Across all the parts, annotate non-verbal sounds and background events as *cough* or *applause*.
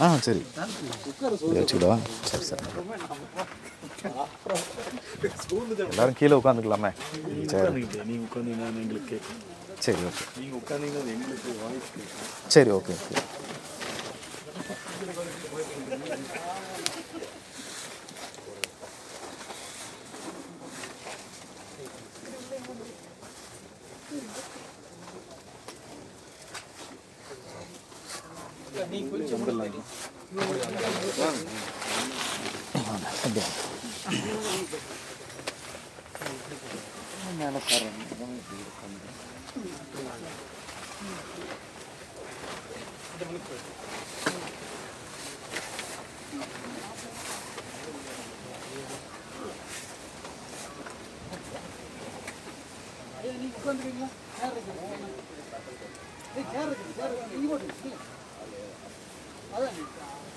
ஆ சரி. வச்சுக்கிடுவா சரி சரி. எல்லாரும் கீழே உட்காந்துக்கலாமே. சரி. நீங்கள் உட்காந்தீங்கன்னா எங்களுக்கு சரி ஓகே. ஓகே. உட்காந்தீங்கன்னா எங்களுக்கு வாய்ஸ் சரி ஓகே போட்டு அதான்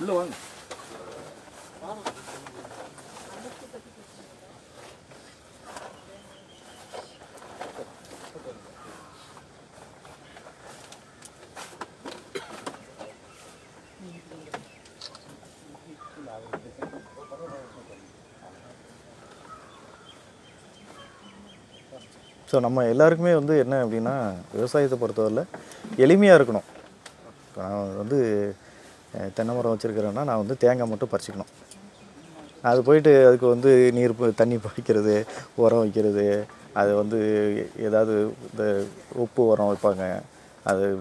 உள்ளே வாங்க. ஸோ நம்ம எல்லாருக்குமே வந்து என்ன அப்படின்னா விவசாயத்தை பொறுத்தவரையில் எளிமையாக இருக்கணும். இப்போ நான் வந்து தென்னை மரம் வச்சுருக்கிறேன்னா நான் வந்து தேங்காய் மட்டும் பறிச்சிக்கணும். அது போயிட்டு அதுக்கு வந்து நீர் ப- தண்ணி பாய்க்கிறது உரம் வைக்கிறது அது வந்து ஏதாவது இந்த உப்பு உரம் வைப்பாங்க. அது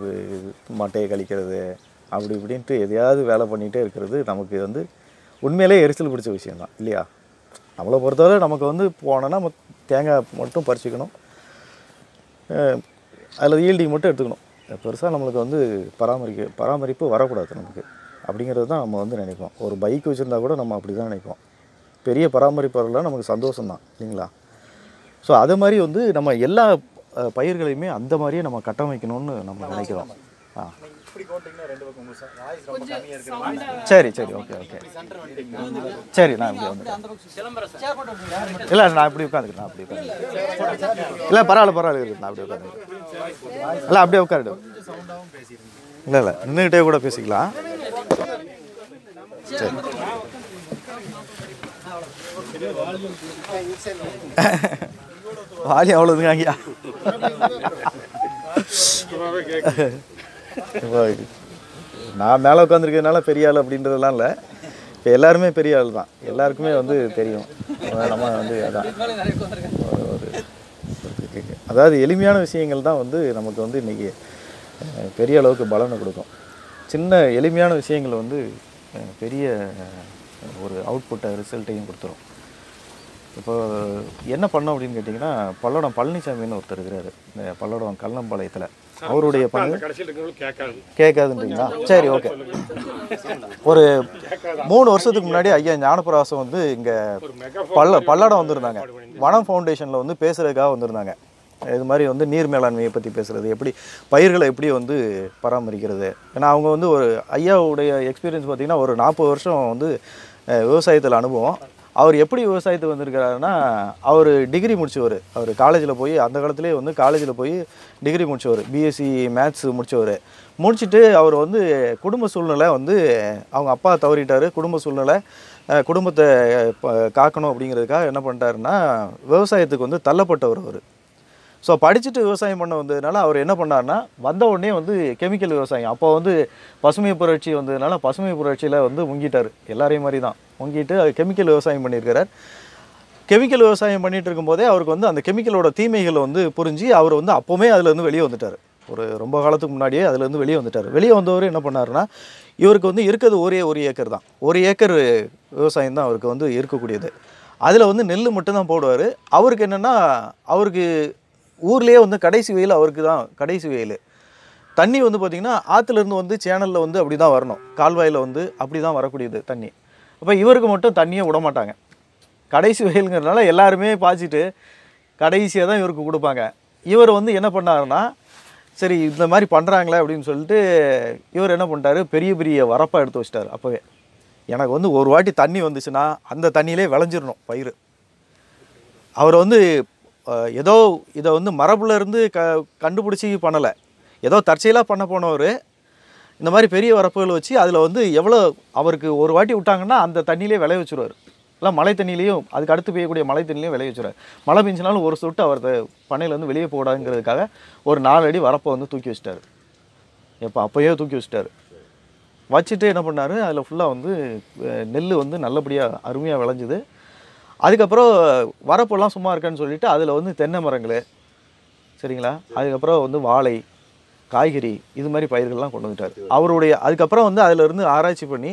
மட்டையை கழிக்கிறது அப்படி இப்படின்ட்டு எதையாவது வேலை பண்ணிகிட்டே இருக்கிறது நமக்கு வந்து உண்மையிலே எரிச்சல் பிடிச்ச விஷயந்தான் இல்லையா? நம்மளை பொறுத்தவரை நமக்கு வந்து போனோன்னா நம்ம தேங்காய் மட்டும் பறிச்சிக்கணும். அதில் ஈல்டிங் மட்டும் எடுத்துக்கணும். பெருசாக நம்மளுக்கு வந்து பராமரிக்க பராமரிப்பு வரக்கூடாது நமக்கு. அப்படிங்கிறது தான் நம்ம வந்து நினைப்போம். ஒரு பைக் வச்சுருந்தா கூட நம்ம அப்படி தான் நினைப்போம். பெரிய பராமரிப்பு நமக்கு நமக்கு சந்தோஷம்தான் இல்லைங்களா? ஸோ அது மாதிரி வந்து நம்ம எல்லா பயிர்களையுமே அந்த மாதிரியே நம்ம கட்டமைக்கணும்னு நம்ம நினைக்கிறோம். ஆ. சரி சரி ஓகே ஓகே. சரி நான் இப்படி வந்துட்டேன் இல்லை நான் இப்படி உட்காந்துக்கிறேன் நான் அப்படி உட்காந்து இல்லை பரவாயில்ல பரவாயில்ல இருக்கு நான் அப்படி உட்காந்துக்கிறேன். இல்லை அப்படியே உட்காரு இல்லை இல்லை நின்றுக்கிட்டே கூட பேசிக்கலாம். வாலி அவ்வளோதுங்க ஐயா நான் மேலே உட்காந்துருக்கிறதுனால பெரிய ஆள் அப்படின்றதெல்லாம் இல்லை. இப்போ எல்லாருமே பெரிய ஆள் தான். எல்லாருக்குமே வந்து தெரியும். நம்ம வந்து அதான். ஒரு- ஒரு- அதாவது எளிமையான விஷயங்கள் தான் வந்து நமக்கு வந்து இன்றைக்கி பெரிய அளவுக்கு பலனை கொடுக்கும். சின்ன எளிமையான விஷயங்கள் வந்து பெரிய ஒரு அவுட்புட்டை ரிசல்ட்டையும் கொடுத்துரும். இப்போ என்ன பண்ணோம் அப்படின்னு கேட்டிங்கன்னா பல்லடம் பழனிசாமின்னு ஒருத்தர் இருக்கிறாரு. இந்த பல்லடம் கல்லம்பாளையத்தில் அவருடைய பங்கு கேட்காதுன்றீங்களா? சரி ஓகே. ஒரு மூணு வருஷத்துக்கு முன்னாடி ஐயா ஞானப்பிரகாசம் வந்து இங்கே பல்ல பல்லடம் வந்திருந்தாங்க. வனம் ஃபவுண்டேஷனில் வந்து பேசுகிறதுக்காக வந்திருந்தாங்க. இது மாதிரி வந்து நீர் மேலாண்மையை பற்றி பேசுகிறது எப்படி பயிர்களை எப்படி வந்து பராமரிக்கிறது. ஏன்னா அவங்க வந்து ஒரு ஐயாவுடைய எக்ஸ்பீரியன்ஸ் பார்த்திங்கன்னா ஒரு நாற்பது வருஷம் வந்து விவசாயத்தில் அனுபவம். அவர் எப்படி விவசாயத்துக்கு வந்திருக்கிறாருன்னா அவர் டிகிரி முடித்தவர் அவர் காலேஜில் போய் அந்த காலத்துலேயே வந்து காலேஜில் போய் டிகிரி முடித்தவர் பிஎஸ்சி மேத்ஸ் முடித்தவர் முடிச்சுட்டு அவர் வந்து குடும்ப சூழ்நிலை வந்து அவங்க அப்பா தவறிட்டார். குடும்ப சூழ்நிலை குடும்பத்தை காக்கணும் அப்படிங்கிறதுக்காக என்ன பண்ணிட்டாருன்னா விவசாயத்துக்கு வந்து தள்ளப்பட்டவர் அவர். ஸோ படிச்சுட்டு விவசாயம் பண்ண வந்ததுனால அவர் என்ன பண்ணார்னா வந்த உடனே வந்து கெமிக்கல் விவசாயம். அப்போ வந்து பசுமை புரட்சி வந்ததுனால பசுமை புரட்சியில் வந்து முங்கிட்டார். எல்லாரையும் மாதிரி தான் முங்கிட்டு கெமிக்கல் விவசாயம் பண்ணியிருக்கிறார். கெமிக்கல் விவசாயம் பண்ணிகிட்டு இருக்கும்போதே அவருக்கு வந்து அந்த கெமிக்கலோட தீமைகளை வந்து புரிஞ்சு அவர் வந்து அப்போவுமே அதுலேருந்து வெளியே வந்துட்டார். ஒரு ரொம்ப காலத்துக்கு முன்னாடியே அதுலேருந்து வெளியே வந்துட்டார். வெளியே வந்தவர் என்ன பண்ணாருன்னா இவருக்கு வந்து இருக்கிறது ஒரே ஒரு ஏக்கர் தான். ஒரு ஏக்கர் விவசாயம் தான் அவருக்கு வந்து இருக்கக்கூடியது. அதில் வந்து நெல் மட்டும்தான் போடுவார். அவருக்கு என்னென்னா அவருக்கு ஊர்லேயே வந்து கடைசி வெயில் அவருக்கு தான் கடைசி வெயில். தண்ணி வந்து பார்த்திங்கன்னா ஆற்றுலேருந்து வந்து சேனலில் வந்து அப்படி தான் வரணும். கால்வாயில் வந்து அப்படி தான் வரக்கூடியது தண்ணி. அப்போ இவருக்கு மட்டும் தண்ணியை விட மாட்டாங்க. கடைசி வெயிலுங்கிறதுனால எல்லாருமே பாய்ச்சிட்டு கடைசியாக தான் இவருக்கு கொடுப்பாங்க. இவர் வந்து என்ன பண்ணாருன்னா சரி இந்த மாதிரி பண்ணுறாங்களே அப்படின்னு சொல்லிட்டு இவர் என்ன பண்ணிட்டாரு? பெரிய பெரிய வரப்பாக எடுத்து வச்சிட்டார் அப்போவே. எனக்கு வந்து ஒரு வாட்டி தண்ணி வந்துச்சுன்னா அந்த தண்ணியிலே விளைஞ்சிடணும் பயிர் அவர் வந்து ஏதோ இதை வந்து மரபில் இருந்து க கண்டுபிடிச்சி பண்ணலை. ஏதோ தற்செயலாக பண்ண போனவர் இந்த மாதிரி பெரிய வரப்புகள் வச்சு அதில் வந்து எவ்வளோ அவருக்கு ஒரு வாட்டி விட்டாங்கன்னா அந்த தண்ணியிலே விளைய வச்சுருவார். இல்லை மழை தண்ணியிலையும் அதுக்கு அடுத்து பெய்யக்கூடிய மழை தண்ணிலையும் விளைய வச்சுருவார். மழை பெஞ்சினாலும் ஒரு சொட்டு அவர் பண்ணையிலேருந்து வெளியே போடாங்கிறதுக்காக ஒரு நாலு அடி வரப்பை வந்து தூக்கி வச்சிட்டார். எப்போ அப்போயே தூக்கி வச்சுட்டார். வச்சுட்டு என்ன பண்ணார் அதில் ஃபுல்லாக வந்து நெல் வந்து நல்லபடியாக அருமையாக விளைஞ்சுது. அதுக்கப்புறம் வரப்பெல்லாம் சும்மா இருக்கேன்னு சொல்லிட்டு அதில் வந்து தென்னை மரங்கள் சரிங்களா? அதுக்கப்புறம் வந்து வாழை காய்கறி இது மாதிரி பயிர்கள்லாம் கொண்டு வந்துட்டார். அவருடைய அதுக்கப்புறம் வந்து அதில் இருந்து ஆராய்ச்சி பண்ணி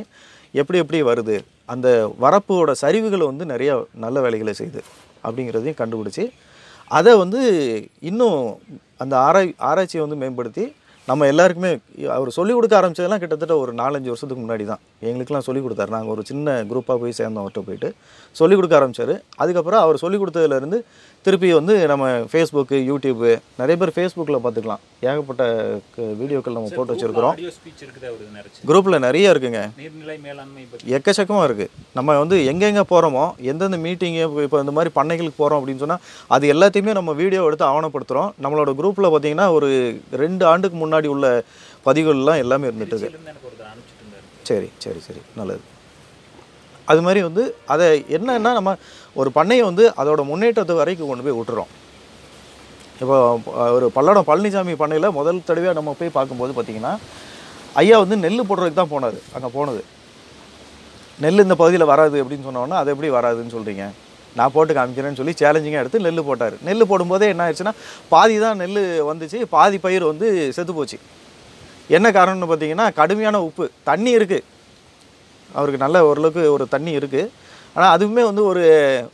எப்படி எப்படி வருது அந்த வரப்போட சரிவுகளை வந்து நிறைய நல்ல வேலைகளை செய்யுது அப்படிங்கிறதையும் கண்டுபிடிச்சி அதை வந்து இன்னும் அந்த ஆராய் ஆராய்ச்சியை வந்து மேம்படுத்தி நம்ம எல்லாருக்குமே அவர் சொல்லிக் கொடுக்க ஆரம்பித்ததெல்லாம் கிட்டத்தட்ட ஒரு நாலஞ்சு வருஷத்துக்கு முன்னாடி தான் எங்களுக்கெல்லாம் சொல்லிக் கொடுத்தாரு. நாங்கள் ஒரு சின்ன குரூப்பாக போய் சேர்ந்தோம் அவர்கிட்ட போயிட்டு. சொல்லிக் கொடுக்க ஆரம்பிச்சார். அதுக்கப்புறம் அவர் சொல்லிக் கொடுத்ததுலேருந்து திருப்பி வந்து நம்ம ஃபேஸ்புக்கு யூடியூப்பு நிறைய பேர் ஃபேஸ்புக்கில் பார்த்துக்கலாம். ஏகப்பட்ட வீடியோக்கள் நம்ம போட்டு வச்சுருக்கிறோம். குரூப்பில் நிறைய இருக்குங்க. எக்கச்சக்கமாக இருக்குது நம்ம வந்து எங்கெங்கே போகிறோமோ எந்தெந்த மீட்டிங்கு இப்போ இந்த மாதிரி பண்ணைகளுக்கு போகிறோம் அப்படின்னு சொன்னால் அது எல்லாத்தையுமே நம்ம வீடியோ எடுத்து ஆவணப்படுத்துகிறோம் நம்மளோட குரூப்பில் பார்த்தீங்கன்னா ஒரு ரெண்டு ஆண்டுக்கு முன்னாடி உள்ள பதிவுகள்லாம் எல்லாமே இருந்துட்டுது இருந்து எனக்கு ஒருத்தர் அனுப்பிச்சிட்டு இருந்தாரு சரி சரி சரி. நல்லது. அது மாதிரி வந்து அதை என்னன்னா நம்ம ஒரு பண்ணையை வந்து அதோட முன்னேற்றத்து வரைக்கும் கொண்டு போய் விட்டுறோம். இப்போ ஒரு பல்லடம் பழனிசாமி பண்ணையில் முதல் தடவையாக நம்ம போய் பார்க்கும்போது பார்த்திங்கன்னா ஐயா வந்து நெல் போடுறதுக்கு தான் போனார். அங்கே போனது. நெல் இந்த பகுதியில் வராது அப்படின்னு சொன்னோன்னா அது எப்படி வராதுன்னு சொல்கிறீங்க நான் போட்டு காமிக்கிறேன்னு சொல்லி சேலஞ்சிங்காக எடுத்து நெல் போட்டார். நெல் போடும்போதே என்ன ஆயிடுச்சுன்னா பாதி தான் நெல் வந்துச்சு பாதி பயிர் வந்து செத்து போச்சு. என்ன காரணம்னு பார்த்தீங்கன்னா கடுமையான உப்பு. தண்ணி இருக்குது அவருக்கு நல்ல ஓரளவுக்கு ஒரு தண்ணி இருக்குது ஆனால் அதுவுமே வந்து ஒரு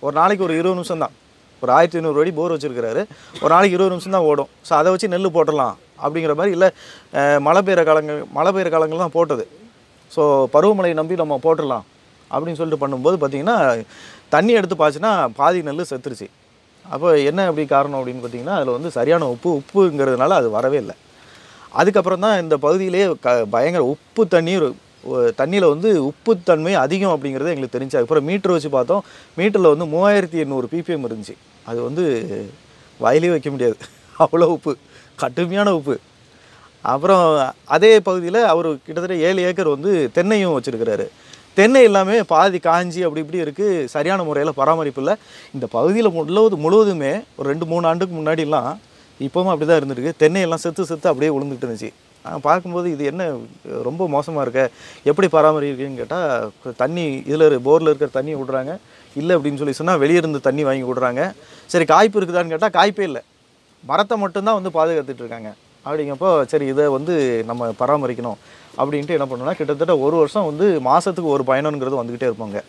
ஒரு நாளைக்கு ஒரு இருபது நிமிஷம் தான். ஒரு ஆயிரத்தி ஐநூறு அடி போர் வச்சுருக்கிறாரு. ஒரு நாளைக்கு இருபது நிமிஷம் தான் ஓடும். ஸோ அதை வச்சு நெல் போட்டுடலாம் அப்படிங்கிற மாதிரி இல்லை மழை பெய்கிற காலங்கள் மழை பெய்கிற காலங்கள் தான் போட்டது. ஸோ பருவமழையை நம்பி நம்ம போட்டுடலாம் அப்படின்னு சொல்லிட்டு பண்ணும்போது பார்த்திங்கன்னா தண்ணி எடுத்து பாய்ச்சுன்னா பாதி நெல் செத்துருச்சு. அப்போ என்ன அப்படி காரணம் அப்படின்னு பார்த்தீங்கன்னா அதில் வந்து சரியான உப்பு உப்புங்கிறதுனால அது வரவே இல்லை. அதுக்கப்புறம் தான் இந்த பகுதியிலே க பயங்கர உப்பு தண்ணீர் தண்ணியில் வந்து உப்புத்தன்மை அதிகம் அப்படிங்கிறது எங்களுக்கு தெரிஞ்சு அதுக்கப்புறம் மீட்டர் வச்சு பார்த்தோம். மீட்டரில் வந்து மூவாயிரத்தி எண்ணூறு பிபிஎம் இருந்துச்சு. அது வந்து வயலே வைக்க முடியாது. *laughs* அவ்வளோ உப்பு கடுமையான உப்பு. அப்புறம் அதே பகுதியில் அவர் கிட்டத்தட்ட ஏழு ஏக்கர் வந்து தென்னையும் வச்சுருக்கிறாரு. தென்னை எல்லாமே பாதி காஞ்சி அப்படி இப்படி இருக்குது சரியான முறையில் பராமரிப்பு இல்லை. இந்த பகுதியில் முழுவது முழுவதுமே ஒரு ரெண்டு மூணு ஆண்டுக்கு முன்னாடிலாம் இப்போவும் அப்படி தான் இருந்திருக்கு தென்னை எல்லாம் செத்து செத்து அப்படியே விழுந்துட்டு இருந்துச்சு. பார்க்கும்போது இது என்ன ரொம்ப மோசமாக இருக்க? எப்படி பராமரிக்கிறீங்கன்னு கேட்டால் தண்ணி இதில் போரில் இருக்கிற தண்ணியை விடுறாங்க. இல்லை அப்படின்னு சொல்லி சொன்னால் வெளியே இருந்து தண்ணி வாங்கி விடுறாங்க. சரி காய்ப்பு இருக்குதான்னு கேட்டால் காய்ப்பே இல்லை. மரத்தை மட்டும்தான் வந்து பாதுகாத்துட்டு இருக்காங்க. அப்படிங்கப்போ சரி இதை வந்து நம்ம பராமரிக்கணும். அப்படின்ட்டு என்ன பண்ணோம்னா கிட்டத்தட்ட ஒரு வருஷம் வந்து மாதத்துக்கு ஒரு பயணங்கிறது வந்துக்கிட்டே இருப்பாங்க.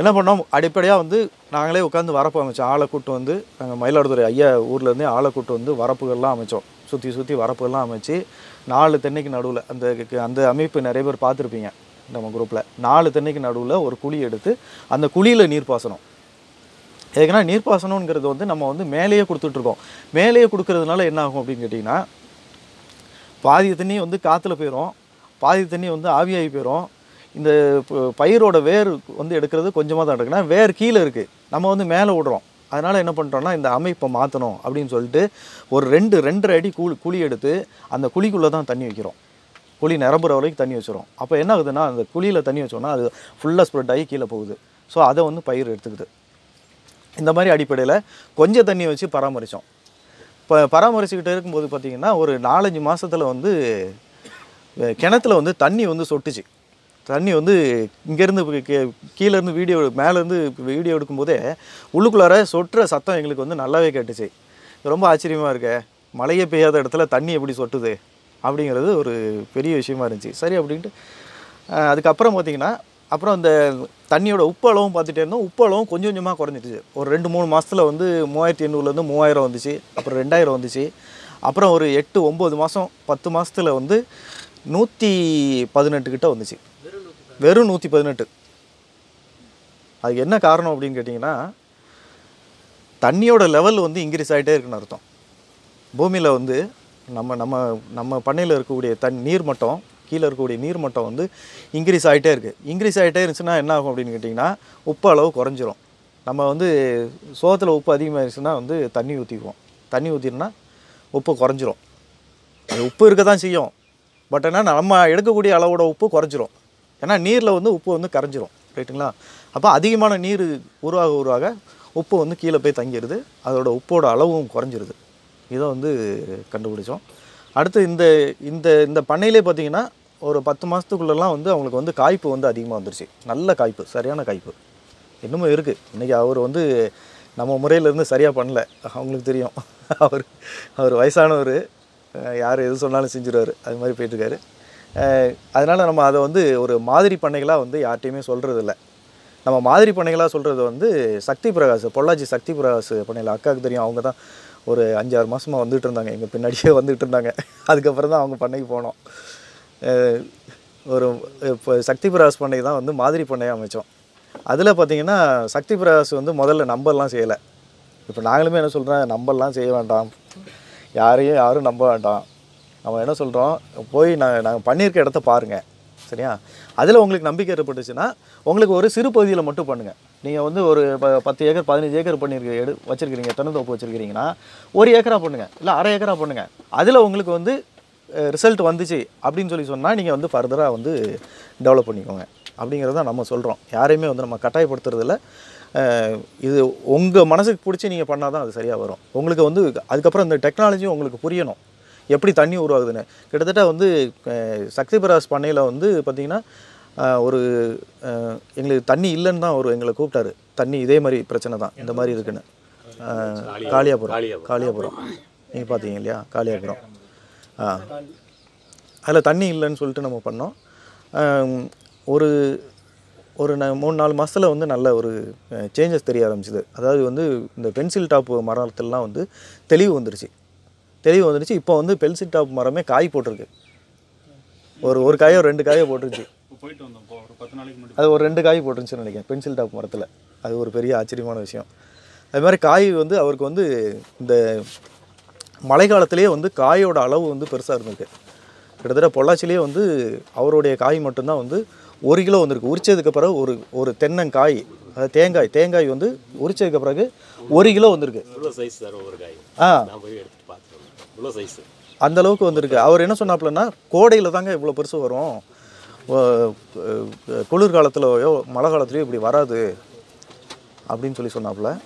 என்ன பண்ணோம்? அடிப்படையாக வந்து நாங்களே உட்காந்து வரப்பு அமைச்சோம். ஆளை கூட்டு வந்து நாங்கள் மயிலாடுதுறை ஐயா ஊர்லேருந்தே ஆளை கூட்டு வந்து வரப்புகள்லாம் அமைச்சோம். சுற்றி சுற்றி வரப்புகள்லாம் அமைச்சு நாலு தென்னைக்கு நடுவில் அந்த அந்த அமைப்பு நிறைய பேர் பார்த்துருப்பீங்க நம்ம குரூப்பில் நாலு தென்னைக்கு நடுவில் ஒரு குழி எடுத்து அந்த குழியில் நீர் பாசனம். எதுக்குன்னா நீர்ப்பாசனம்ங்கிறது வந்து நம்ம வந்து மேலேயே கொடுத்துட்ருக்கோம் மேலேயே கொடுக்கறதுனால என்ன ஆகும் அப்படின்னு கேட்டிங்கன்னா பாதி தண்ணி வந்து காற்றுல போயிடும் பாதி தண்ணி வந்து ஆவியாகி போயிடும் இந்த பயிரோட வேர் வந்து எடுக்கிறது கொஞ்சமாக தான் எடுக்கணும் வேர் கீழே இருக்குது நம்ம வந்து மேலே விடுறோம். அதனால் என்ன பண்ணுறோம்னா இந்த அமைப்பை மாற்றணும் அப்படின்னு சொல்லிட்டு ஒரு ரெண்டு ரெண்டரை அடி குழி குழி எடுத்து அந்த குழிக்குள்ளே தான் தண்ணி வைக்கிறோம். குழி நிரம்புற வரைக்கும் தண்ணி வச்சுரும். அப்போ என்ன ஆகுதுன்னா அந்த குழியில் தண்ணி வச்சோம்னா அது ஃபுல்லாக ஸ்ப்ரெட் ஆகி கீழே போகுது. ஸோ அதை வந்து பயிர் எடுத்துக்குது. இந்த மாதிரி அடிப்படையில் கொஞ்சம் தண்ணி வச்சு பராமரித்தோம் இப்போ பராமரிச்சுக்கிட்டு இருக்கும்போது பார்த்திங்கன்னா ஒரு நாலஞ்சு மாதத்தில் வந்து கிணத்துல வந்து தண்ணி வந்து சொட்டுச்சு. தண்ணி வந்து இங்கேருந்து கீழேருந்து வீடியோ மேலேருந்து வீடியோ எடுக்கும்போதே உள்ளுக்குள்ளார சொட்டுற சத்தம் எங்களுக்கு வந்து நல்லாவே கேட்டுச்சு. இது ரொம்ப ஆச்சரியமாக இருக்க. மழையே பெய்யாத இடத்துல தண்ணி எப்படி சொட்டுது அப்படிங்கிறது ஒரு பெரிய விஷயமா இருந்துச்சு. சரி அப்படின்ட்டு அதுக்கப்புறம் பார்த்தீங்கன்னா அப்புறம் இந்த தண்ணியோட உப்பு அளவும் பார்த்துட்டே இருந்தோம். உப்பு அளவும் கொஞ்சம் கொஞ்சமாக குறைஞ்சிட்டுச்சு ஒரு ரெண்டு மூணு மாதத்தில் வந்து மூவாயிரத்தி எண்ணூறுலேருந்து மூவாயிரம் வந்துச்சு. அப்புறம் ரெண்டாயிரம் வந்துச்சு. அப்புறம் ஒரு எட்டு ஒம்பது மாதம் பத்து மாதத்தில் வந்து நூற்றி பதினெட்டு கிட்ட வந்துச்சு. வெறும் நூற்றி பதினெட்டு. அதுக்கு என்ன காரணம் அப்படின்னு கேட்டிங்கன்னா தண்ணியோட லெவல் வந்து இன்க்ரீஸ் ஆகிட்டே இருக்குன்னு அர்த்தம். பூமியில் வந்து நம்ம நம்ம நம்ம பண்ணையில் இருக்கக்கூடிய தண் நீர் மட்டம் கீழே இருக்கக்கூடிய நீர் மட்டம் வந்து இன்க்ரீஸ் ஆகிட்டே இருக்குது இன்க்ரீஸ் ஆகிட்டே இருந்துச்சுன்னா என்ன ஆகும் அப்படின்னு கேட்டிங்கன்னா உப்பு அளவு குறைஞ்சிரும். நம்ம வந்து சோகத்தில் உப்பு அதிகமாகிடுச்சுன்னா வந்து தண்ணி ஊற்றிக்குவோம் தண்ணி ஊற்றினா உப்பு குறைஞ்சிரும். அது உப்பு இருக்க தான் செய்யும். பட் என்ன நம்ம எடுக்கக்கூடிய அளவோட உப்பு குறைஞ்சிரும். ஏன்னா நீரில் வந்து உப்பு வந்து கரைஞ்சிரும் ரைட்டுங்களா அப்போ அதிகமான நீர் உருவாக உருவாக உப்பு வந்து கீழே போய் தங்கிடுது அதோட உப்போட அளவும் குறைஞ்சிருது. இதை வந்து கண்டுபிடிச்சோம். அடுத்து இந்த இந்த இந்த பண்ணையிலே பார்த்தீங்கன்னா ஒரு பத்து மாதத்துக்குள்ளெல்லாம் வந்து அவங்களுக்கு வந்து காய்ப்பு வந்து அதிகமாக வந்துருச்சு. நல்ல காய்ப்பு சரியான காய்ப்பு. இன்னமும் இருக்குது இன்றைக்கி அவர் வந்து நம்ம முறையிலேருந்து சரியாக பண்ணல. அவங்களுக்கு தெரியும். *laughs* அவர் அவர் வயசானவர். யார் எது சொன்னாலும் செஞ்சுருவார். அது மாதிரி போயிட்டுருக்காரு அதனால் நம்ம அதை வந்து ஒரு மாதிரி பண்ணைகளாக வந்து யார்கிட்டையுமே சொல்கிறதில்ல நம்ம மாதிரி பண்ணைகளாக சொல்கிறது வந்து சக்தி பிரகாஷ் பொள்ளாச்சி சக்தி பிரகாஷ் பண்ணையில் அக்காவுக்கு தெரியும். அவங்க தான் ஒரு அஞ்சாறு மாதமாக வந்துட்டு இருந்தாங்க. எங்கள் பின்னாடியே *laughs* வந்துட்டு இருந்தாங்க. அதுக்கப்புறம் தான் அவங்க பண்ணைக்கு போனோம். ஒரு இப்போ சக்தி பிரகாஷ் பண்ணை தான் வந்து மாதிரி பண்ணையாக அமைச்சோம். அதில் பார்த்தீங்கன்னா சக்தி பிரகாஷ் வந்து முதல்ல நம்பர்லாம் செய்யலை. இப்போ நாங்களுமே என்ன சொல்கிறோம் நம்பர்லாம் செய்ய வேண்டாம். யாரையும் யாரும் நம்ப வேண்டாம். நம்ம என்ன சொல்கிறோம் போய் நான் நாங்கள் பண்ணியிருக்க இடத்த பாருங்கள் சரியா? அதில் உங்களுக்கு நம்பிக்கை ஏற்பட்டுச்சுன்னா உங்களுக்கு ஒரு சிறு பகுதியில் மட்டும் பண்ணுங்கள் நீங்கள் வந்து ஒரு ப- பத்து ஏக்கர் பதினஞ்சு ஏக்கர் பண்ணியிருக்க எடு வச்சுருக்கிறீங்க தென்னந்தோப்பு வச்சுருக்கிறீங்கன்னா ஒரு ஏக்கரா பண்ணுங்கள் இல்லை அரை ஏக்கரா பண்ணுங்கள் அதில் உங்களுக்கு வந்து ரிசல்ட் வந்துச்சு அப்படின்னு சொல்லி சொன்னால் நீங்கள் வந்து ஃபர்தராக வந்து டெவலப் பண்ணிக்கோங்க. அப்படிங்கிறத நம்ம சொல்கிறோம் யாரையுமே வந்து நம்ம கட்டாயப்படுத்துறதில்ல. இது உங்கள் மனசுக்கு பிடிச்சி நீங்கள் பண்ணால் தான் அது சரியாக வரும். உங்களுக்கு வந்து அதுக்கப்புறம் இந்த டெக்னாலஜியும் உங்களுக்கு புரியணும். எப்படி தண்ணி உருவாகுதுன்னு. கிட்டத்தட்ட வந்து சக்தி பிரகாஷ் பண்ணையில் வந்து பார்த்திங்கன்னா ஒரு எங்களுக்கு தண்ணி இல்லைன்னு தான் அவர் எங்களை கூப்பிட்டாரு. தண்ணி இதே மாதிரி பிரச்சனை தான். இந்த மாதிரி இருக்குன்னு. காளியாபுரம். காளியாபுரம். நீங்கள் பார்த்தீங்க இல்லையா? காளியாபுரம். ஆ அதில் தண்ணி இல்லைன்னு சொல்லிட்டு நம்ம பண்ணோம். ஒரு ஒரு ந மூணு நாலு மாதத்தில் வந்து நல்ல ஒரு சேஞ்சஸ் தெரிய ஆரம்பிச்சுது. அதாவது வந்து இந்த பென்சில் டாப் மரத்துலலாம் வந்து தெளிவு வந்துருச்சு. தெளிவு வந்துருச்சு. இப்போ வந்து பென்சில் டாப் மரமே காய் போட்டிருக்கு. ஒரு ஒரு காயோ ரெண்டு காயோ போட்டுருச்சு. போயிட்டு வந்தோம். இப்போ ஒரு பத்து நாளைக்கு முன்னாடி. அது ஒரு ரெண்டு காய் போட்டுருந்துச்சுன்னு நினைக்கிறேன் பென்சில் டாப் மரத்தில். அது ஒரு பெரிய ஆச்சரியமான விஷயம். அது மாதிரி காய் வந்து அவருக்கு வந்து இந்த மழை காலத்திலேயே வந்து காயோட அளவு வந்து பெருசாக இருந்திருக்கு. கிட்டத்தட்ட பொள்ளாச்சிலேயே வந்து அவருடைய காய் மட்டும்தான் வந்து ஒரு கிலோ வந்திருக்கு. உரிச்சதுக்கு பிறகு ஒரு ஒரு தென்னங்காய் அதாவது தேங்காய் தேங்காய் வந்து உரிச்சதுக்கு பிறகு ஒரு கிலோ வந்திருக்கு. இவ்வளோ சைஸ் சார் ஒவ்வொரு காய் ஆ நான் போய் எடுத்துட்டு பார்த்தேன் இவ்வளோ சைஸ் அந்த அளவுக்கு வந்திருக்கு. அவர் என்ன சொன்னாப்புலன்னா கோடையில் தாங்க இவ்வளோ பெருசு வரும். ஒ- குளிர் மழை காலத்துலையோ இப்படி வராது அப்படின்னு சொல்லி சொன்னாப்புல.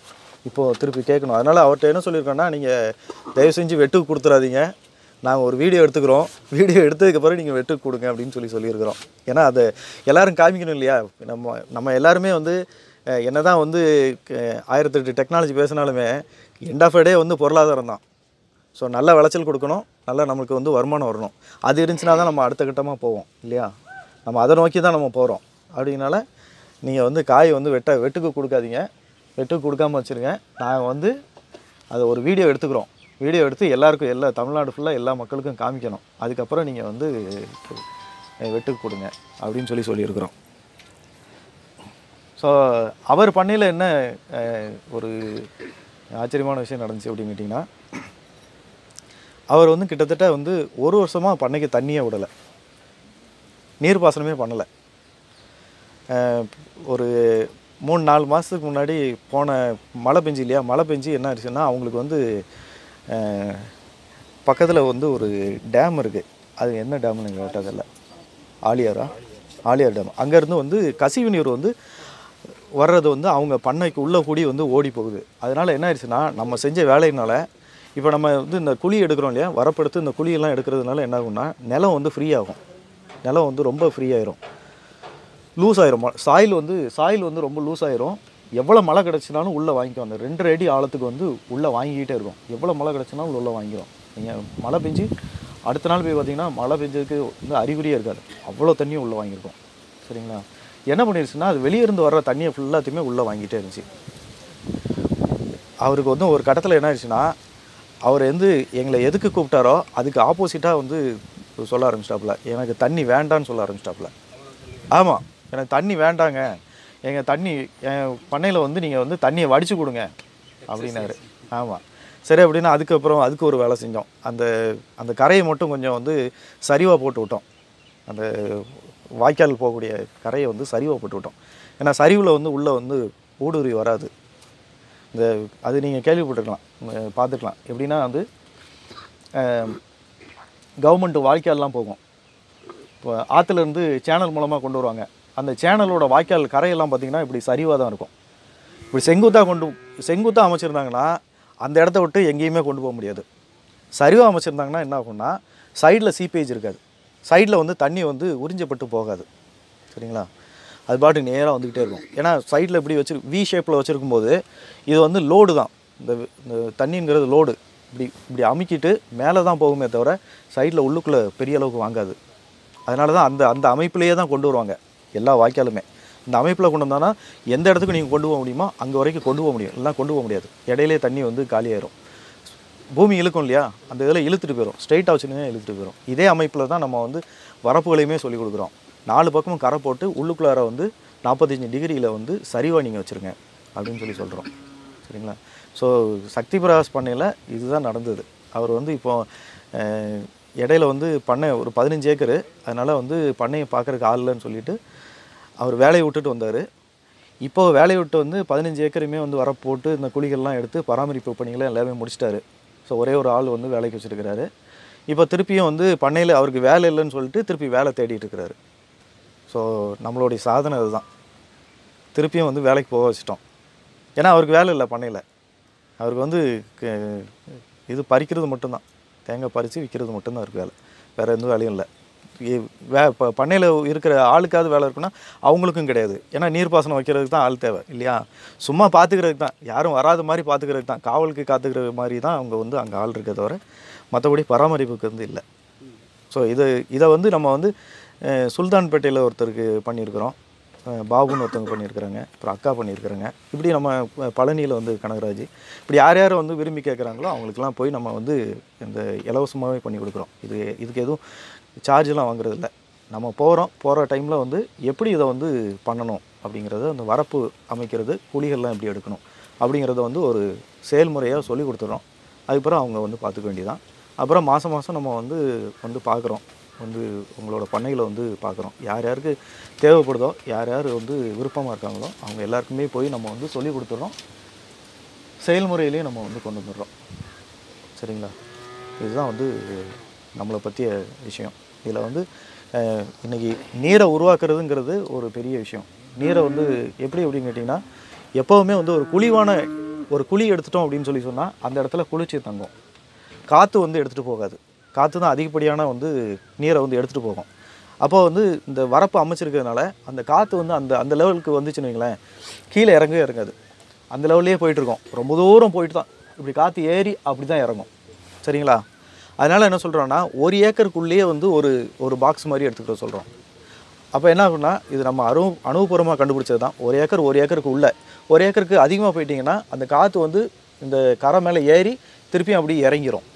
இப்போது திருப்பி கேட்கணும். அதனால் அவர்கிட்ட என்ன சொல்லியிருக்கோன்னா நீங்கள் தயவு செஞ்சு வெட்டுக்கு கொடுத்துறாதீங்க. நாங்கள் ஒரு வீடியோ எடுத்துக்கிறோம். வீடியோ எடுத்ததுக்கப்புறம் நீங்கள் வெட்டுக்கு கொடுங்க அப்படின்னு சொல்லி சொல்லியிருக்கிறோம். ஏன்னா அதை எல்லோரும் காமிக்கணும் இல்லையா? நம்ம நம்ம எல்லாருமே வந்து என்ன தான் வந்து ஆயிரத்தெட்டு டெக்னாலஜி பேசினாலுமே எண்ட் ஆஃப் டே வந்து பொருளாதாரம் தான். ஸோ நல்ல விளைச்சல் கொடுக்கணும். நல்லா நம்மளுக்கு வந்து வருமானம் வரணும். அது இருந்துச்சுன்னா தான் நம்ம அடுத்த கட்டமாக போவோம் இல்லையா? நம்ம அதை நோக்கி தான் நம்ம போகிறோம் அப்படினால நீங்கள் வந்து காய் வந்து வெட்ட வெட்டுக்கு கொடுக்காதீங்க. வெட்டுக்கு கொடுக்காம வச்சுருங்க. நாங்கள் வந்து அதை ஒரு வீடியோ எடுத்துக்கிறோம். வீடியோ எடுத்து எல்லாருக்கும் எல்லா தமிழ்நாடு ஃபுல்லாக எல்லா மக்களுக்கும் காமிக்கணும். அதுக்கப்புறம் நீங்கள் வந்து வெட்டுக்கு கொடுங்க அப்படின்னு சொல்லி சொல்லியிருக்கிறோம். ஸோ அவர் பண்ணையில் என்ன ஒரு ஆச்சரியமான விஷயம் நடந்துச்சு அப்படின்னு கேட்டிங்கன்னா அவர் வந்து கிட்டத்தட்ட வந்து ஒரு வருஷமாக பண்ணைக்கு தண்ணியே விடலை. நீர்ப்பாசனமே பண்ணலை. ஒரு மூணு நாலு மாதத்துக்கு முன்னாடி போன மழை பெஞ்சு இல்லையா? மழை பெஞ்சு என்ன ஆச்சுன்னா அவங்களுக்கு வந்து பக்கத்தில் வந்து ஒரு டேம் இருக்குது அது என்ன டேம்னு எங்கள் கேட்டதில்ல ஆலியாரா? ஆலியார் டேம். அங்கேருந்து வந்து கசிவு நீர் வந்து வர்றது வந்து அவங்க பண்ணைக்கு உள்ளே கூடி வந்து ஓடி போகுது. அதனால் என்ன ஆயிடுச்சுன்னா நம்ம செஞ்ச வேலையினால இப்போ நம்ம வந்து இந்த குழி எடுக்கிறோம் இல்லையா? வரப்படுத்து இந்த குழியெல்லாம் எடுக்கிறதுனால என்ன ஆகும்னா நிலம் வந்து ஃப்ரீ ஆகும். நிலம் வந்து ரொம்ப ஃப்ரீ ஆயிரும். லூஸ் ஆயிரும். சாயில் வந்து சாயில் வந்து ரொம்ப லூஸ் ஆயிரும். எவ்வளோ மழை கிடச்சினாலும் உள்ளே வாங்கிக்கும் அந்த ரெண்டரை அடி ஆழத்துக்கு வந்து உள்ளே வாங்கிக்கிட்டே இருக்கும். எவ்வளோ மழை கிடச்சினாலும் உள்ளே வாங்கிடும் நீங்கள் மழை பெஞ்சு அடுத்த நாள் போய் பார்த்தீங்கன்னா மழை பெஞ்சதுக்கு வந்து அறிகுறியே இருக்காது. அவ்வளோ தண்ணியும் உள்ளே வாங்கியிருக்கும். சரிங்களா? என்ன பண்ணிருச்சுன்னா அது வெளியே இருந்து வர்ற தண்ணியை ஃபுல்லாத்தையுமே உள்ளே வாங்கிட்டே இருந்துச்சு. அவருக்கு வந்து ஒரு கட்டத்தில் என்ன ஆயிடுச்சுன்னா அவர் வந்து எங்களை எதுக்கு கூப்பிட்டாரோ அதுக்கு ஆப்போசிட்டாக வந்து சொல்ல ஆரம்பிச்சிட்டாப்புல. எனக்கு தண்ணி வேண்டான்னு சொல்ல ஆரம்பிச்சிட்டாப்புல. ஆமாம் எனக்கு தண்ணி வேண்டாங்க. எங்கள் தண்ணி என் பண்ணையில் வந்து நீங்கள் வந்து தண்ணியை வடித்து கொடுங்க அப்படின்னாரு. ஆமாம் சரி அப்படின்னா அதுக்கப்புறம் அதுக்கு ஒரு வேலை செஞ்சோம். அந்த அந்த கரையை மட்டும் கொஞ்சம் வந்து சரிவாக போட்டு விட்டோம். அந்த வாய்க்கால் போகக்கூடிய கரையை வந்து சரிவாக போட்டு விட்டோம். ஏன்னா சரிவில் வந்து உள்ளே வந்து ஊடுருவி வராது. இந்த அது நீங்கள் கேள்விப்பட்டிருக்கலாம் பார்த்துக்கலாம் எப்படின்னா வந்து கவர்மெண்ட் வாய்க்கால்லாம் போகும். இப்போ ஆற்றுலேருந்து சேனல் மூலமாக கொண்டு வருவாங்க. அந்த சேனலோட வாய்க்கால் கரையெல்லாம் பார்த்திங்கன்னா இப்படி சரிவாக தான் இருக்கும். இப்படி செங்குத்தாக கொண்டு செங்குத்தாக அமைச்சிருந்தாங்கன்னா அந்த இடத்த விட்டு எங்கேயுமே கொண்டு போக முடியாது. சரிவாக அமைச்சிருந்தாங்கன்னா என்ன ஆகும்னா சைடில் சீப்பேஜ் இருக்காது. சைடில் வந்து தண்ணி வந்து உறிஞ்சப்பட்டு போகாது. சரிங்களா? அது பாட்டுக்கு நேராக வந்துக்கிட்டே இருக்கும். ஏன்னா சைடில் இப்படி வச்சு வி ஷேப்பில் வச்சுருக்கும் போது இது வந்து லோடு தான். இந்த இந்த தண்ணிங்கிறது லோடு இப்படி இப்படி அமுக்கிட்டு மேலே தான் போகுமே தவிர சைடில் உள்ளுக்குள்ளே பெரிய அளவுக்கு வாங்காது. அதனால தான் அந்த அந்த அமைப்பிலேயே தான் கொண்டு வருவாங்க எல்லா வாய்க்காலுமே. இந்த அமைப்பில் கொண்டு வந்தோன்னா எந்த இடத்துக்கு நீங்கள் கொண்டு போக முடியுமோ அங்கே வரைக்கும் கொண்டு போக முடியும். இல்லைனா கொண்டு போக முடியாது. இடையிலே தண்ணி வந்து காலியாயிரும். பூமி இழுக்கும் இல்லையா? அந்த இதில் இழுத்துட்டு போயிடும் ஸ்ட்ரைட்டாக வச்சுருந்தீங்கன்னா இழுத்துட்டு போயிடும் இதே அமைப்பில் தான் நம்ம வந்து வரப்புகளையுமே சொல்லிக் கொடுக்குறோம். நாலு பக்கமும் கரை போட்டு உள்ளுக்குள்ளார வந்து நாற்பத்தஞ்சு டிகிரியில் வந்து சரிவாக நீங்கள் வச்சுருங்க அப்படின்னு சொல்லி சொல்கிறோம் சரிங்களா? ஸோ சக்தி பிரகாஷ் பண்ணையில் இதுதான் நடந்தது. அவர் வந்து இப்போ இடையில வந்து பண்ணை ஒரு பதினஞ்சு ஏக்கரு. அதனால் வந்து பண்ணையை பார்க்குறக்கு ஆள் இல்லைன்னு சொல்லிட்டு அவர் வேலையை விட்டுட்டு வந்தார். இப்போ வேலையை விட்டு வந்து பதினஞ்சு ஏக்கருமே வந்து வர போட்டு இந்த குழிகள்லாம் எடுத்து பராமரிப்பு பணிகளை எல்லாமே முடிச்சிட்டாரு. ஸோ ஒரே ஒரு ஆள் வந்து வேலைக்கு வச்சுருக்கிறாரு. இப்போ திருப்பியும் வந்து பண்ணையில் அவருக்கு வேலை இல்லைன்னு சொல்லிட்டு திருப்பி வேலை தேடிட்டு இருக்கிறாரு. ஸோ நம்மளுடைய சாதனை அதுதான். திருப்பியும் வந்து வேலைக்கு போக வச்சிட்டோம். ஏன்னா அவருக்கு வேலை இல்லை பண்ணையில். அவருக்கு வந்து க- இது பறிக்கிறது மட்டும்தான். தேங்காய் பறித்து விற்கிறது மட்டும்தான் அவருக்கு வேலை. வேறு எந்த வேலையும் இல்லை. வே இப்போ பண்ணையில் இருக்கிற ஆளுக்காவது வேலை இருக்குன்னா அவங்களுக்கும் கிடையாது. ஏன்னா நீர்ப்பாசனம் வைக்கிறதுக்கு தான் ஆள் தேவை இல்லையா? சும்மா பார்த்துக்கிறதுக்கு தான். யாரும் வராத மாதிரி பார்த்துக்கிறதுக்கு தான். காவலுக்கு காத்துக்கிற மாதிரி தான் அவங்க வந்து அங்கே ஆள் இருக்க தவிர மற்றபடி பராமரிப்புக்கு வந்து இல்லை. ஸோ இது இதை வந்து நம்ம வந்து சுல்தான்பேட்டையில் ஒருத்தருக்கு பண்ணியிருக்கிறோம். பாபுன்னு ஒருத்தவங்க பண்ணியிருக்கிறாங்க. அப்புறம் அக்கா பண்ணியிருக்கிறாங்க. இப்படி நம்ம பழனியில் வந்து கனகராஜ். இப்படி யார் யார் வந்து விரும்பி கேட்குறாங்களோ அவங்களுக்குலாம் போய் நம்ம வந்து இந்த இலவசமாகவே பண்ணி கொடுக்குறோம். இது இதுக்கு எதுவும் சார்ஜெலாம் வாங்குறதில்ல நம்ம போகிறோம் போகிற டைமில் வந்து எப்படி இதை வந்து பண்ணணும் அப்படிங்கிறத அந்த வரப்பு அமைக்கிறது குழிகள்லாம் எப்படி எடுக்கணும் அப்படிங்கிறத வந்து ஒரு செயல்முறையாக சொல்லி கொடுத்துட்றோம். அதுக்கப்புறம் அவங்க வந்து பார்த்துக்க வேண்டியதான் அப்புறம் மாதம் மாதம் நம்ம வந்து வந்து பார்க்குறோம். வந்து உங்களோட பண்ணைகளை வந்து பார்க்குறோம் யார் யாருக்கு தேவைப்படுதோ யார் யார் வந்து விருப்பமாக இருக்காங்களோ அவங்க எல்லாருக்குமே போய் நம்ம வந்து சொல்லி கொடுத்துட்றோம். செயல்முறையிலையும் நம்ம வந்து கொண்டு வந்துடுறோம். சரிங்களா? இதுதான் வந்து நம்மளை பற்றிய விஷயம். இதில் வந்து இன்றைக்கி இன்னைக்கு நீரை உருவாக்குறதுங்கிறது ஒரு பெரிய விஷயம். நீரை வந்து எப்படி அப்படின்னு கேட்டிங்கன்னா எப்போவுமே வந்து ஒரு குழிவான ஒரு குழி எடுத்துட்டோம் அப்படின்னு சொல்லி சொன்னால் அந்த இடத்துல குளிர்ச்சி தங்கும். காற்று வந்து எடுத்துகிட்டு போகாது. காற்று தான் அதிகப்படியான வந்து நீரை வந்து எடுத்துகிட்டு போகும். அப்போ வந்து இந்த வரப்பு அமைச்சிருக்கிறதுனால அந்த காற்று வந்து அந்த அந்த லெவலுக்கு வந்துச்சுன்னு வைங்களேன் கீழே இறங்கவே இறங்காது. அந்த லெவல்லே போயிட்டுருக்கோம். ரொம்ப தூரம் போயிட்டு தான் இப்படி காற்று ஏறி அப்படி தான் இறங்கும். சரிங்களா? அதனால் என்ன சொல்கிறோன்னா ஒரு ஏக்கருக்குள்ளேயே வந்து ஒரு ஒரு பாக்ஸ் மாதிரி எடுத்துக்கிட்ட சொல்கிறோம் அப்போ என்ன ஆகும்னா இது நம்ம அணு அனுபவபூர்வமாக கண்டுபிடிச்சது தான் ஒரு ஏக்கர் ஒரு ஏக்கருக்கு உள்ளே. ஒரு ஏக்கருக்கு அதிகமாக போயிட்டிங்கன்னா அந்த காற்று வந்து இந்த கரை மேலே ஏறி திருப்பியும் அப்படி இறங்கிரும்.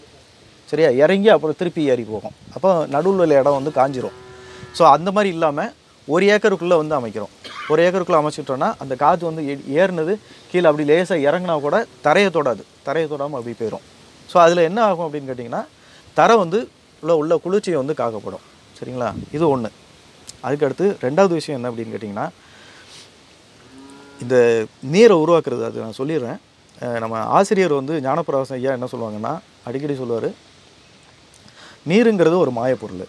சரியா? இறங்கி அப்புறம் திருப்பி ஏறி போகும். அப்போ நடுவில் உள்ள இடம் வந்து காஞ்சிரும். ஸோ அந்த மாதிரி இல்லாமல் ஒரு ஏக்கருக்குள்ளே வந்து அமைக்கிறோம். ஒரு ஏக்கருக்குள்ளே அமைச்சிட்டோன்னா அந்த காற்று வந்து ஏ- கீழே அப்படி லேசாக இறங்குனா கூட தரையை தொடாது. தரையை தொடாமல் அப்படி போயிடும் ஸோ அதில் என்ன ஆகும் அப்படின்னு கேட்டிங்கன்னா தரை வந்து உள்ள உள்ள குளிர்ச்சியை வந்து காக்கப்படும். சரிங்களா? இது ஒன்று அதுக்கடுத்து ரெண்டாவது விஷயம் என்ன அப்படின்னு கேட்டிங்கன்னா இந்த நீரை உருவாக்குறது. அது நான் சொல்லிடுறேன். நம்ம ஆசிரியர் வந்து ஞானப்பிரவாசம் ஐயா என்ன சொல்லுவாங்கன்னா அடிக்கடி சொல்லுவார் நீருங்கிறது ஒரு மாயப்பொருள்.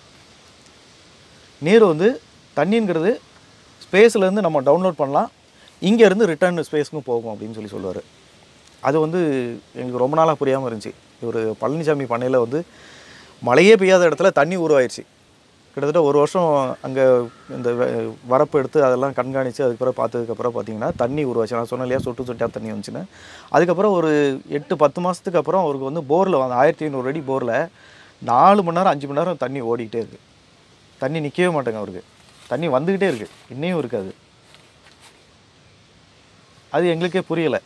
நீர் வந்து தண்ணிங்கிறது ஸ்பேஸ்லேருந்து நம்ம டவுன்லோட் பண்ணலாம். இங்கேருந்து ரிட்டர்ன் ஸ்பேஸ்க்கும் போகும் அப்படின்னு சொல்லி சொல்லுவார். அது வந்து எங்களுக்கு ரொம்ப நாளாக புரியாமல் இருந்துச்சு. இவர் பழனிசாமி பண்ணையில் வந்து மழையே பெய்யாத இடத்துல தண்ணி உருவாயிடுச்சு கிட்டத்தட்ட ஒரு வருஷம் அங்கே இந்த வரப்பு எடுத்து அதெல்லாம் கண்காணித்து அதுக்கப்புறம் பார்த்ததுக்கப்புறம் பார்த்தீங்கன்னா தண்ணி உருவாச்சு. நான் சொன்னலையா இல்லையா சொட்டு சொட்டாக தண்ணி வந்துச்சுன்னு. அதுக்கப்புறம் ஒரு எட்டு பத்து மாதத்துக்கு அப்புறம் அவருக்கு வந்து போரில் வந்து ஆயிரத்தி ஐநூறு அடி போரில் நாலு மணி நேரம் அஞ்சு மணி நேரம் தண்ணி ஓடிக்கிட்டே இருக்குது தண்ணி நிற்கவே மாட்டேங்க அவருக்கு. தண்ணி வந்துக்கிட்டே இருக்குது இன்னையும் இருக்காது. அது எங்களுக்கே புரியலை.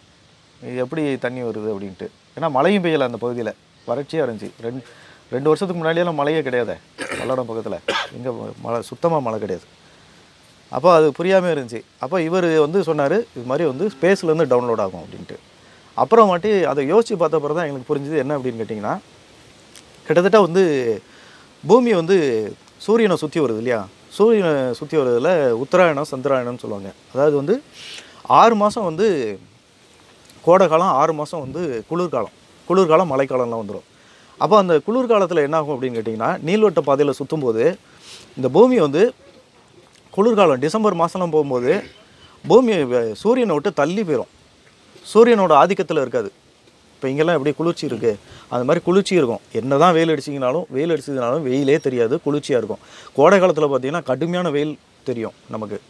இது எப்படி தண்ணி வருது அப்படின்ட்டு. ஏன்னா மழையும் பெய்யலை அந்த பகுதியில். வறட்சியாக இருந்துச்சு. ரெண்டு ரெண்டு வருஷத்துக்கு முன்னாடியெல்லாம் மழையே கிடையாது. பல்லடம் பக்கத்தில். இங்கே மழை சுத்தமாக மழை கிடையாது. அப்போ அது புரியாமல் இருந்துச்சு. அப்போ இவர் வந்து சொன்னார் இது மாதிரி வந்து ஸ்பேஸ்லேருந்து டவுன்லோட் ஆகும் அப்படின்ட்டு. அப்புறமாட்டி அதை யோசித்து பார்த்த பிறகு தான் எங்களுக்கு புரிஞ்சுது என்ன அப்படின்னு கேட்டிங்கன்னா கிட்டத்தட்ட வந்து பூமி வந்து சூரியனை சுற்றி வருது இல்லையா? சூரியனை சுற்றி வர்றதில் உத்தராயணம் சந்திராயணம்னு சொல்லுவாங்க. அதாவது வந்து ஆறு மாதம் வந்து கோடை காலம் ஆறு மாதம் வந்து குளிர்காலம். குளிர்காலம் மழைக்காலம்லாம் வந்துடும் அப்போ அந்த குளிர்காலத்தில் என்ன ஆகும் அப்படின்னு கேட்டிங்கன்னா நீள்வட்ட பாதையில் சுற்றும்போது இந்த பூமி வந்து குளிர்காலம் டிசம்பர் மாதம்லாம் போகும்போது பூமி சூரியனை விட்டு தள்ளி போயிடும் சூரியனோட ஆதிக்கத்தில் இருக்காது. இப்போ இங்கெல்லாம் எப்படி குளிர்ச்சி இருக்குது அந்த மாதிரி குளிர்ச்சி இருக்கும். என்ன தான் வெயில் அடிச்சிங்கனாலும் வெயில் அடிச்சதுனாலும் வெயிலே தெரியாது குளிர்ச்சியாக இருக்கும். கோடை காலத்தில் பார்த்தீங்கன்னா கடுமையான வெயில் தெரியும் நமக்கு.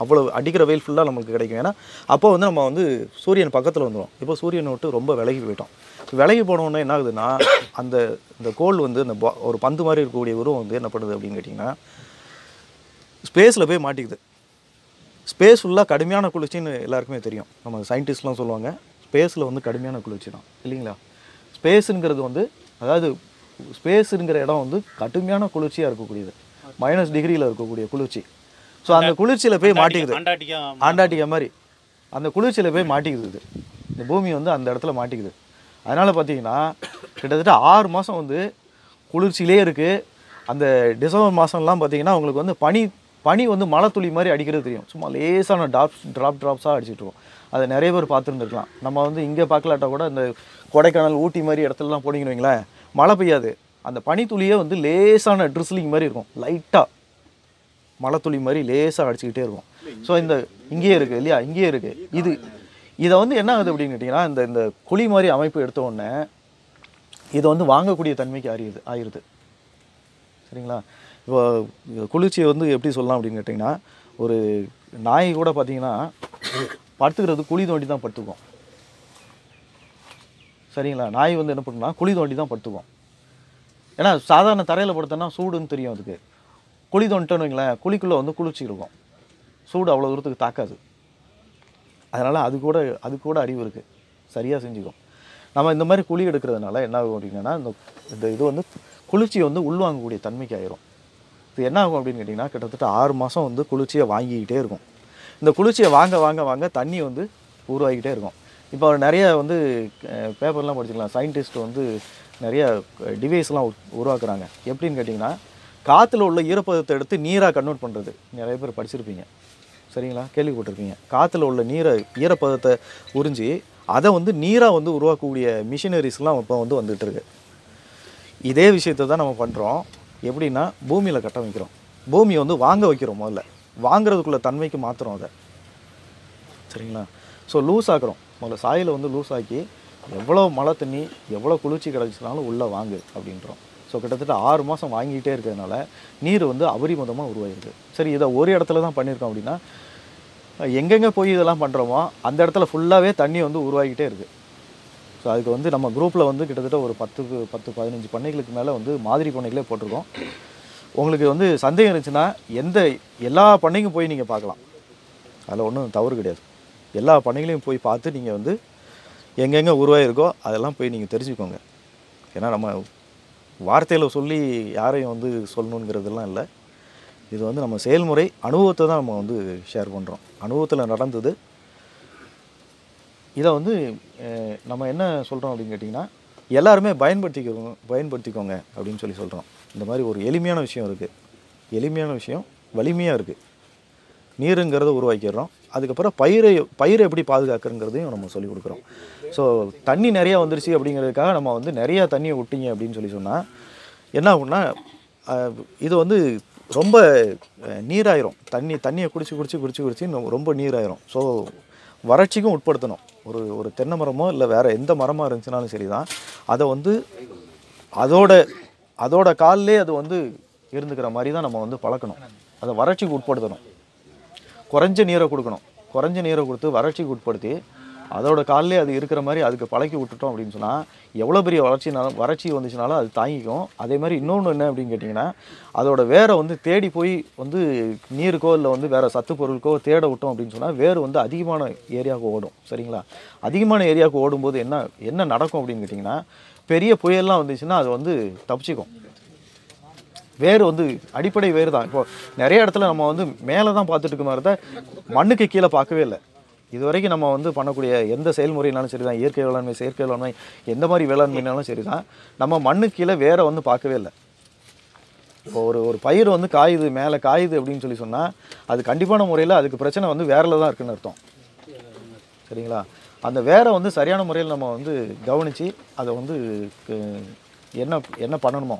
அவ்வளோ அடிக்கிற வெயில் ஃபுல்லாக நமக்கு கிடைக்கும். ஏன்னா அப்போ வந்து நம்ம வந்து சூரியன் பக்கத்தில் வந்துடும் இப்போ சூரியனை விட்டு ரொம்ப விலகி போயிட்டோம். விலகி போனோடனே என்ன ஆகுதுன்னா அந்த இந்த கோல் வந்து இந்த பா- ஒரு பந்து மாதிரி இருக்கக்கூடிய உருவம் வந்து என்ன பண்ணுது அப்படின்னு கேட்டிங்கன்னா ஸ்பேஸில் போய் மாட்டிக்குது. ஸ்பேஸ் ஃபுல்லாக கடுமையான குளிர்ச்சின்னு எல்லாருக்குமே தெரியும். நம்ம சயின்டிஸ்ட்லாம் சொல்லுவாங்க. ஸ்பேஸில் வந்து கடுமையான குளிர்ச்சி தான். இல்லைங்களா? ஸ்பேஸுங்கிறது வந்து அதாவது ஸ்பேஸுங்கிற இடம் வந்து கடுமையான குளிர்ச்சியாக இருக்கக்கூடியது. மைனஸ் டிகிரியில் இருக்கக்கூடிய குளிர்ச்சி. ஸோ அந்த குளிர்ச்சியில் போய் மாட்டிக்குது. அண்டார்டிகா மாதிரி. அந்த குளிர்ச்சியில் போய் மாட்டிக்குது இது. இந்த பூமி வந்து அந்த இடத்துல மாட்டிக்குது. அதனால் பார்த்தீங்கன்னா கிட்டத்தட்ட ஆறு மாதம் வந்து குளிர்ச்சியிலே இருக்குது அந்த டிசம்பர் மாதம்லாம் பார்த்தீங்கன்னா உங்களுக்கு வந்து பனி பனி வந்து மழை துளி மாதிரி அடிக்கிறது தெரியும். சும்மா லேசான டாப்ஸ் ட்ராப் ட்ராப்ஸாக அடிச்சிட்டு இருக்கும். அதை நிறைய பேர் பார்த்துருந்துருக்கலாம். நம்ம வந்து இங்கே பார்க்கலாட்டா கூட இந்த கொடைக்கானல் ஊட்டி மாதிரி இடத்துலலாம் போனீங்கன்னு வைங்களேன் மழை பெய்யாது. அந்த பனித்துளியே வந்து லேசான ட்ரிஸ்லிங் மாதிரி இருக்கும். லைட்டாக மழை துளி மாதிரி லேசாக அடிச்சுக்கிட்டே இருக்கும். ஸோ இந்த இங்கேயே இருக்குது இல்லையா? இங்கேயே இருக்குது இது இதை வந்து என்ன ஆகுது அப்படின்னு கேட்டிங்கன்னா இந்த இந்த குழி மாதிரி அமைப்பு எடுத்த உடனே இதை வந்து வாங்கக்கூடிய தன்மைக்கு அறியுது ஆயிருது சரிங்களா? இப்போ குளிர்ச்சியை வந்து எப்படி சொல்லலாம் அப்படின்னு கேட்டிங்கன்னா ஒரு நாய் கூட பார்த்தீங்கன்னா படுத்துக்கிறது குழி தோண்டி தான் படுத்துக்கும். சரிங்களா? நாய் வந்து என்ன பண்ணுன்னா குழி தோண்டி தான் படுத்துக்கும். ஏன்னா சாதாரண தரையில் படுத்தோன்னா சூடுன்னு தெரியும் அதுக்கு. குழி தோண்டிட்டோன்னு வைங்களேன் குழிக்குள்ளே வந்து குளிர்ச்சி இருக்கும். சூடு அவ்வளோ தூரத்துக்கு தாக்காது. அதனால் அது கூட அது கூட அறிவு இருக்குது சரியாக செஞ்சுக்கும். நம்ம இந்த மாதிரி குழி எடுக்கிறதுனால என்ன ஆகும் அப்படின்னா இந்த இந்த இது வந்து குளிர்ச்சியை வந்து உள்வாங்கக்கூடிய தன்மைக்கு ஆயிரும். இது என்ன ஆகும் அப்படின்னு கேட்டிங்கன்னா கிட்டத்தட்ட ஆறு மாதம் வந்து குளிர்ச்சியை வாங்கிக்கிட்டே இருக்கும். இந்த குளிர்ச்சியை வாங்க வாங்க வாங்க தண்ணி வந்து உருவாகிக்கிட்டே இருக்கும். இப்போ நிறைய வந்து பேப்பர்லாம் படிச்சுக்கலாம். சயின்டிஸ்ட் வந்து நிறைய டிவைஸ்லாம் உருவாக்குறாங்க. எப்படின்னு கேட்டிங்கன்னா காற்றுல உள்ள ஈரப்பதத்தை எடுத்து நீராக கன்வெர்ட் பண்ணுறது நிறைய பேர் படிச்சிருப்பீங்க. சரிங்களா? கேள்விப்பட்டிருப்பீங்க. காற்றுல உள்ள நீரை ஈரப்பதத்தை உறிஞ்சி அதை வந்து நீராக வந்து உருவாக்கக்கூடிய மிஷினரிஸ்லாம் இப்போ வந்து வந்துகிட்ருக்கு இருக்கு இதே விஷயத்தை தான் நம்ம பண்ணுறோம் எப்படின்னா பூமியில் கட்டமைக்கிறோம். பூமியை வந்து வாங்க வைக்கிறோம் முதல்ல. வாங்குறதுக்குள்ள தன்மைக்கு மாற்றுறோம் அதை. சரிங்களா? ஸோ லூஸ் ஆக்குறோம். முதல்ல சாயில் வந்து லூஸ் ஆக்கி எவ்வளோ மழை தண்ணி எவ்வளோ குளிர்ச்சி கிடச்சினாலும் உள்ளே வாங்கு அப்படின்றோம். ஸோ கிட்டத்தட்ட ஆறு மாதம் வாங்கிக்கிட்டே இருக்கிறதுனால நீர் வந்து அபரிமிதமாக உருவாகிருக்கு சரி இதை ஒரு இடத்துல தான் பண்ணியிருக்கோம் அப்படின்னா எங்கெங்கே போய் இதெல்லாம் பண்ணுறோமோ அந்த இடத்துல ஃபுல்லாகவே தண்ணி வந்து உருவாகிட்டே இருக்குது ஸோ அதுக்கு வந்து நம்ம குரூப்பில் வந்து கிட்டத்தட்ட ஒரு பத்துக்கு பத்து பதினஞ்சு பண்ணைகளுக்கு மேலே வந்து மாதிரி பண்ணைகளே போட்டிருக்கோம். உங்களுக்கு வந்து சந்தேகம் இருந்துச்சுன்னா எந்த எல்லா பண்ணைக்கும் போய் நீங்கள் பார்க்கலாம். அதில் ஒன்றும் தவறு கிடையாது. எல்லா பண்ணைகளையும் போய் பார்த்து நீங்கள் வந்து எங்கெங்கே உருவாயிருக்கோ அதெல்லாம் போய் நீங்கள் தெரிஞ்சுக்கோங்க. ஏன்னா நம்ம வார்த்தையில் சொல்லி யாரையும் வந்து சொல்லணுங்கிறதெல்லாம் இல்லை. இது வந்து நம்ம செயல்முறை அனுபவத்தை தான் நம்ம வந்து ஷேர் பண்ணுறோம் அனுபவத்தில் நடந்தது. இதை வந்து நம்ம என்ன சொல்கிறோம் அப்படின்னு கேட்டிங்கன்னா எல்லாருமே பயன்படுத்திக்கோங்க பயன்படுத்திக்கோங்க அப்படின்னு சொல்லி சொல்கிறோம் இந்த மாதிரி ஒரு எளிமையான விஷயம் இருக்குது எளிமையான விஷயம் வலிமையாக இருக்குது நீருங்கிறத உருவாக்கிடுறோம். அதுக்கப்புறம் பயிரை பயிரை எப்படி பாதுகாக்கிறங்கிறதையும் நம்ம சொல்லிக் கொடுக்குறோம். ஸோ தண்ணி நிறையா வந்துருச்சு அப்படிங்கிறதுக்காக நம்ம வந்து நிறையா தண்ணியை விட்டீங்க அப்படின்னு சொல்லி சொன்னால் என்ன ஆகும்னா இது வந்து ரொம்ப நீராயிரும். தண்ணி தண்ணியை குடிச்சு குடிச்சு குடிச்சு குடிச்சு ரொம்ப நீராயிரும். ஸோ வறட்சிக்கும் உட்படுத்தணும். ஒரு ஒரு தென்னை மரமோ இல்லை வேறு எந்த மரமாக இருந்துச்சுனாலும் சரி தான் அதை வந்து அதோட அதோட காலிலே அது வந்து இருந்துக்கிற மாதிரி தான் நம்ம வந்து பழக்கணும். அதை வறட்சிக்கு உட்படுத்தணும். குறைஞ்ச நீரை கொடுக்கணும். குறைஞ்ச நீரை கொடுத்து வறட்சிக்கு உட்படுத்தி அதோட காலிலே அது இருக்கிற மாதிரி அதுக்கு பழக்கி விட்டுட்டோம் அப்படின்னு சொன்னால் எவ்வளோ பெரிய வளர்ச்சினாலும் வறட்சி வந்துச்சுனாலும் அது தாங்கிக்கும். அதே மாதிரி இன்னொன்று என்ன அப்படின்னு கேட்டிங்கன்னா அதோட வேரை வந்து தேடி போய் வந்து நீருக்கோ இல்லை வந்து வேறு சத்து பொருளுக்கோ தேட விட்டோம் அப்படின்னு சொன்னால் வேர் வந்து அதிகமான ஏரியாவுக்கு ஓடும். சரிங்களா? அதிகமான ஏரியாவுக்கு ஓடும்போது என்ன என்ன நடக்கும் அப்படின்னு கேட்டிங்கன்னா பெரிய புயல்லாம் வந்துச்சுன்னா அது வந்து தப்பிச்சிக்கும். வேர் வந்து அடிப்படை வேர் தான். இப்போது நிறைய இடத்துல நம்ம வந்து மேலே தான் பார்த்துட்டு இருக்க மாதிரி தான் மண்ணுக்கு கீழே பார்க்கவே இல்லை. இது வரைக்கும் நம்ம வந்து பண்ணக்கூடிய எந்த செயல்முறைனாலும் சரி தான் இயற்கை வேளாண்மை செயற்கை வேளாண்மை எந்த மாதிரி வேளாண்மைனாலும் சரி தான் நம்ம மண்ணுக்கு கீழே வேற வந்து பார்க்கவே இல்லை. இப்போ ஒரு ஒரு பயிர் வந்து காயுது மேலே காயுது அப்படின்னு சொல்லி சொன்னால் அது கண்டிப்பான முறையில் அதுக்கு பிரச்சனை வந்து வேரில் தான் இருக்குன்னு அர்த்தம். சரிங்களா? அந்த வேரை வந்து சரியான முறையில் நம்ம வந்து கவனித்து அதை வந்து என்ன என்ன பண்ணணுமோ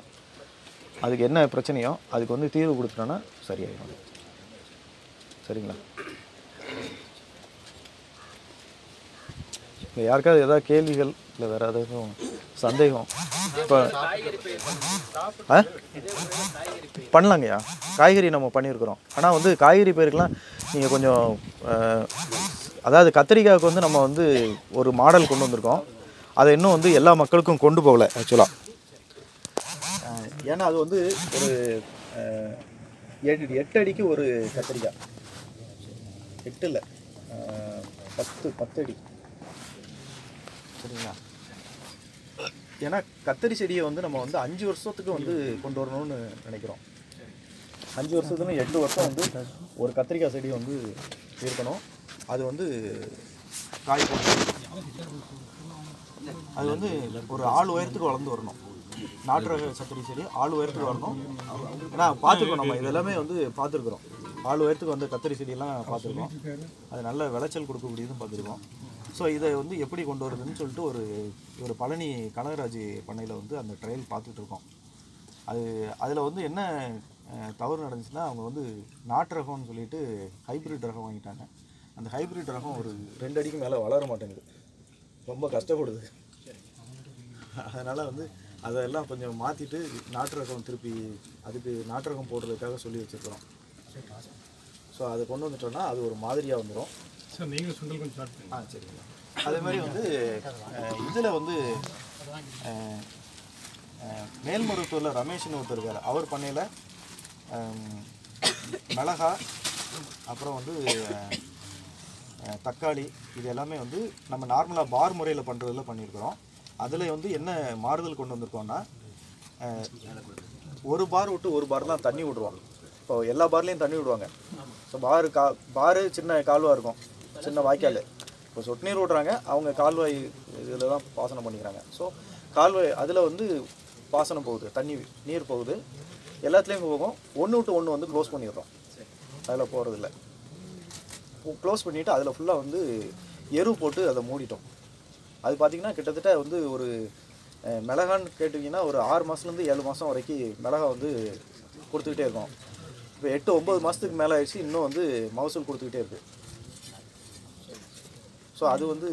அதுக்கு என்ன பிரச்சனையோ அதுக்கு வந்து தீர்வு கொடுத்துட்டோன்னா சரியாயிடும். சரிங்களா? இல்லை யாருக்காவது ஏதாவது கேள்விகள் இல்லை வேறு ஏதாச்சும் சந்தேகம்? இப்போ ஆ? பண்ணலாங்கய்யா. காய்கறி நம்ம பண்ணியிருக்கிறோம். ஆனால் வந்து காய்கறி பயிருக்கெலாம் நீங்கள் கொஞ்சம் அதாவது கத்திரிக்காய்க்கு வந்து நம்ம வந்து ஒரு மாடல் கொண்டு வந்திருக்கோம். அதை இன்னும் வந்து எல்லா மக்களுக்கும் கொண்டு போகலை ஆக்சுவலாக ஏன்னா அது வந்து ஒரு எட்டு எட்டு அடிக்கு ஒரு கத்திரிக்காய். எட்டு இல்லை பத்து பத்து அடி. சரிங்களா? ஏன்னா கத்தரி செடியை வந்து நம்ம வந்து அஞ்சு வருஷத்துக்கு வந்து கொண்டு வரணும்னு நினைக்கிறோம். அஞ்சு வருஷத்துல எட்டு வருஷம் வந்து ஒரு கத்திரிக்காய் செடி வந்து இருக்கணும் அது வந்து காய் அது வந்து ஒரு ஆள் உயரத்துக்கு வளர்ந்து வரணும். நாட்டு ரக சக்கரை செடி ஆள் உயரத்துக்கு வரணும். ஏன்னா பார்த்துருக்கோம் நம்ம. இதெல்லாமே வந்து பார்த்துருக்குறோம். ஆள் உயரத்துக்கு வந்து கத்திரி செடியெல்லாம் பார்த்துருக்கோம். அது நல்ல விளைச்சல் கொடுக்கக்கூடியதும் பார்த்துருக்கோம். ஸோ இதை வந்து எப்படி கொண்டு வருதுன்னு சொல்லிட்டு ஒரு ஒரு பழனி கனகராஜ் பண்ணையில் வந்து அந்த ட்ரையல் பார்த்துட்ருக்கோம் அது அதில் வந்து என்ன தவறு நடந்துச்சுன்னா அவங்க வந்து நாட்டு ரகம்னு சொல்லிட்டு ஹைப்ரிட் ரகம் வாங்கிட்டாங்க. அந்த ஹைப்ரிட் ரகம் ஒரு ரெண்டு அடிக்கு மேலே வளர மாட்டேங்குது. ரொம்ப கஷ்டப்படுது. அதனால் வந்து அதெல்லாம் கொஞ்சம் மாற்றிட்டு நாட்டு ரகம் திருப்பி அதுக்கு நாட்டு ரகம் போடுறதுக்காக சொல்லி வச்சுருக்கிறோம். ஸோ அதை கொண்டு வந்துட்டோம்னா அது ஒரு மாதிரியாக வந்துடும் சார் நீங்களும் சுண்டல் கொஞ்சம் ஸ்டார்ட் ஆ சரிங்க. அதே மாதிரி வந்து இதில் வந்து மேல்மருவத்தூரில் ரமேஷ்னு ஒருத்தர் இருக்கார். அவர் பண்ணையில் மிளகா அப்புறம் வந்து தக்காளி இது எல்லாமே வந்து நம்ம நார்மலாக பார் முறையில் பண்ணுறதுல பண்ணியிருக்கிறோம். அதில் வந்து என்ன மாறுதல் கொண்டு வந்திருக்கோம்னா ஒரு பார் விட்டு ஒரு பார் தான் தண்ணி விடுவோம் இப்போ எல்லா பார்லேயும் தண்ணி விடுவாங்க. ஸோ பாரு கா பாரு சின்ன கால்வாய் இருக்கும். சின்ன வாய்க்கால். இப்போ சொட்டு நீர் விடுறாங்க அவங்க கால்வாய் இதில் தான் பாசனம் பண்ணிக்கிறாங்க. ஸோ கால்வாய் அதில் வந்து பாசனம் போகுது தண்ணி நீர் போகுது. எல்லாத்துலேயும் போகும். ஒன்று விட்டு ஒன்று வந்து க்ளோஸ் பண்ணிடுறோம். அதில் போகிறதில்ல க்ளோஸ் பண்ணிவிட்டு அதில் ஃபுல்லாக வந்து எரு போட்டு அதை மூடிட்டோம். அது பார்த்திங்கன்னா கிட்டத்தட்ட வந்து ஒரு மிளகான்னு கேட்டிங்கன்னா ஒரு ஆறு மாதத்துலேருந்து ஏழு மாதம் வரைக்கும் மிளகா வந்து கொடுத்துக்கிட்டே இருக்கோம். இப்போ எட்டு ஒம்பது மாதத்துக்கு மேலே ஆயிடுச்சு இன்னும் வந்து மகசூல் கொடுத்துக்கிட்டே இருக்குது ஸோ அது வந்து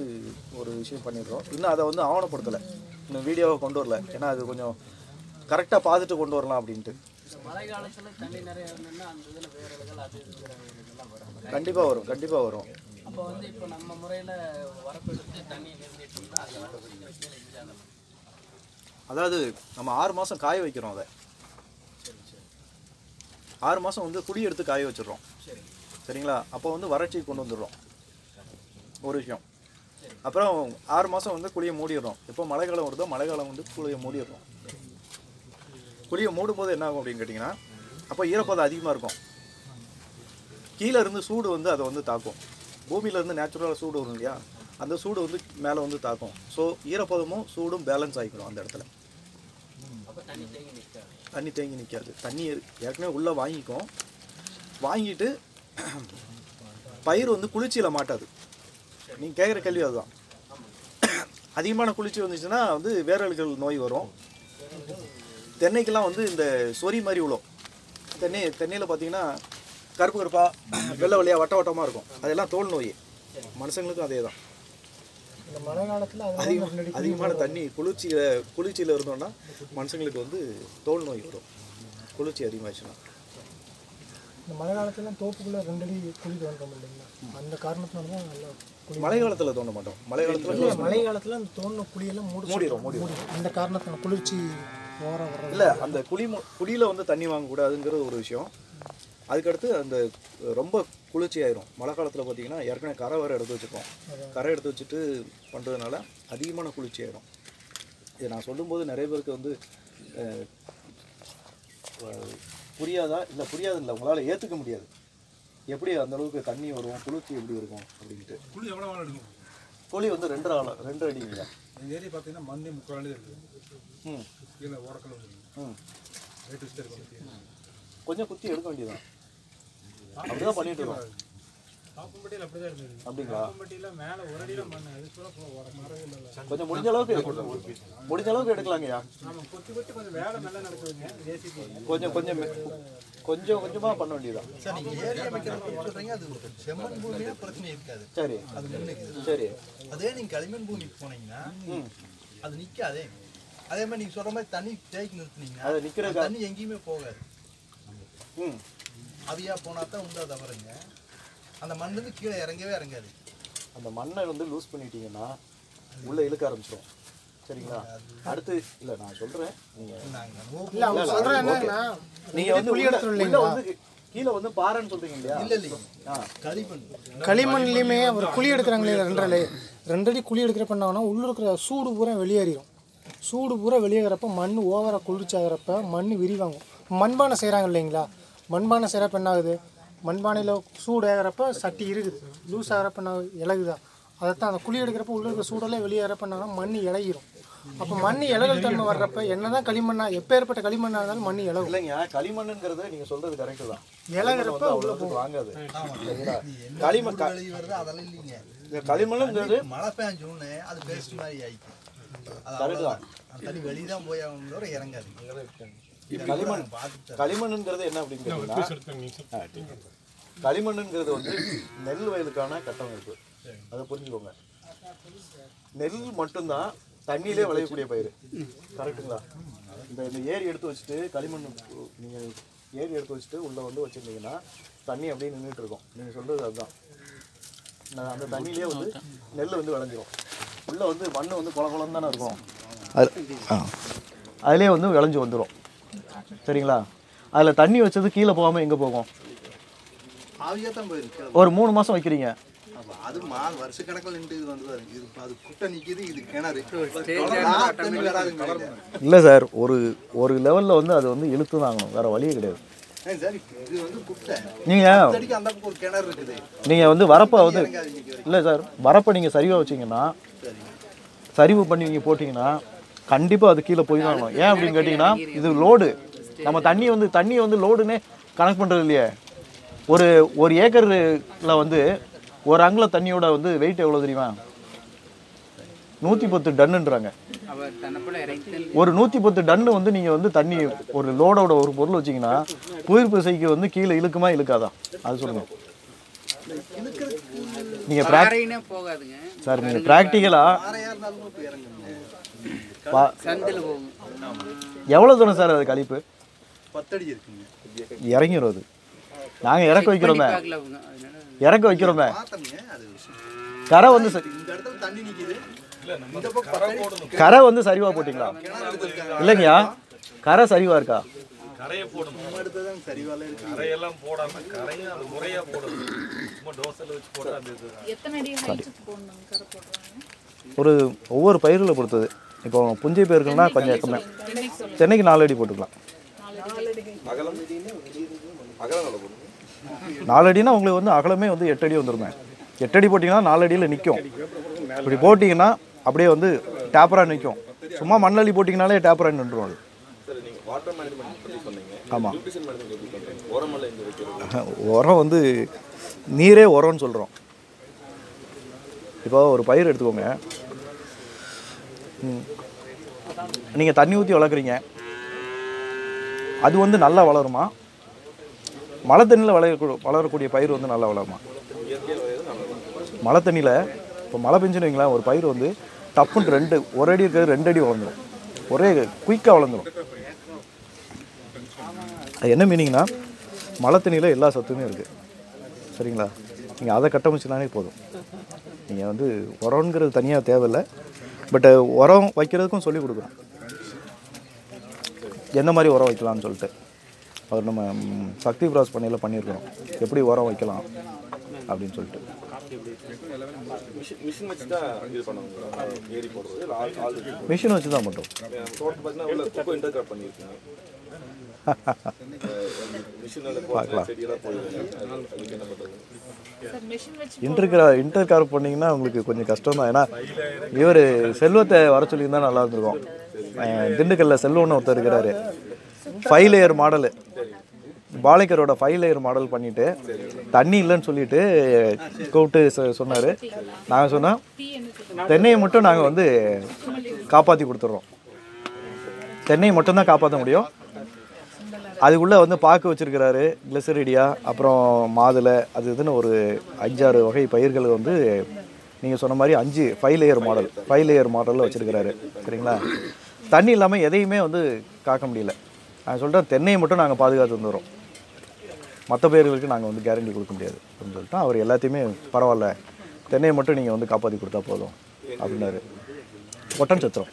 ஒரு விஷயம் பண்ணிடுறோம் இன்னும் அதை வந்து ஆவணப்படுத்தலை. இன்னும் வீடியோவை கொண்டு வரல. ஏன்னா அது கொஞ்சம் கரெக்டாக பார்த்துட்டு கொண்டு வரலாம் அப்படின்ட்டு. மழை காலத்தில் தண்ணி நிறைய இருந்ததுன்னா அந்த இதில் வேறு அது கண்டிப்பாக வரும் கண்டிப்பாக வரும். அப்போ வந்து இப்போ நம்ம முறையில வரப்பெடுத்து தண்ணியை நிறுத்திட்டோம்னா அது. அதாவது நம்ம ஆறு மாதம் காய வைக்கிறோம் அதை. ஆறு மாதம் வந்து குடி எடுத்து காய வச்சிடுறோம். சரிங்களா? அப்போ வந்து வறட்சி கொண்டு வந்துடுறோம். ஒரு விஷயம். அப்புறம் ஆறு மாதம் வந்து குழியை மூடிடுறோம். எப்போ மழை காலம் வருதோ மழை காலம் வந்து குழியை மூடிடுறோம். குழியை மூடும் போது என்ன ஆகும் அப்படின்னு கேட்டிங்கன்னா அப்போ ஈரப்பதம் அதிகமாக இருக்கும். கீழே இருந்து சூடு வந்து அதை வந்து தாக்கும். பூமியிலேருந்து நேச்சுரலாக சூடு வரும் இல்லையா அந்த சூடு வந்து மேலே வந்து தாக்கும். ஸோ ஈரப்பதமும் சூடும் பேலன்ஸ் ஆகிக்கணும் அந்த இடத்துல. தண்ணி தேங்கி நிற்காது தண்ணி ஏற்கனவே உள்ளே வாங்கிக்கும். வாங்கிட்டு பயிர் வந்து குளிர்ச்சியில் மாட்டாது. நீங்கள் கேட்குற கேள்வி அதுதான். அதிகமான குளிர்ச்சி வந்துச்சுன்னா வந்து வேரல்கள் நோய் வரும். தென்னைக்கெல்லாம் வந்து இந்த சொறி மாதிரி விழும் தென்னை தென்னையில் பார்த்தீங்கன்னா கருப்பு கருப்பாக *clears throat* வெள்ளை வெள்ளையாக வட்ட வட்டமாக இருக்கும். அதெல்லாம் தோல் நோய். மனுஷங்களுக்கும் அதே தான் இந்த மழை காலத்தில் அது அதிகமாக அதிகமான தண்ணி குளிர்ச்சியில் குளிர்ச்சியில் இருந்தோம்னா மனுஷங்களுக்கு வந்து தோல் நோய் வரும். குளிர்ச்சி அதிகமாச்சுன்னா இந்த மழை காலத்துல தோப்புக்குள்ள ரெண்டடி குழி தோன்றும் இல்லைங்களா? அந்த காரணத்தினால தான் நல்லா மழை காலத்தில் தோண்ட மாட்டோம். மழை காலத்தில் மழை காலத்துல அந்த தோண்டின குழியெல்லாம் மூடி மூடிடும் மூடிடும் அந்த காரணத்தினால குளிர்ச்சி ஓரம் இல்லை அந்த குழி குழியில வந்து தண்ணி வாங்கக்கூடாதுங்கிறது ஒரு விஷயம். அதுக்கடுத்து அந்த ரொம்ப குளிர்ச்சி ஆயிரும் மழை காலத்தில் பார்த்தீங்கன்னா ஏற்கனவே கரை வேறு எடுத்து வச்சுருக்கோம். கரை எடுத்து வச்சுட்டு பண்ணுறதுனால அதிகமான குளிர்ச்சி ஆயிரும் இதை நான் சொல்லும்போது நிறைய பேருக்கு வந்து புரியாதா இல்லை புரியாது? இல்லை உங்களால் ஏற்றுக்க முடியாது. எப்படி அந்த அளவுக்கு தண்ணி வரும் குளிர்ச்சி எப்படி இருக்கும் அப்படின்ட்டு. குழி எவ்வளோ வேலை எடுக்கும்? கோழி வந்து ரெண்டு ஆளம் ரெண்டு அடிங்களா எங்கள் ஏரியா பார்த்தீங்கன்னா மண்ணே முக்கால் அடி இருக்குது ம். கீழே ஓரக்கல் வந்துருக்கு ம். கொஞ்சம் குத்தி எடுக்க வேண்டியதுதான். அப்படிதான் பண்ணிட்டு இருக்கோம் அப்படிங்களா? கொஞ்சம் முடிஞ்ச அளவுக்கு முடிஞ்ச அளவுக்கு எடுக்கலாங்கய்யா கொஞ்சம் கொஞ்சம் கொஞ்சம் கொஞ்சம் கொஞ்சமா பண்ண வேண்டியதுதான். சார் நீங்க ஏரியா வைக்கிறத சொல்றீங்க அது செம்மண் பூமியில பிரச்சனை இருக்காது. சரி. சரி. அதே நீங்க களிமண் பூமிக்கு போனீங்கன்னா அது நிக்காதே. அதே மாதிரி நீங்க சொல்ற மாதிரி தண்ணி தேக்கி நிறுத்துனீங்கன்னா தண்ணி எங்கேயுமே போகாது. ம். அவியா போனா தான் உண்டா தவறுங்க. அந்த மண்ணுல இருந்து கீழே இறங்கவே இறங்காது. அந்த மண்ணை வந்து லூஸ் பண்ணிட்டீங்கன்னா உள்ள இழுக்க ஆரம்பிச்சிடும் சரிங்களா? அடுத்து இல்ல நான் சொல்றேன். நீங்க இல்லை என்னன்னா நீங்க வந்து குழி உள்ள- வந்து கீழே வந்து பாறைன்னு சொல்றீங்க இல்லையா? இல்ல இல்லைங்க ஆ. களிமண். களிமண்லையுமே ஒரு குழி எடுக்கிறாங்களே ரெண்டரை ரெண்டடி குழி எடுக்கிறப்ப என்ன ஆகும்னா உள்ள இருக்கிற சூடு பூரா வெளியேறிடும் சூடு பூரா வெளியேறப்ப மண் ஓவராக குளிர்ச்சாகிறப்ப மண் விரிவாங்கும் மண்பானை செய்கிறாங்க இல்லைங்களா? மண்பானை செய்கிறப்ப என்ன ஆகுது மண்பானையில் சூடு ஆகிறப்ப சட்டி இருக்குது. லூஸ் ஆகிறப்ப என்ன ஆகுது? இலகுதா? அதைத்தான் அந்த குழி எடுக்கிறப்ப உள்ள இருக்கிற சூடெல்லாம் வெளியேறப்ப என்ன மண் இலகிரும். அப்போ மண் இலகல் தன்மை வர்றப்ப என்னதான் களிமண்ணா எப்பேற்பட்ட களிமண்ணா இருந்தாலும் மண் இலகும். இல்லைங்க களிமண்ணுங்கிறது நீங்க சொல்றது கரெக்ட் தான். இலகிறப்ப வந்து அவ்வளவுக்கு வாங்காது களிமண் அதெல்லாம் இல்லைங்க. இந்த களிமண்ணுங்கிறது மழை பெஞ்சோன்னு அது பேஸ்ட் மாதிரி ஆயிக்கும் அது கரெக்ட் தான். தண்ணி வெளியே தான் போய் தவிர இறங்காது. களிமண் பார்த்துட்டு களிமண்ணுங்கிறது என்ன ஆ, களிமண்ணுங்கிறது வந்து நெல் வயலுக்கான கட்டமைப்பு. அதை புரிஞ்சுக்கோங்க. நெல் மட்டும்தான் தண்ணியிலே விளையக்கூடிய பயிர் கரெக்ட்டுங்களா? இந்த இந்த ஏரி எடுத்து வச்சுட்டு களிமண் நீங்கள் ஏரி எடுத்து வச்சுட்டு உள்ளே வந்து வச்சுருந்தீங்கன்னா தண்ணி அப்படியே நின்றுட்டு இருக்கும். நீங்கள் சொல்கிறது அதுதான். அந்த தண்ணியிலே வந்து நெல் வந்து விளைஞ்சிரும். உள்ளே வந்து மண் வந்து குள குளம் தானே இருக்கும். அது ஆ. அதிலே வந்து விளைஞ்சு வந்துடும் சரிங்களா? அதில் தண்ணி வச்சது கீழே போகாமல் எங்கே போகும்? ஆவியா தான் போயிருக்கு. ஒரு மூணு மாதம் வைக்கிறீங்க. அப்ப அது மா வருஷ கணக்கில் நின்று இது வந்து பாருங்க. இது அது குட்டை நிக்குது இது கிணறு. நான் தண்ணி வராதுங்க இதுல. இல்லை சார் ஒரு ஒரு லெவலில் வந்து அது வந்து இழுத்து தான் ஆகணும். வேறு வழியே கிடையாது. ஏன் சார் இது வந்து குட்டை. நீங்கள் நீங்கள் வந்து வரப்பை வந்து இல்லை சார் வரப்பை நீங்கள் சரிவாக வச்சீங்கன்னா சரிவு பண்ணி நீங்கள் போட்டிங்கன்னா கண்டிப்பாக அது கீழே போய் தான் ஆகணும். ஏன் அப்படின்னு கேட்டிங்கன்னா இது லோடு நம்ம தண்ணி வந்து தண்ணி வந்து லோடுன்னே கணக்கு பண்ணுறது இல்லையே. ஒரு ஒரு ஏக்கரில் வந்து ஒரு அங்குல தண்ணியோட வந்து வெயிட் எவ்வளோ தெரியுமா? நூற்றி பத்து டன்னுன்றாங்க ஒரு நூற்றி பத்து டன்னு வந்து நீங்கள் வந்து தண்ணி ஒரு லோடோட ஒரு பொருள் வச்சீங்கன்னா புவியீர்ப்பு விசைக்கு வந்து கீழே இழுக்குமா இழுக்காதா? அது சொல்லுங்கள் நீங்கள் சார் நீங்கள் ப்ராக்டிக்கலாக எவ்வளோ தூரம் சார் அது கழிப்பு? பத்தடி இருக்குங்க. இறங்கிடும் அது. நாங்கள் இறக்க வைக்கிறோமே. இறக்க வைக்கிறோமே. கரை வந்து சரி இந்த இடத்துல தண்ணி கரை வந்து சரிவாக போட்டிங்களா? இல்லைங்கய்யா. கரை சரிவாக இருக்கா? கரையை போடணும். நம்ம எடுத்ததான் சரிவால இருக்கு. கரையெல்லாம் போடாம கரையும் அது முறையா போடணும். சும்மா தோசையில் வச்சு போட்டா அந்த இது எத்தனை அடி ஹைட்டுக்கு போடணும்? கரை போடுறாங்க. ஒரு ஒவ்வொரு பயிர்களை பொறுத்தது. இப்போ புஞ்சை பயிர்கள்னா கொஞ்சம் கம்மி தென்னைக்கு நாலு அடி போட்டுக்கலாம். நாலு அடினா உங்களுக்கு வந்து அகலமே வந்து எட்டு அடி வந்துருங்க எட்டு அடி போட்டிங்கன்னா நாலு அடியில் நிற்கும் இப்படி போட்டிங்கன்னா அப்படியே வந்து டேப்பராக நிற்கும் சும்மா மண்ணள்ளி போட்டிங்கனாலே டேப்பராக நின்றுடும் அது. ஆமாம் *laughs* உரம் வந்து நீரே உரம்னு சொல்கிறோம் இப்போ ஒரு பயிர் எடுத்துக்கோங்க. நீங்கள் தண்ணி ஊற்றி வளர்க்குறீங்க. அது வந்து நல்லா வளருமா? மழை தண்ணியில் வளரக்கூடிய வளரக்கூடிய பயிர் வந்து நல்லா வளருமா? மழை தண்ணியில் இப்போ மழை பெஞ்சுன்னு வைங்களேன் ஒரு பயிர் வந்து டப்புன்னு ரெண்டு ஒரு அடி இருக்கிறது ரெண்டு அடி வளர்ந்துடும் ஒரே குயிக்காக வளர்ந்துடும் அது என்ன மீனிங்னா மழை தண்ணியில் எல்லா சத்துமே இருக்குது சரிங்களா? நீங்கள் அதை கட்டமைச்சினாலே போதும். நீங்கள் வந்து உரங்கிறது தனியாக தேவையில்லை. பட் உரம் வைக்கிறதுக்கும் சொல்லி கொடுக்குறோம் எந்த மாதிரி உரம் வைக்கலாம்னு சொல்லிட்டு. அவர் நம்ம சக்தி பிராஸ் பண்ணையில் பண்ணியிருக்கிறோம் எப்படி உரம் வைக்கலாம் அப்படின்னு சொல்லிட்டு. மிஷின் வச்சு தான் இது பண்ணுவாங்க. ஏரி போடுறது இல்லை ஆள் ஆள் *laughs* மிஷின் வச்சு தான் என்ன இன்டர் கார் பண்ணிங்கன்னா உங்களுக்கு கொஞ்சம் கஷ்டம் தான் ஏன்னா இவர் செல்வத்தை வர சொல்லியிருந்தா நல்லா இருந்திருக்கும். திண்டுக்கல்ல செல்லுன்னு ஒருத்தர் இருக்கிறாரு. ஃபைவ் லேயர் மாடலு பாலைக்கரோட ஃபைவ் லேயர் மாடல் பண்ணிட்டு தண்ணி இல்லைன்னு சொல்லிட்டு கூப்பிட்டு சொ- நாங்கள் சொன்னோம் தென்னையை மட்டும் நாங்கள் வந்து காப்பாற்றி கொடுத்துட்றோம் தென்னையை மட்டும்தான் காப்பாற்ற முடியும். அதுக்குள்ளே வந்து பாக்கு வச்சுருக்கிறாரு கிளிசரிடியா அப்புறம் மாதுளை அது இதுன்னு ஒரு அஞ்சாறு வகை பயிர்கள் வந்து நீங்கள் சொன்ன மாதிரி அஞ்சு five layer model five layer மாடலில் வச்சுருக்கிறாரு. சரிங்களா? தண்ணி இல்லாமல் எதையுமே வந்து காக்க முடியல. நான் சொல்கிறேன் தென்னையை மட்டும் நாங்கள் பாதுகாத்து வந்துடுறோம். மற்ற பயிர்களுக்கு நாங்கள் வந்து கேரண்டி கொடுக்க முடியாது அப்படின்னு சொல்லிட்டு அவர் எல்லாத்தையுமே பரவாயில்ல தென்னையை மட்டும் நீங்கள் வந்து காப்பாற்றி கொடுத்தா போதும் அப்படின்னாரு. ஒட்டன்சத்திரம்.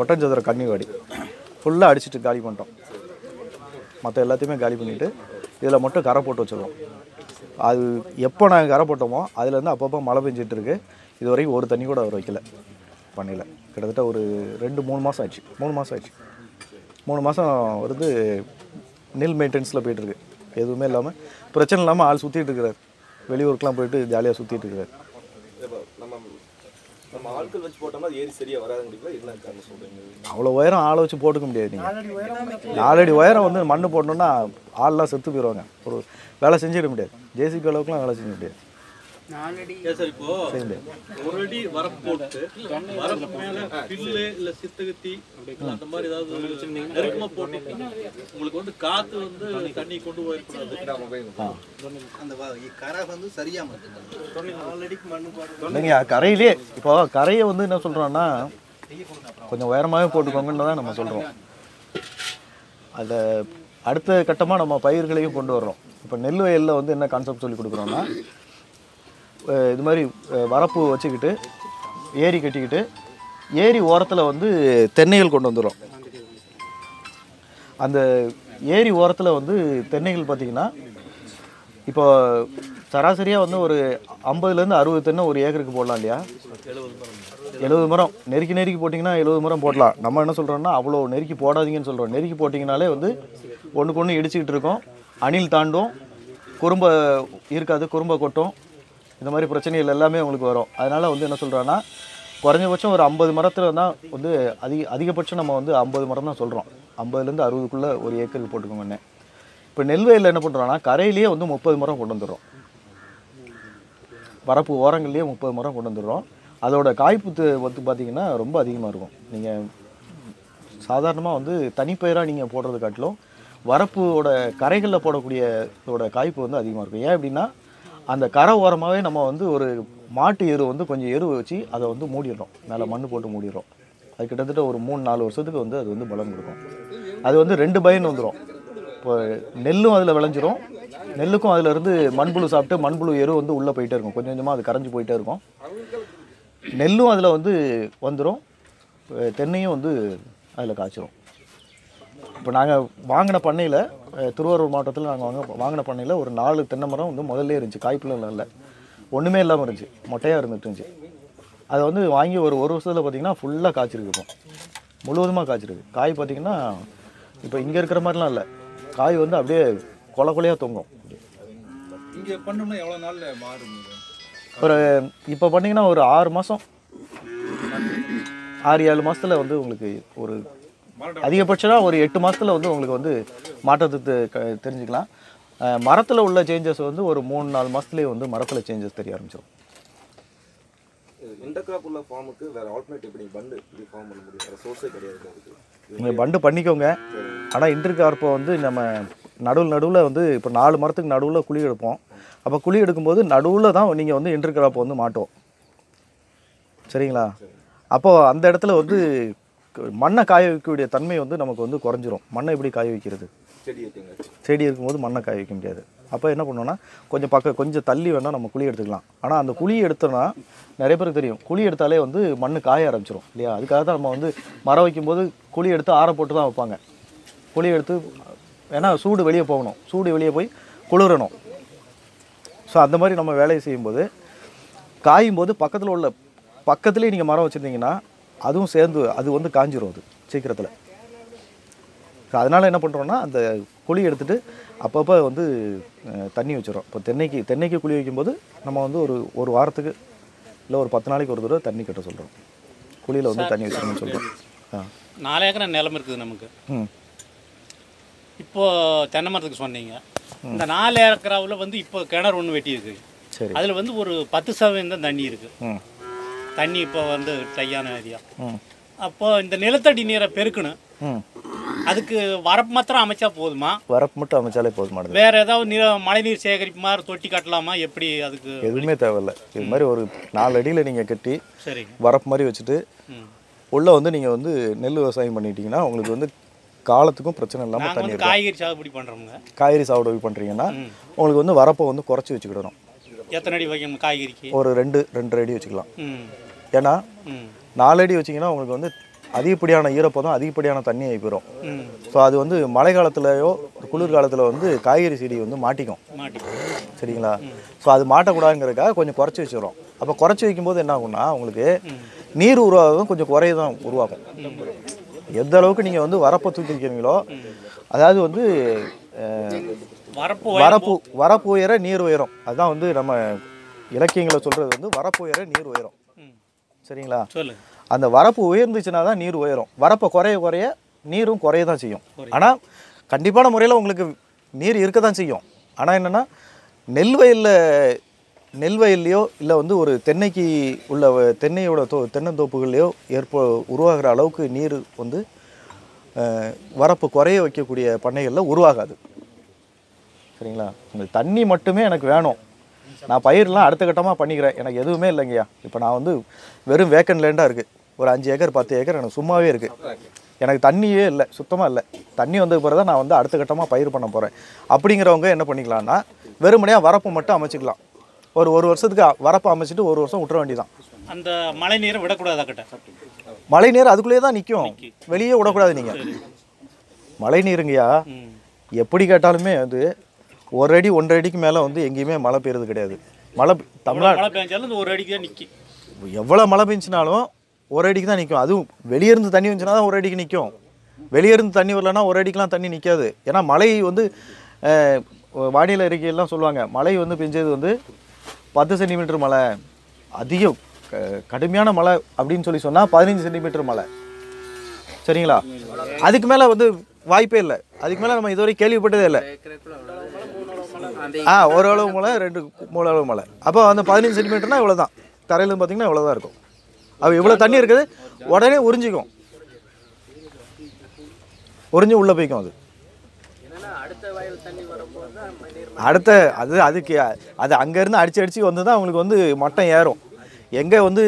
ஒட்டன்சத்திரம் கன்னிவாடி. ஃபுல்லாக அடிச்சிட்டு காலி பண்ணிட்டோம். மற்ற எல்லாத்தையுமே காலி பண்ணிவிட்டு இதில் மட்டும் கரை போட்டு வச்சுருவோம் அது எப்போ நாங்கள் கரை போட்டோமோ அதுலேருந்து அப்பப்போ மழை பெஞ்சிட்டு இருக்கு. இது வரைக்கும் ஒரு தண்ணி கூட அவர் வைக்கல பண்ணல கிட்டத்தட்ட ஒரு ரெண்டு மூணு மாதம் ஆச்சு. மூணு மாதம் ஆச்சு. மூணு மாதம் வந்து நெல் மெயின்டெனன்ஸில் போயிட்டுருக்கு எதுவுமே இல்லாமல் பிரச்சனை இல்லாமல் ஆள் சுற்றிட்டு இருக்கிறார். வெளியூருக்குலாம் போயிட்டு ஜாலியாக சுற்றிட்டு இருக்கிறார். நம்ம ஆட்கள் வச்சு போட்டோம்னா வராதுங்கிறீங்களா என்ன காரணம் அவ்வளோ உயரம் ஆளை வச்சு போட்டுக்க முடியாது நீங்கள் நாலடி உயரம் வந்து மண் போடணுன்னா ஆள்லாம் செத்து போயிடுவாங்க ஒரு வேலை செஞ்சிட முடியாது. ஜேசிபி அளவுக்குலாம் வேலை செஞ்ச முடியாது. சார் இப்போ செய்ய முடியாது ஒரு அடி வரப்பு போட்டு வரப்பு மேல பில்லு இல்ல சித்தகத்தி அந்த மாதிரி ஏதாவது நெருக்கமா போட்டீங்கன்னா உங்களுக்கு வந்து காத்து வந்து தண்ணி கொண்டு போயிருக்கூடாது அந்த வ- கரை வந்து சரியா மாட்டேங்குது நாலடிக்கு மண்ணு போடுறது இல்லைங்க கரையிலே இப்போ கரையை வந்து என்ன சொல்கிறோன்னா கொஞ்சம் உயரமாகவே போட்டுக்கோங்கன்னு தான் நம்ம சொல்கிறோம் அதில் அடுத்த கட்டமாக நம்ம பயிர்களையும் கொண்டு வர்றோம். இப்போ நெல் வயலில் வந்து என்ன கான்செப்ட் சொல்லி கொடுக்குறோன்னா இது மாதிரி வரப்பு வச்சுக்கிட்டு ஏரி கட்டிக்கிட்டு ஏரி ஓரத்தில் வந்து தென்னைகள் கொண்டு வந்துடும் அந்த ஏரி ஓரத்தில் வந்து தென்னைகள் பார்த்திங்கன்னா இப்போ சராசரியாக வந்து ஒரு ஐம்பதுலேருந்து அறுபது தென்னை ஒரு ஏக்கருக்கு போடலாம் இல்லையா? எழுபது மரம். நெருக்கி நெருக்கி போட்டிங்கன்னா எழுபது மரம் போடலாம். நம்ம என்ன சொல்கிறோம்னா அவ்வளோ நெருக்கி போடாதீங்கன்னு சொல்கிறோம் நெருக்கி போட்டிங்கனாலே வந்து ஒன்றுக்கு ஒன்று இடிச்சிக்கிட்டு இருக்கோம். அணில் தாண்டும். குறும்ப இருக்காது குறும்ப கொட்டும். இந்த மாதிரி பிரச்சனைகள் எல்லாமே உங்களுக்கு வரும். அதனால் வந்து என்ன சொல்கிறேன்னா குறைஞ்சபட்சம் ஒரு ஐம்பது மரத்தில் தான் வந்து அதிக அதிகபட்சம் நம்ம வந்து ஐம்பது மரம் தான் சொல்கிறோம் ஐம்பதுலேருந்து அறுபதுக்குள்ளே ஒரு ஏக்கருக்கு போட்டுக்கோங்கன்னு. இப்போ நெல்வயலில் என்ன பண்ணுறோன்னா கரையிலேயே வந்து முப்பது மரம் கொண்டு வந்துடுறோம். வரப்பு ஓரங்கள்லேயே முப்பது மரம் கொண்டு வந்துடுறோம். அதோட காய்ப்பு வந்து பார்த்தீங்கன்னா ரொம்ப அதிகமாக இருக்கும். நீங்கள் சாதாரணமாக வந்து தனிப்பயிராக நீங்கள் போடுறது காட்டிலும் வரப்போட கரைகளில் போடக்கூடிய இதோட காய்ப்பு வந்து அதிகமாக இருக்கும். ஏன் அப்படின்னா அந்த கரை ஓரமாகவே நம்ம வந்து ஒரு மாட்டு எரு வந்து கொஞ்சம் எரு வச்சு அதை வந்து மூடிடுறோம். மேலே மண் போட்டு மூடிடுறோம். அது கிட்டத்தட்ட ஒரு மூணு நாலு வருஷத்துக்கு வந்து அது வந்து பலன் கொடுக்கும். அது வந்து ரெண்டு பயன் வந்துடும் இப்போ நெல்லும் அதில் விளைஞ்சிரும். நெல்லுக்கும் அதுல இருந்து மண்புழு சாப்பிட்டு மண்புழு எரு வந்து உள்ளே போயிட்டே இருக்கும். கொஞ்சம் கொஞ்சமாக அது கரைஞ்சு போயிட்டே இருக்கும். நெல்லும் அதில் வந்து வந்துடும் தென்னையும் வந்து அதில் காய்ச்சிரும். இப்போ நாங்கள் வாங்கின பண்ணையில் திருவாரூர் மாவட்டத்தில் நாங்கள் வாங்க வாங்கின பண்ணையில் ஒரு நாலு தென்னை மரம் வந்து முதல்ல இருந்துச்சு. காய்ப்புலாம் இல்லை. ஒன்றுமே இல்லாமல் இருந்துச்சு. மொட்டையாக இருந்துட்டு இருந்துச்சு. அதை வந்து வாங்கி ஒரு ஒரு வருஷத்தில் பார்த்தீங்கன்னா ஃபுல்லாக காய்ச்சிருக்கு முழுவதுமாக காய்ச்சிருக்கு. காய் பார்த்தீங்கன்னா இப்போ இங்கே இருக்கிற மாதிரிலாம் இல்லை. காய் வந்து அப்படியே கொலை கொலையாக தொங்கும். இங்க பண்ணோம்னா எவ்வளவு நாள்ல மாறும்? ஒரு இப்போ பார்த்தீங்கன்னா ஒரு ஆறு மாதம் ஆறு ஏழு மாதத்தில் வந்து உங்களுக்கு ஒரு அதிகபட்சமாக ஒரு எட்டு மாதத்தில் வந்து உங்களுக்கு வந்து மாற்றத்தை தெரிஞ்சுக்கலாம். மரத்தில் உள்ள சேஞ்சஸ் வந்து ஒரு மூணு நாலு மாதத்துலேயே வந்து மரத்தில் சேஞ்சஸ் தெரிய ஆரம்பிச்சிடும் இன்டர்கிராப் உள்ள ஃபார்முக்கு வேற ஆல்டர்னேட் எப்படி பண்டு இப்படி ஃபார்ம் பண்ண முடியும்? வேற சோர்ஸே கிடையாது அதுக்கு. நீங்கள் பண்டு பண்ணிக்கோங்க. ஆனால் இன்டர்கார்ப்பை வந்து நம்ம நடுவில் நடுவில் வந்து இப்போ நாலு மரத்துக்கு நடுவில் குழி எடுப்போம். அப்போ குழி எடுக்கும்போது நடுவில் தான் நீங்கள் வந்து இன்டர்கிராப்பை வந்து மாட்டுவோம். சரிங்களா? அப்போது அந்த இடத்துல வந்து மண்ணை காய வைக்கக்கூடிய தன்மை வந்து நமக்கு வந்து குறைஞ்சிரும். மண்ணை எப்படி காய வைக்கிறது? செடி இருக்கும்போது மண்ணை காய வைக்க முடியாது. அப்போ என்ன பண்ணோம்னா கொஞ்சம் பக்கம் கொஞ்சம் தள்ளி வேணால் நம்ம குழி எடுத்துக்கலாம். ஆனால் அந்த குழி எடுத்தோன்னா நிறைய பேருக்கு தெரியும். குழி எடுத்தாலே வந்து மண் காய ஆரம்பிச்சிரும் இல்லையா? அதுக்காக தான் நம்ம வந்து மரம் வைக்கும்போது குழி எடுத்து ஆற போட்டு தான் வைப்பாங்க. குழி எடுத்து ஏன்னா சூடு வெளியே போகணும். சூடு வெளியே போய் குளிரணும். ஸோ அந்த மாதிரி நம்ம வேலையை செய்யும்போது காயும் போது பக்கத்தில் உள்ள பக்கத்துலேயே நீங்கள் மரம் வச்சுருந்தீங்கன்னா அதுவும் சேர்ந்து அது வந்து காஞ்சிரும் அது சீக்கிரத்தில். அதனால் என்ன பண்ணுறோன்னா அந்த குழி எடுத்துகிட்டு அப்பப்போ வந்து தண்ணி வச்சிடும் இப்போ தென்னைக்கு தென்னைக்கு குழி வைக்கும்போது நம்ம வந்து ஒரு ஒரு வாரத்துக்கு இல்லை ஒரு பத்து நாளைக்கு ஒரு தடவை தண்ணி கட்ட சொல்கிறோம் குழியில் வந்து தண்ணி வச்சுக்கணும்னு சொல்கிறோம் ஆ. நாலு ஏக்கர் நிலம் இருக்குது நமக்கு. ம். இப்போ தென்னை மரத்துக்கு சொன்னீங்க. இந்த நாலு ஏக்கராவில் வந்து இப்போ கிணறு ஒன்று வெட்டியிருக்கு. சரி. அதில் வந்து ஒரு பத்து சதவீதம் தான் தண்ணி இருக்குது ம். தண்ணி இப்போ வந்து ட்ரையான ஏரியா. அப்போ இந்த நிலத்தடி நீரை பெருக்கணும். அதுக்கு வரப்பு மாத்திரம் அமைச்சா போதுமா? வரப்பு மட்டும் அமைச்சாலே போதுமானது. வேற ஏதாவது நீர் மழைநீர் சேகரிப்பு மாதிரி தொட்டி கட்டலாமா? எப்படி அதுக்கு எதுவுமே தேவையில்ல. இது மாதிரி ஒரு நாலு அடியில் நீங்கள் கட்டி சரிங்க வரப்பு மாதிரி வச்சுட்டு உள்ளே வந்து நீங்கள் வந்து நெல் விவசாயம் பண்ணிட்டீங்கன்னா உங்களுக்கு வந்து காலத்துக்கும் பிரச்சனை இல்லாமல் தண்ணி காய்கறி சாகுபடி பண்ணுறோமுங்க காய்கறி சாகுபடி பண்ணுறீங்கன்னா. உங்களுக்கு வந்து வரப்பை வந்து குறைச்சி வச்சுக்கிடணும். எத்தனை அடி வைக்கணும் காய்கறிக்கு? ஒரு ரெண்டு ரெண்டு அடி வச்சுக்கலாம். ஏன்னா ம். நாலு அடி வச்சிங்கன்னா உங்களுக்கு வந்து அதிகப்படியான ஈரப்பதம் அதிகப்படியான தண்ணி போயிடும் ஸோ அது வந்து மழை காலத்துலயோ குளிர் காலத்தில் வந்து காய்கறி செடி வந்து மாட்டிக்கும். சரிங்களா? ஸோ அது மாட்டக்கூடாதுங்கிறதுக்காக கொஞ்சம் குறைச்சி வச்சிடும் அப்போ குறைச்சி வைக்கும்போது என்ன ஆகும்னா உங்களுக்கு நீர் உருவாகும் கொஞ்சம் குறைய தான் உருவாகும் எந்த அளவுக்கு நீங்கள் வந்து வரப்பை தூக்கி வைக்கிறீங்களோ அதாவது வந்து வரப்பு வரப்பு உயர நீர் உயரும். அதுதான் வந்து நம்ம இலக்கியங்களை சொல்கிறது வந்து வரப்பு உயர நீர் உயரும். சரிங்களா? அந்த வரப்பு உயர்ந்துச்சுன்னா தான் நீர் உயரும். வரப்பை குறைய குறைய நீரும் குறைய தான் செய்யும். ஆனால் கண்டிப்பான முறையில் உங்களுக்கு நீர் இருக்க தான் செய்யும். ஆனால் என்னென்னா நெல் வயலில் நெல் வயல்லையோ இல்லை வந்து ஒரு தென்னைக்கு உள்ள தென்னையோட தோ தென்னந்தோப்புகள்லையோ ஏற்ப உருவாகிற அளவுக்கு நீர் வந்து வரப்பு குறைய வைக்கக்கூடிய பண்ணைகளில் உருவாகாது. சரிங்களா? உங்களுக்கு தண்ணி மட்டுமே எனக்கு வேணும். நான் பயிரெலாம் அடுத்த கட்டமாக பண்ணிக்கிறேன். எனக்கு எதுவுமே இல்லைங்கய்யா. இப்போ நான் வந்து வெறும் வேக்கன் லேண்டாக இருக்குது ஒரு அஞ்சு ஏக்கர் பத்து ஏக்கர் எனக்கு சும்மாவே இருக்குது எனக்கு தண்ணியே இல்லை சுத்தமாக இல்லை. தண்ணி வந்த பிறகு தான் நான் வந்து அடுத்த கட்டமாக பயிர் பண்ண போகிறேன் அப்படிங்கிறவங்க என்ன பண்ணிக்கலாம்னா வெறுமனையாக வரப்பு மட்டும் அமைச்சிக்கலாம். ஒரு ஒரு வருஷத்துக்கு வரப்பு அமைச்சிட்டு ஒரு வருஷம் விட்டுற வேண்டியதான் அந்த மழை நீரை விடக்கூடாதா கிட்ட மழை நீர் அதுக்குள்ளேயே தான் நிற்கும் வெளியே விடக்கூடாது நீங்கள் மழை நீருங்கய்யா. எப்படி கேட்டாலுமே வந்து ஒரு அடி ஒன்றரை அடிக்கு மேலே வந்து எங்கேயுமே மழை பெய்யுறது கிடையாது. மழை தமிழ்நாடு மழை பெஞ்சாலும் ஒரு அடிக்கு தான் நிற்கி எவ்வளோ மழை பெஞ்சினாலும் ஒரு அடிக்கு தான் நிற்கும் அதுவும் வெளியே இருந்து தண்ணி வந்துச்சுனா தான் ஒரு அடிக்கு நிற்கும் வெளியே இருந்து தண்ணி வரலன்னா ஒரு அடிக்கெலாம் தண்ணி நிற்காது ஏன்னா மழை வந்து வானிலை அறிக்கையெல்லாம் சொல்லுவாங்க. மழை வந்து பெஞ்சது வந்து பத்து சென்டிமீட்டர் மழை. அதிகம் கடுமையான மழை அப்படின்னு சொல்லி சொன்னால் பதினஞ்சு சென்டிமீட்டர் மழை. சரிங்களா? அதுக்கு மேலே வந்து வாய்ப்பே இல்லை. அதுக்கு மேலே நம்ம இதுவரை கேள்விப்பட்டதே இல்லை. ஆ ஒரு அளவு மழை ரெண்டு மூணு அளவு மழை அப்போ அந்த பதினஞ்சு சென்டிமீட்டர்னா இவ்வளோ தான் தரையில பார்த்தீங்கன்னா இவ்வளோ தான் இருக்கும். அப்போ இவ்வளோ தண்ணி இருக்குது உடனே உறிஞ்சிக்கும். உறிஞ்சு உள்ளே போய்க்கும் அது. அடுத்த அடுத்த அது அதுக்கு அது அங்கேருந்து அடிச்சு அடிச்சு வந்து தான் அவங்களுக்கு வந்து மட்டம் ஏறும். எங்கே வந்து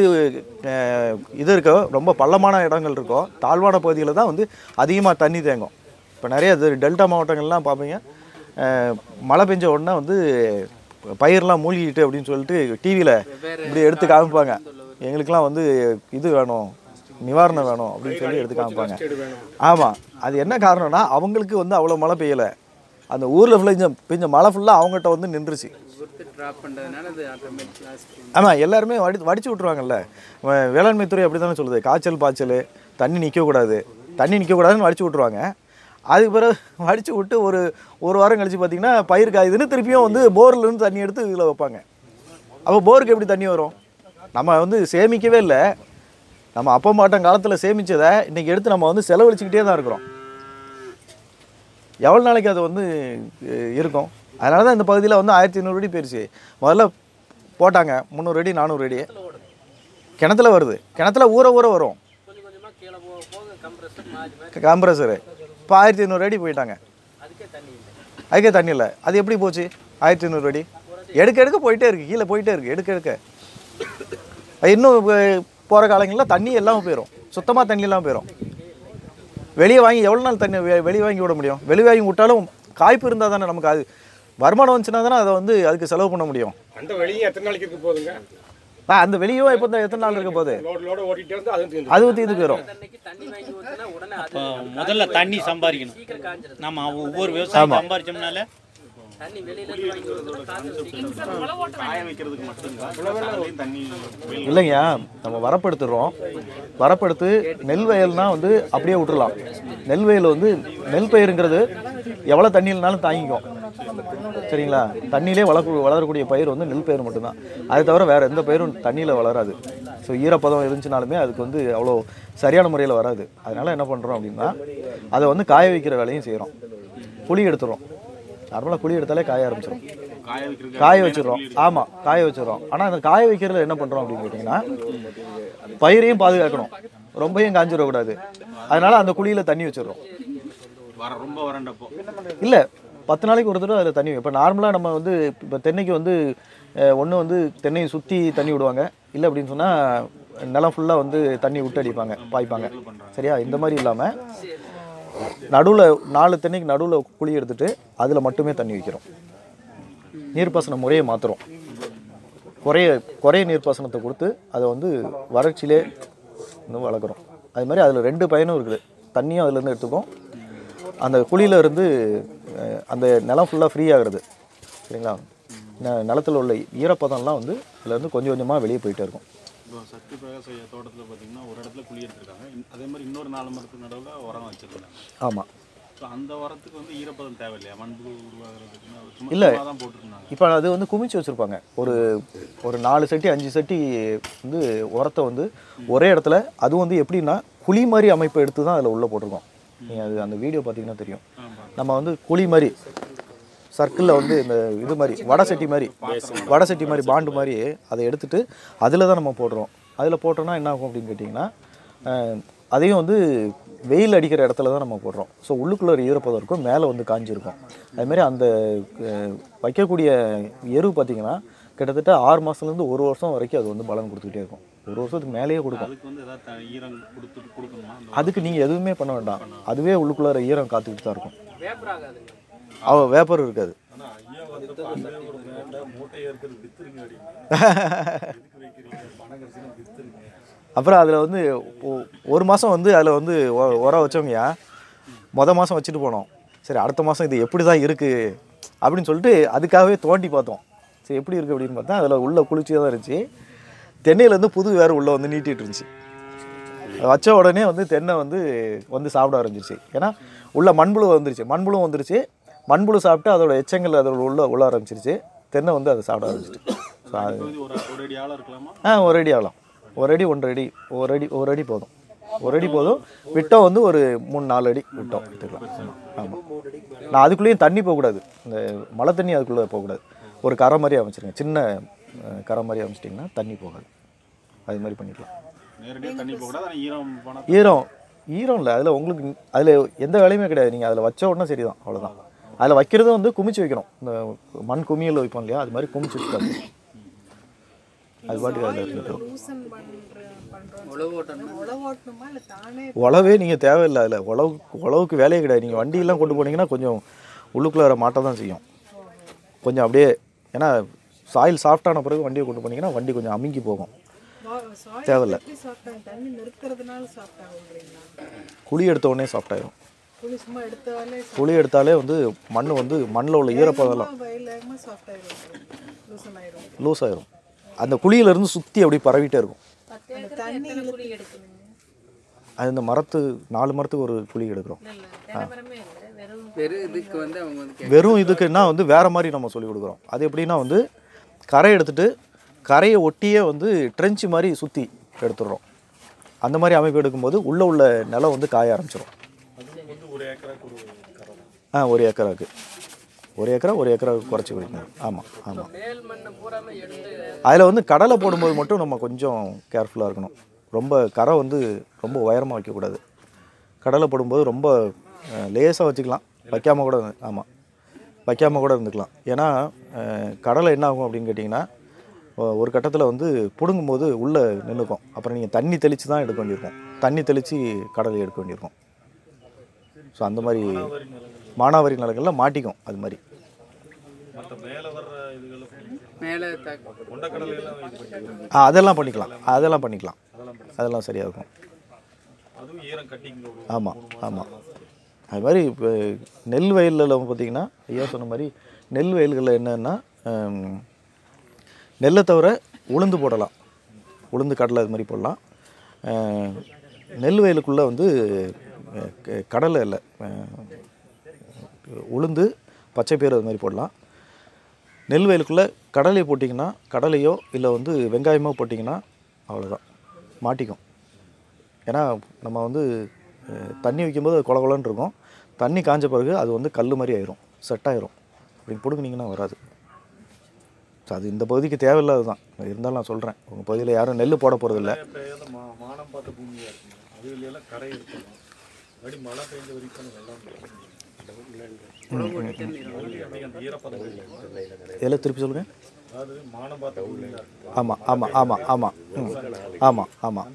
இது இருக்கோ ரொம்ப பள்ளமான இடங்கள் இருக்கோ தாழ்வான பகுதிகளில் தான் வந்து அதிகமாக தண்ணி தேங்கும். இப்போ நிறைய டெல்டா மாவட்டங்கள்லாம் பார்ப்பீங்க மழை பெஞ்ச உடனே வந்து பயிரெலாம் மூழ்கிட்டு அப்படின்னு சொல்லிட்டு டிவியில் இப்படி எடுத்து காமிப்பாங்க. எங்களுக்கெல்லாம் வந்து இது வேணும் நிவாரணம் வேணும் அப்படின்னு சொல்லி எடுத்து காமிப்பாங்க. ஆமாம் அது என்ன காரணம்னா அவங்களுக்கு வந்து அவ்வளோ மழை பெய்யலை. அந்த ஊரில் பெஞ்ச பெஞ்ச மழை ஃபுல்லாக அவங்ககிட்ட வந்து நின்றுச்சு. ஆமாம் எல்லாருமே வடி வடிச்சு விட்ருவாங்கல்ல வேளாண்மைத்துறை வேளாண்மை துறை அப்படி தானே சொல்லுது. காய்ச்சல் பாய்ச்சல் தண்ணி நிற்கக்கூடாது தண்ணி நிற்கக்கூடாதுன்னு வடிச்சு விட்ருவாங்க அதுக்கு பிறகு வடிச்சு விட்டு ஒரு ஒரு வாரம் கழிச்சு பார்த்தீங்கன்னா பயிர் காயுதுன்னு திருப்பியும் வந்து போர்ல இருந்து தண்ணி எடுத்து இதில் வைப்பாங்க. அப்போ போருக்கு எப்படி தண்ணி வரும்? நம்ம வந்து சேமிக்கவே இல்லை. நம்ம அப்பா மாட்டம் காலத்தில் சேமிச்சதை இன்றைக்கி எடுத்து நம்ம வந்து செலவழிச்சுக்கிட்டே தான் இருக்கிறோம். எவ்வளோ நாளைக்கு அது வந்து இருக்கும்? அதனால தான் இந்த பகுதியில் வந்து ஆயிரத்தி ஐநூறு அடி போயிருச்சு. முதல்ல போட்டாங்க முந்நூறு அடி நானூறு அடி. கிணத்துல வருது. கிணத்துல ஊற ஊற வரும். காம்ப்ரஸரு இப்போ ஆயிரத்தி ஐநூறு அடி போயிட்டாங்க. அதுக்கே தண்ணி இல்லை. அது எப்படி போச்சு? ஆயிரத்தி ஐநூறு அடி. எடுக்க எடுக்க போயிட்டே இருக்கு. கீழே போயிட்டே இருக்கு. எடுக்க எடுக்க. இன்னும் போகிற காலங்களில் தண்ணி எல்லாம் போயிடும் சுத்தமாக தண்ணி எல்லாம் போயிடும் வெளியே வாங்கி எவ்வளோ நாள் தண்ணி வெ- வெளியே வாங்கி விட முடியும்? வெளியே வாங்கி விட்டாலும் காய்ப்பு இருந்தால் தானே நமக்கு அது. வருமானம் வந்துச்சுன்னா தானே அதை வந்து அதுக்கு செலவு பண்ண முடியும். அந்த வெளியே எத்தனை நாளைக்கு இருக்க அந்த வெளியும் இப்போ தான் எத்தனை நாள் இருக்க வந்து அதுவும் தீர்ந்து போயிடும் அன்னைக்கு தண்ணி வாங்கி ஊற்றினா உடனே அது இப்போ முதல்ல தண்ணி சம்பாதிக்கணும். நம்ம ஒவ்வொரு விவசாயம் தண்ணி இல்லைங்கய்யா நம்ம வரப்படுத்துடுறோம் வரப்படுத்து நெல் வயல்னா வந்து அப்படியே விட்டுறலாம். நெல் வயல் வந்து நெல் பயிருங்கிறது எவ்வளோ தண்ணி இல்லைனாலும் தாங்கிக்கும். சரிங்களா? தண்ணியிலே வளர்க்க வளரக்கூடிய பயிர் வந்து நெல் பயிர் மட்டும்தான். அது தவிர வேறு எந்த பயிரும் தண்ணியில் வளராது. ஸோ ஈரப்பதம் இருந்துச்சுனாலுமே அதுக்கு வந்து அவ்வளோ சரியான முறையில் வராது. அதனால் என்ன பண்ணுறோம் அப்படின்னா அதை வந்து காய வைக்கிற வேலையும் செய்கிறோம் புளி எடுத்துடுறோம் நார்மலாக புளி எடுத்தாலே காய ஆரம்பிச்சிடும் காய வச்சிடுறோம். ஆமாம் காய வச்சிடுறோம். ஆனால் அந்த காய வைக்கிறதுல என்ன பண்ணுறோம் அப்படின்னு கேட்டிங்கன்னா பயிரையும் பாதுகாக்கணும். ரொம்பவும் காஞ்சிடக்கூடாது. அதனால அந்த குழியில் தண்ணி வச்சிடுறோம். வர ரொம்ப வறண்டப்போ. இல்லை பத்து நாளைக்கு ஒரு தடவை அதில் தண்ணி இப்போ நார்மலாக நம்ம வந்து இப்போ தென்னைக்கு வந்து ஒன்று வந்து தென்னையை சுற்றி தண்ணி விடுவாங்க. இல்லை அப்படின்னு சொன்னால் நிலம் ஃபுல்லாக வந்து தண்ணி விட்டு அடிப்பாங்க பாய்ப்பாங்க. சரியா? இந்த மாதிரி இல்லாமல் நடுவில் நாலு தென்னைக்கு நடுவில் குழி எடுத்துட்டு அதில் மட்டுமே தண்ணி வைக்கிறோம். நீர்ப்பாசன முறையை மாற்றுறோம் குறைய குறைய நீர்ப்பாசனத்தை கொடுத்து அதை வந்து வறட்சியிலே இன்னும் வளர்க்குறோம். அது மாதிரி அதில் ரெண்டு பயனும் இருக்குது. தண்ணியும் அதுலேருந்து எடுத்துக்கும். அந்த குழியில இருந்து அந்த நிலம் ஃபுல்லாக ஃப்ரீ ஆகுறது. சரிங்களா? நிலத்துல உள்ள ஈரப்பதம்லாம் வந்து அதுலேருந்து கொஞ்சம் கொஞ்சமாக வெளியே போயிட்டே இருக்கும். இப்போ சக்தி பிரகாஷ் ஐயா தோட்டத்தில் பார்த்தீங்கன்னா ஒரு இடத்துல குழி எடுத்திருக்காங்க. அதே மாதிரி இன்னொரு நாலு மரத்துக்கு நடுவில் உரம் வச்சிருக்காங்க ஆமாம் ஸோ அந்த உரத்துக்கு வந்து ஈரப்பதம் தேவையில்லையா? மண்புழு உருவாகிறதுக்குன்னா சும்மா இல்லை. தான் போட்டுருந்தாங்க. இப்போ அது வந்து குமிச்சு வச்சுருப்பாங்க. ஒரு ஒரு நாலு சட்டி அஞ்சு சட்டி வந்து உரத்தை வந்து ஒரே இடத்துல அது வந்து எப்படின்னா குழி மாதிரி அமைப்பை எடுத்து தான் அதில் உள்ளே போட்டிருக்கோம். நீங்கள் அது அந்த வீடியோ பார்த்தீங்கன்னா தெரியும். நம்ம வந்து குழி மாதிரி சர்க்கிளில் வந்து இந்த இது மாதிரி வடை சட்டி மாதிரி வடை சட்டி மாதிரி பாண்டு மாதிரி அதை எடுத்துட்டு அதில் தான் நம்ம போடுறோம். அதில் போட்டோம்னா என்ன ஆகும் அப்படின்னு கேட்டிங்கன்னா அதையும் வந்து வெயில் அடிக்கிற இடத்துல தான் நம்ம போடுறோம். ஸோ உள்ளுக்குள்ள ஒரு ஈரப்பதம் இருக்கும் மேலே வந்து காஞ்சிருக்கும். அதுமாரி அந்த வைக்கக்கூடிய எரு பார்த்தீங்கன்னா கிட்டத்தட்ட ஆறு மாதத்துலேருந்து ஒரு வருஷம் வரைக்கும் அது வந்து பலன் கொடுத்துக்கிட்டே இருக்கும். ஒரு வருஷத்துக்கு மேலேயே கொடுக்கும். அதுக்கு நீங்கள் எதுவுமே பண்ண வேண்டாம். அதுவே உள்ளுக்குள்ளார ஈரம் காத்துக்கிட்டு தான் இருக்கும். அவ வேப்பர் இருக்காது. அப்புறம் அதில் வந்து ஒ- ஒரு மாதம் வந்து அதில் வந்து உரம் வச்சவங்கயா மொதல் மாதம் வச்சுட்டு போனோம். சரி அடுத்த மாதம் இது எப்படி தான் இருக்குது அப்படின்னு சொல்லிட்டு அதுக்காகவே தோண்டி பார்த்தோம். சரி எப்படி இருக்குது அப்படின்னு பார்த்தா அதில் உள்ள குளிர்ச்சியாக தான் இருந்துச்சு. தென்னையிலேருந்து புது வேறு உள்ளே வந்து நீட்டிட்டு இருந்துச்சு. அதை வச்ச உடனே வந்து தென்னை வந்து வந்து சாப்பிட ஆரம்பிச்சிருச்சு. ஏன்னா உள்ள மண்புழு வந்துருச்சு. மண்புழு வந்துருச்சு. மண்புழு சாப்பிட்டு அதோட எச்சங்கள் அதோட உள்ள உள்ள ஆரம்பிச்சிருச்சு. தென்னை வந்து அதை சாப்பிட ஆரம்பிச்சிட்டு. ஸோ அது ஆ ஒரு அடி ஆகலாம் ஒரு அடி ஒன்றரை அடி. ஒரு அடி ஒரு அடி போதும். ஒரு அடி போதும். விட்டோம் வந்து ஒரு மூணு நாலு அடி விட்டோம். எடுத்துக்கலாம் ஆமாம் நான் அதுக்குள்ளேயும் தண்ணி போகக்கூடாது. இந்த மழை தண்ணி அதுக்குள்ளே போகக்கூடாது. ஒரு கரை மாதிரி அமைச்சிருங்க. சின்ன கரை மாதிரி அமைச்சிட்டிங்கன்னா தண்ணி போகாது. அது மாதிரி பண்ணிக்கலாம். ஈரம் போனால் ஈரம் ஈரம் இல்லை. அதில் உங்களுக்கு அதில் எந்த வேலையுமே கிடையாது. நீங்கள் அதில் வச்ச உடனே சரி தான் அவ்வளோதான் அதில் வைக்கிறதும் வந்து குமிச்சு வைக்கணும். இந்த மண் குமியில் வைப்போம் இல்லையா? அது மாதிரி குமிச்சு வச்சுக்காது அது பாட்டுக்கு அதில் இருக்கட்டும் உழவு ஓட்டணும் உழவு ஓட்டணுமா? இல்லை தானே உழவே நீங்கள் தேவையில்லை. அதில் உழவு உழவுக்கு வேலையே கிடையாது. நீங்கள் வண்டியெல்லாம் கொண்டு போனீங்கன்னா கொஞ்சம் உள்ளுக்குள்ளார மாட்ட தான் செய்யும். கொஞ்சம் அப்படியே ஏன்னா சாயில் சாஃப்டான பிறகு வண்டியை கொண்டு போனீங்கன்னா வண்டி கொஞ்சம் அமுங்கி போகும். தேவையில்ல. குழி எடுத்த உடனே எடுத்தாலே குழி எடுத்தாலே வந்து மண் வந்து மண்ணில் உள்ள ஈரப்பதெல்லாம் லூஸ் ஆயிரும் அந்த குழியிலேருந்து சுற்றி அப்படியே பரவிட்டே இருக்கும். அது இந்த மரத்து நாலு மரத்துக்கு ஒரு குழி எடுக்கிறோம். தினமரமே இல்லை. வெறும் வெறும் இதுக்கு வந்து அவங்க வந்து கேட்க வெறும் இதுக்குன்னா வந்து வேறு மாதிரி நம்ம சொல்லி கொடுக்குறோம். அது எப்படின்னா வந்து கரை எடுத்துட்டு கரையை ஒட்டியே வந்து ட்ரெஞ்சு மாதிரி சுற்றி எடுத்துடுறோம். அந்த மாதிரி அமைப்பு எடுக்கும்போது உள்ளே உள்ள நிலம் வந்து காய ஆரம்பிச்சிடும் ஆ ஒரு ஏக்கராக்கு. ஒரு ஏக்கரா ஒரு ஏக்கரா குறைச்சி வைக்கணும் ஆமாம் ஆமாம் அதில் வந்து கடலை போடும்போது மட்டும் நம்ம கொஞ்சம் கேர்ஃபுல்லாக இருக்கணும். ரொம்ப கரை வந்து ரொம்ப உயரமாக வைக்கக்கூடாது. கடலை போடும்போது ரொம்ப லேசாக வச்சுக்கலாம். வைக்காமல் கூட ஆமாம் வைக்காமல் கூட இருந்துக்கலாம். ஏன்னா கடலை என்ன ஆகும் அப்படின்னு கேட்டிங்கன்னா ஒரு கட்டத்தில் வந்து பிடுங்கும்போது உள்ளே நின்றுக்கும் அப்புறம் நீங்கள் தண்ணி தெளித்து தான் எடுக்க வேண்டியிருக்கும். தண்ணி தெளித்து கடலை எடுக்க வேண்டியிருக்கும். ஸோ அந்த மாதிரி மானாவாரி நிலங்களில் மாட்டிக்கும் அது மாதிரி. ஆ அதெல்லாம் பண்ணிக்கலாம். அதெல்லாம் பண்ணிக்கலாம். அதெல்லாம் சரியாக இருக்கும். ஆமாம் ஆமாம் அது மாதிரி இப்போ நெல் வயலில் பார்த்தீங்கன்னா ஐயா சொன்ன மாதிரி நெல் வயல்களில் என்னென்னா நெல்லை தவிர உளுந்து போடலாம். உளுந்து கடலை அது மாதிரி போடலாம். நெல் வயலுக்குள்ளே வந்து க- கடலை இல்லை உளுந்து பச்சை பயிறு அது மாதிரி போடலாம். நெல் வயலுக்குள்ளே கடலை போட்டிங்கன்னா கடலையோ இல்லை வந்து வெங்காயமோ போட்டிங்கன்னா அவ்வளோதான் மாட்டிக்கும். ஏன்னா நம்ம வந்து தண்ணி வைக்கும்போது அது கொல கொலன்னு இருக்கும். தண்ணி காஞ்ச பிறகு அது வந்து கல் மாதிரி ஆயிரும் செட் ஆயிரும். அப்படி பிடுங்குனீங்கன்னா வராது. ஸோ அது இந்த பகுதிக்கு தேவையில்லாது தான் இருந்தாலும் நான் சொல்கிறேன் உங்கள் பகுதியில் யாரும் நெல் போட மானம் பார்த்த பூமியாக கரை இருக்கணும். மழை வரைக்கும் வெள்ளம் ஈரப்பதம் இல்லை. எல்லாம் திருப்பி மானம் பூமியாக இருக்கும். ஆமாம் ஆமாம் ஆமாம் ஆமாம் ஆமாம் ஆமாம்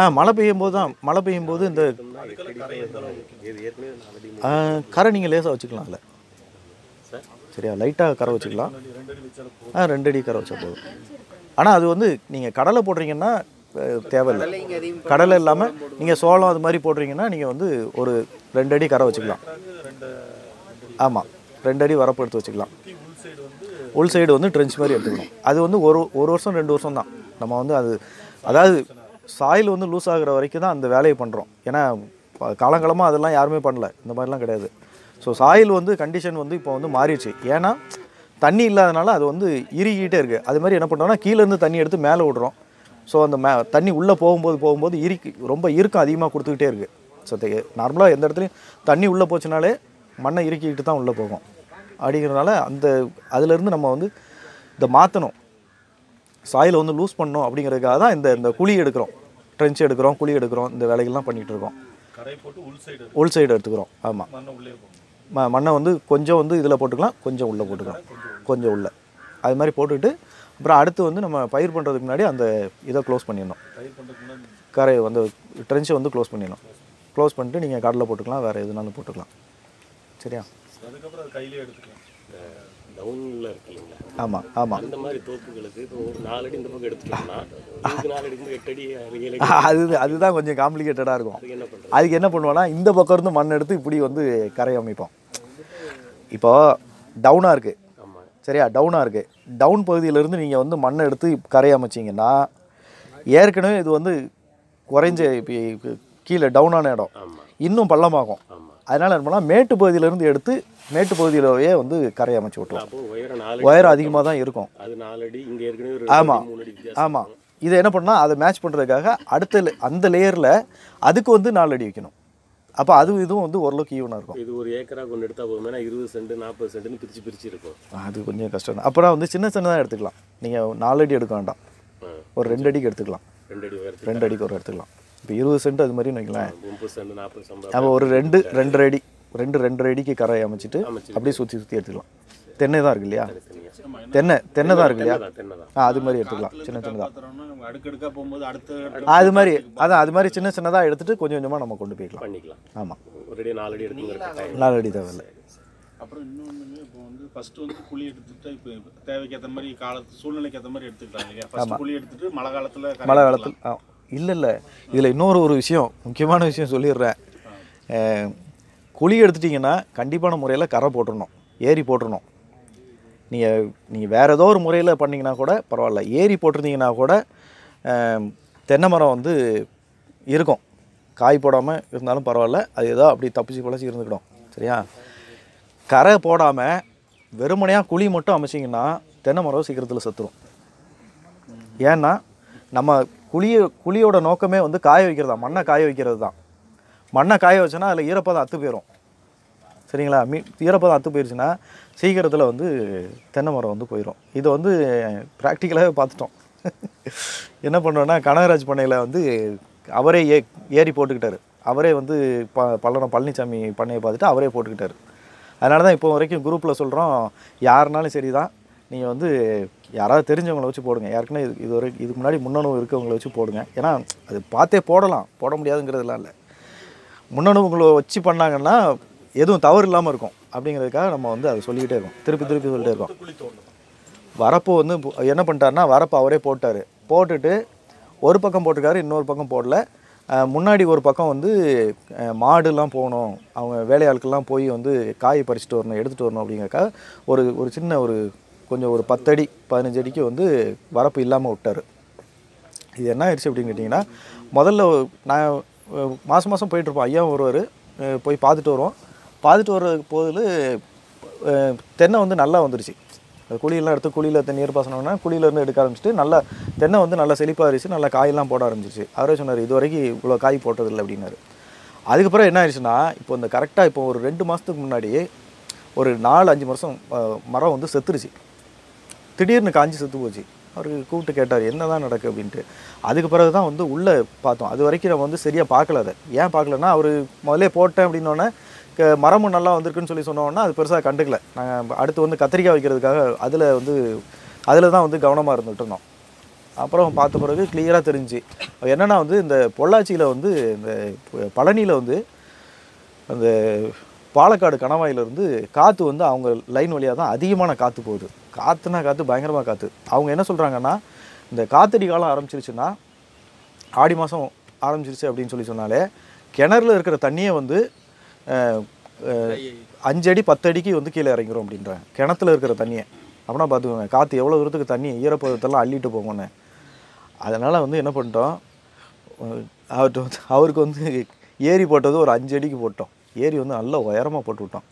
ஆ மழை பெய்யும் போது தான் மழை பெய்யும் போது இந்த கரை நீங்கள் லேசாக வச்சுக்கலாம் அதில். சரியா? லைட்டாக கரை வச்சுக்கலாம். ஆ ரெண்டு அடி கரை வச்சா போதும். ஆனால் அது வந்து நீங்கள் கடலை போடுறீங்கன்னா தேவையில்லை. கடலை இல்லாமல் நீங்கள் சோளம் அது மாதிரி போடுறீங்கன்னா நீங்கள் வந்து ஒரு ரெண்டு அடி கரை வச்சுக்கலாம். ஆமாம் ரெண்டு அடி வரப்பு எடுத்து வச்சுக்கலாம். உள் சைடு வந்து ட்ரென்ச் மாதிரி எடுத்துக்கணும். அது வந்து ஒரு ஒரு வருஷம் ரெண்டு வருஷம் தான். நம்ம வந்து அது அதாவது சாயில் வந்து லூஸ் ஆகிற வரைக்கும் தான் அந்த வேலையை பண்ணுறோம் ஏன்னா காலங்காலமாக அதெல்லாம் யாருமே பண்ணல. இந்த மாதிரிலாம் கிடையாது. ஸோ சாயில் வந்து கண்டிஷன் வந்து இப்போ வந்து மாறிடுச்சு. ஏன்னா தண்ணி இல்லாதனால அது வந்து இறுகிக்கிட்டே இருக்குது அது மாதிரி என்ன பண்ணுறோம்னா கீழேருந்து தண்ணி எடுத்து மேலே விடுறோம். ஸோ அந்த மே தண்ணி உள்ளே போகும்போது போகும்போது இறுக்கி ரொம்ப இறுக்கம் அதிகமாக கொடுத்துக்கிட்டே இருக்குது ஸோ நார்மலாக எந்த இடத்துலையும் தண்ணி உள்ளே போச்சுனாலே மண்ணை இறுக்கிக்கிட்டு தான் உள்ளே போகும். அப்படிங்கிறதுனால அந்த அதுலேருந்து நம்ம வந்து இதை மாற்றணும் சாயிலை வந்து லூஸ் பண்ணணும் அப்படிங்கிறதுக்காக தான் இந்த இந்த குழி எடுக்கிறோம். ட்ரென்ச் எடுக்கிறோம் குழி எடுக்கிறோம் இந்த வேலைகள்லாம் பண்ணிகிட்டு இருக்கோம். கரை போட்டு உள் சைடு எடுத்துக்கிறோம். ஆமாம் ம மண்ணை வந்து கொஞ்சம் வந்து இதில் போட்டுக்கலாம் கொஞ்சம் உள்ளே போட்டுக்கலாம். கொஞ்சம் உள்ளே. அது மாதிரி போட்டுக்கிட்டு அப்புறம் அடுத்து வந்து நம்ம பயிர் பண்ணுறதுக்கு முன்னாடி அந்த இதை க்ளோஸ் பண்ணிடணும். கரை கரையை வந்து ட்ரென்ச்சை வந்து க்ளோஸ் பண்ணிடணும். க்ளோஸ் பண்ணிட்டு நீங்கள் கடலை போட்டுக்கலாம் வேறு எதுனாலும் போட்டுக்கலாம். சரியா? அதுக்கப்புறம் கையிலே எடுத்துக்கலாம். டவுனில் இருக்கு இல்லைங்களா? ஆமாம் ஆமாம் அந்த மாதிரி தோப்புகளுக்கு இப்போ ஒரு நாலு அடி இந்த பக்கம் எடுத்துட்டோம்னா இதுக்கு நாலு அடி எட்டு அடி ஏழு *laughs* அது அதுதான் கொஞ்சம் காம்ப்ளிகேட்டடாக இருக்கும். அதுக்கு என்ன பண்ணுறது அதுக்கு என்ன பண்ணுவோன்னா இந்த பக்கம் இருந்து மண் எடுத்து இப்படி வந்து கரை அமைப்போம். இப்போ டவுனாக இருக்குது சரியா? டவுனாக இருக்குது டவுன் பகுதியிலேருந்து நீங்கள் வந்து மண்ணை எடுத்து கரை அமைச்சிங்கன்னா ஏற்கனவே இது வந்து குறைஞ்ச இப்போ கீழே டவுனான இடம். இன்னும் பள்ளமாகும். அதனால் என்ன பண்ணால் மேட்டு பகுதியிலேருந்து எடுத்து மேட்டு பகுதியிலேயே வந்து கரை அமைச்சு விட்டுருவோம் அப்போ உயரம் அதிகமாக தான் இருக்கும். அது நாலு அடி இங்கே ஏற்கனவே ஒரு ஆமா. ரெண்டு அடி, மூணு அடி வித்தியாசம் ஆமாம் இதை என்ன பண்ணால் அதை மேட்ச் பண்ணுறதுக்காக அடுத்த அந்த லேயரில் அதுக்கு வந்து நாலு அடி வைக்கணும். அப்போ அது இதுவும் வந்து ஓரளவுக்கு ஈவனாக இருக்கும். இது ஒரு ஏக்கரா கொண்டு எடுத்தா போதும். இருபது சென்ட் நாற்பது சென்ட்னு பிரிச்சு பிரிச்சு இருக்கும். அது கொஞ்சம் கஷ்டம் அப்புறம் வந்து சின்ன சின்னதாக எடுத்துக்கலாம். நீங்கள் நாலு அடி எடுக்க வேண்டாம். ஒரு ரெண்டு அடிக்கு எடுத்துக்கலாம். ரெண்டு அடி ரெண்டு அடிக்கு ஒரு எடுத்துக்கலாம். இப்போ இருபது சென்ட் அது மாதிரி வைக்கலாம் நம்ம ஒரு ரெண்டு ரெண்டரை அடி. ரெண்டு ரெண்டரை அடிக்கு கரை அமைச்சிட்டு. அப்படியே சுற்றி சுற்றி எடுத்துக்கலாம். தென்னை தான் இருக்கு இல்லையா தென்னை. தென்னை தான் இருக்கு இல்லையா தென்னை தான். ஆ அது மாதிரி எடுத்துக்கலாம். சின்ன சின்னதாக போகும்போது அடுத்த அது மாதிரி அதான் அது மாதிரி சின்ன சின்னதாக எடுத்துட்டு கொஞ்சம் கொஞ்சமாக நம்ம கொண்டு போய்க்கலாம். பண்ணிக்கலாம். ஆமாம் ஒரு அடி நாலு அடி தேவையில்லை. அப்புறம் இன்னொன்று இப்போ வந்து ஃபர்ஸ்ட் வந்து குழி எடுத்துட்டு இப்போ தேவைக்கு ஏற்ற மாதிரி காலத்து சூழ்நிலைக்கு ஏற்ற மாதிரி எடுத்துக்கிட்டாங்க இல்லையா? ஃபர்ஸ்ட் குழி எடுத்துட்டு மழை காலத்துல மழை. காலத்தில் இல்லை இல்லை. இதில் இன்னொரு ஒரு விஷயம் முக்கியமான விஷயம் சொல்லிடுறேன். குழி எடுத்துட்டிங்கன்னா கண்டிப்பான முறையில் கரை போட்டுடணும் ஏரி போட்டுடணும் நீங்கள் நீங்கள் வேறு ஏதோ ஒரு முறையில் பண்ணிங்கன்னா கூட பரவாயில்ல. ஏரி போட்டிருந்தீங்கன்னா கூட தென்னை மரம் வந்து இருக்கும். காய் போடாமல் இருந்தாலும் பரவாயில்ல. அது ஏதோ அப்படி தப்பிச்சு பிழைச்சி இருந்துக்கிடும். சரியா? கரை போடாமல் வெறுமனையாக குழி மட்டும் அமைச்சிங்கன்னா தென்னை மரம் சீக்கிரத்தில் சத்துடும் ஏன்னா நம்ம குழிய குழியோட நோக்கமே வந்து காய வைக்கிறது தான் மண்ணை காய வைக்கிறது தான் மண்ணை காய வச்சோன்னா அதில் ஈரப்பதம் அத்து போயிடும் சரிங்களா? மீ ஈரப்பதம் அத்து போயிடுச்சுன்னா சீக்கிரத்தில் வந்து தென்னை மரம் வந்து போயிடும் இதை வந்து ப்ராக்டிக்கலாகவே பார்த்துட்டோம் என்ன பண்ணோன்னா கனகராஜ் பண்ணையில் வந்து அவரே ஏ ஏறி போட்டுக்கிட்டார். அவரே வந்து ப பல்லடம் பழனிசாமி பண்ணையை பார்த்துட்டு அவரே போட்டுக்கிட்டார். அதனால தான் இப்போ வரைக்கும் குரூப்பில் சொல்கிறோம் யாருனாலும் சரி தான் நீங்கள் வந்து யாராவது தெரிஞ்சவங்கள வச்சு போடுங்க. யாருக்குன்னா இது இது வரைக்கும் இதுக்கு முன்னாடி முன்னணு இருக்கவங்கள வச்சு போடுங்க. ஏன்னா அது பார்த்தே போடலாம். போட முடியாதுங்கிறதுலாம் இல்லை. முன்னணுவுங்களை வச்சு பண்ணாங்கன்னா எதுவும் தவறு இல்லாமல் இருக்கும். அப்படிங்கிறதுக்காக நம்ம வந்து அதை சொல்லிக்கிட்டே இருக்கோம். திருப்பி திருப்பி சொல்லிட்டே இருக்கோம். வரப்பு வந்து என்ன பண்ணிட்டாருன்னா வரப்பு அவரே போட்டார். போட்டுட்டு ஒரு பக்கம் போட்டிருக்காரு இன்னொரு பக்கம் போடல. முன்னாடி ஒரு பக்கம் வந்து மாடுலாம் போகணும். அவங்க வேலையாட்கள்லாம் போய் வந்து காய் பறிச்சுட்டு வரணும் எடுத்துகிட்டு வரணும் அப்படிங்கறக்கா ஒரு ஒரு சின்ன ஒரு கொஞ்சம் ஒரு பத்தடி பதினஞ்சு அடிக்கு வந்து வரப்பு இல்லாமல் விட்டார். இது என்ன ஆயிடுச்சு அப்படின்னு கேட்டிங்கன்னா முதல்ல நான் மாதம் மாதம் போயிட்டுருப்போம் ஐயா வருவார். போய் பார்த்துட்டு வருவோம். பார்த்துட்டு வர்ற போதில் தென்னை வந்து நல்லா வந்துருச்சு. அது குழியெல்லாம் எடுத்து குழியில் நீர் பாசனம்னா குழியிலேருந்து எடுக்க ஆரம்பிச்சிட்டு நல்லா தென்னை வந்து நல்லா செழிப்பாக இருந்துச்சு நல்லா காயெல்லாம் போட ஆரம்பிச்சிருச்சு. அவரே சொன்னார் இது வரைக்கும் இவ்வளோ காய் போட்டதில்லை அப்படின்னாரு. அதுக்கப்புறம் என்ன ஆயிடுச்சுன்னா இப்போ இந்த கரெக்டாக இப்போ ஒரு ரெண்டு மாதத்துக்கு முன்னாடி ஒரு நாலு அஞ்சு வருஷம் மரம் வந்து செத்துருச்சு. திடீர்னு காஞ்சி செத்து போச்சு. அவர் கூப்பிட்டு கேட்டார் என்ன தான் நடக்கு? அப்படின்ட்டு. அதுக்கு பிறகு தான் வந்து உள்ளே பார்த்தோம். அது வரைக்கும் நம்ம வந்து சரியாக பார்க்கல அதை. ஏன் பார்க்கலன்னா அவர் முதல்ல போட்டேன் அப்படின்னோடனே மரமும் நல்லா வந்திருக்குன்னு சொல்லி சொன்னோன்னா அது பெருசாக கண்டுக்கல. நாங்கள் அடுத்து வந்து கத்திரிக்காய் வைக்கிறதுக்காக அதில் வந்து அதில் தான் வந்து கவனமாக இருந்துகிட்டு இருந்தோம். அப்புறம் பார்த்த பிறகு கிளியராக தெரிஞ்சு என்னென்னா வந்து இந்த பொள்ளாச்சியில் வந்து இந்த பழனியில் வந்து அந்த பாலக்காடு கணவாயிலிருந்து காற்று வந்து அவங்க லைன் வழியாக தான் அதிகமான காற்று போகுது. காற்றுனா காற்று பயங்கரமாக காற்று அவங்க என்ன சொல்கிறாங்கன்னா இந்த காத்தடி காலம் ஆரம்பிச்சிருச்சுன்னா ஆடி மாதம் ஆரம்பிச்சிருச்சு அப்படின்னு சொல்லி சொன்னாலே கிணறுல இருக்கிற தண்ணியை வந்து அஞ்சடி பத்தடிக்கு பத்து அடிக்கு வந்து கீழே இறங்கிறோம் அப்படின்றாங்க கிணத்துல இருக்கிற தண்ணியை. அப்படின்னா பார்த்துக்கோங்க காற்று எவ்வளோ தூரத்துக்கு தண்ணி ஈரப்பதத்தெல்லாம் அள்ளிட்டு போங்கன்னு அதனால் வந்து என்ன பண்ணிட்டோம் அவர்கிட்ட வந்து அவருக்கு வந்து ஏரி போட்டது ஒரு அஞ்சு அடிக்கு போட்டோம். ஏரி வந்து நல்ல உயரமாக போட்டு விட்டோம்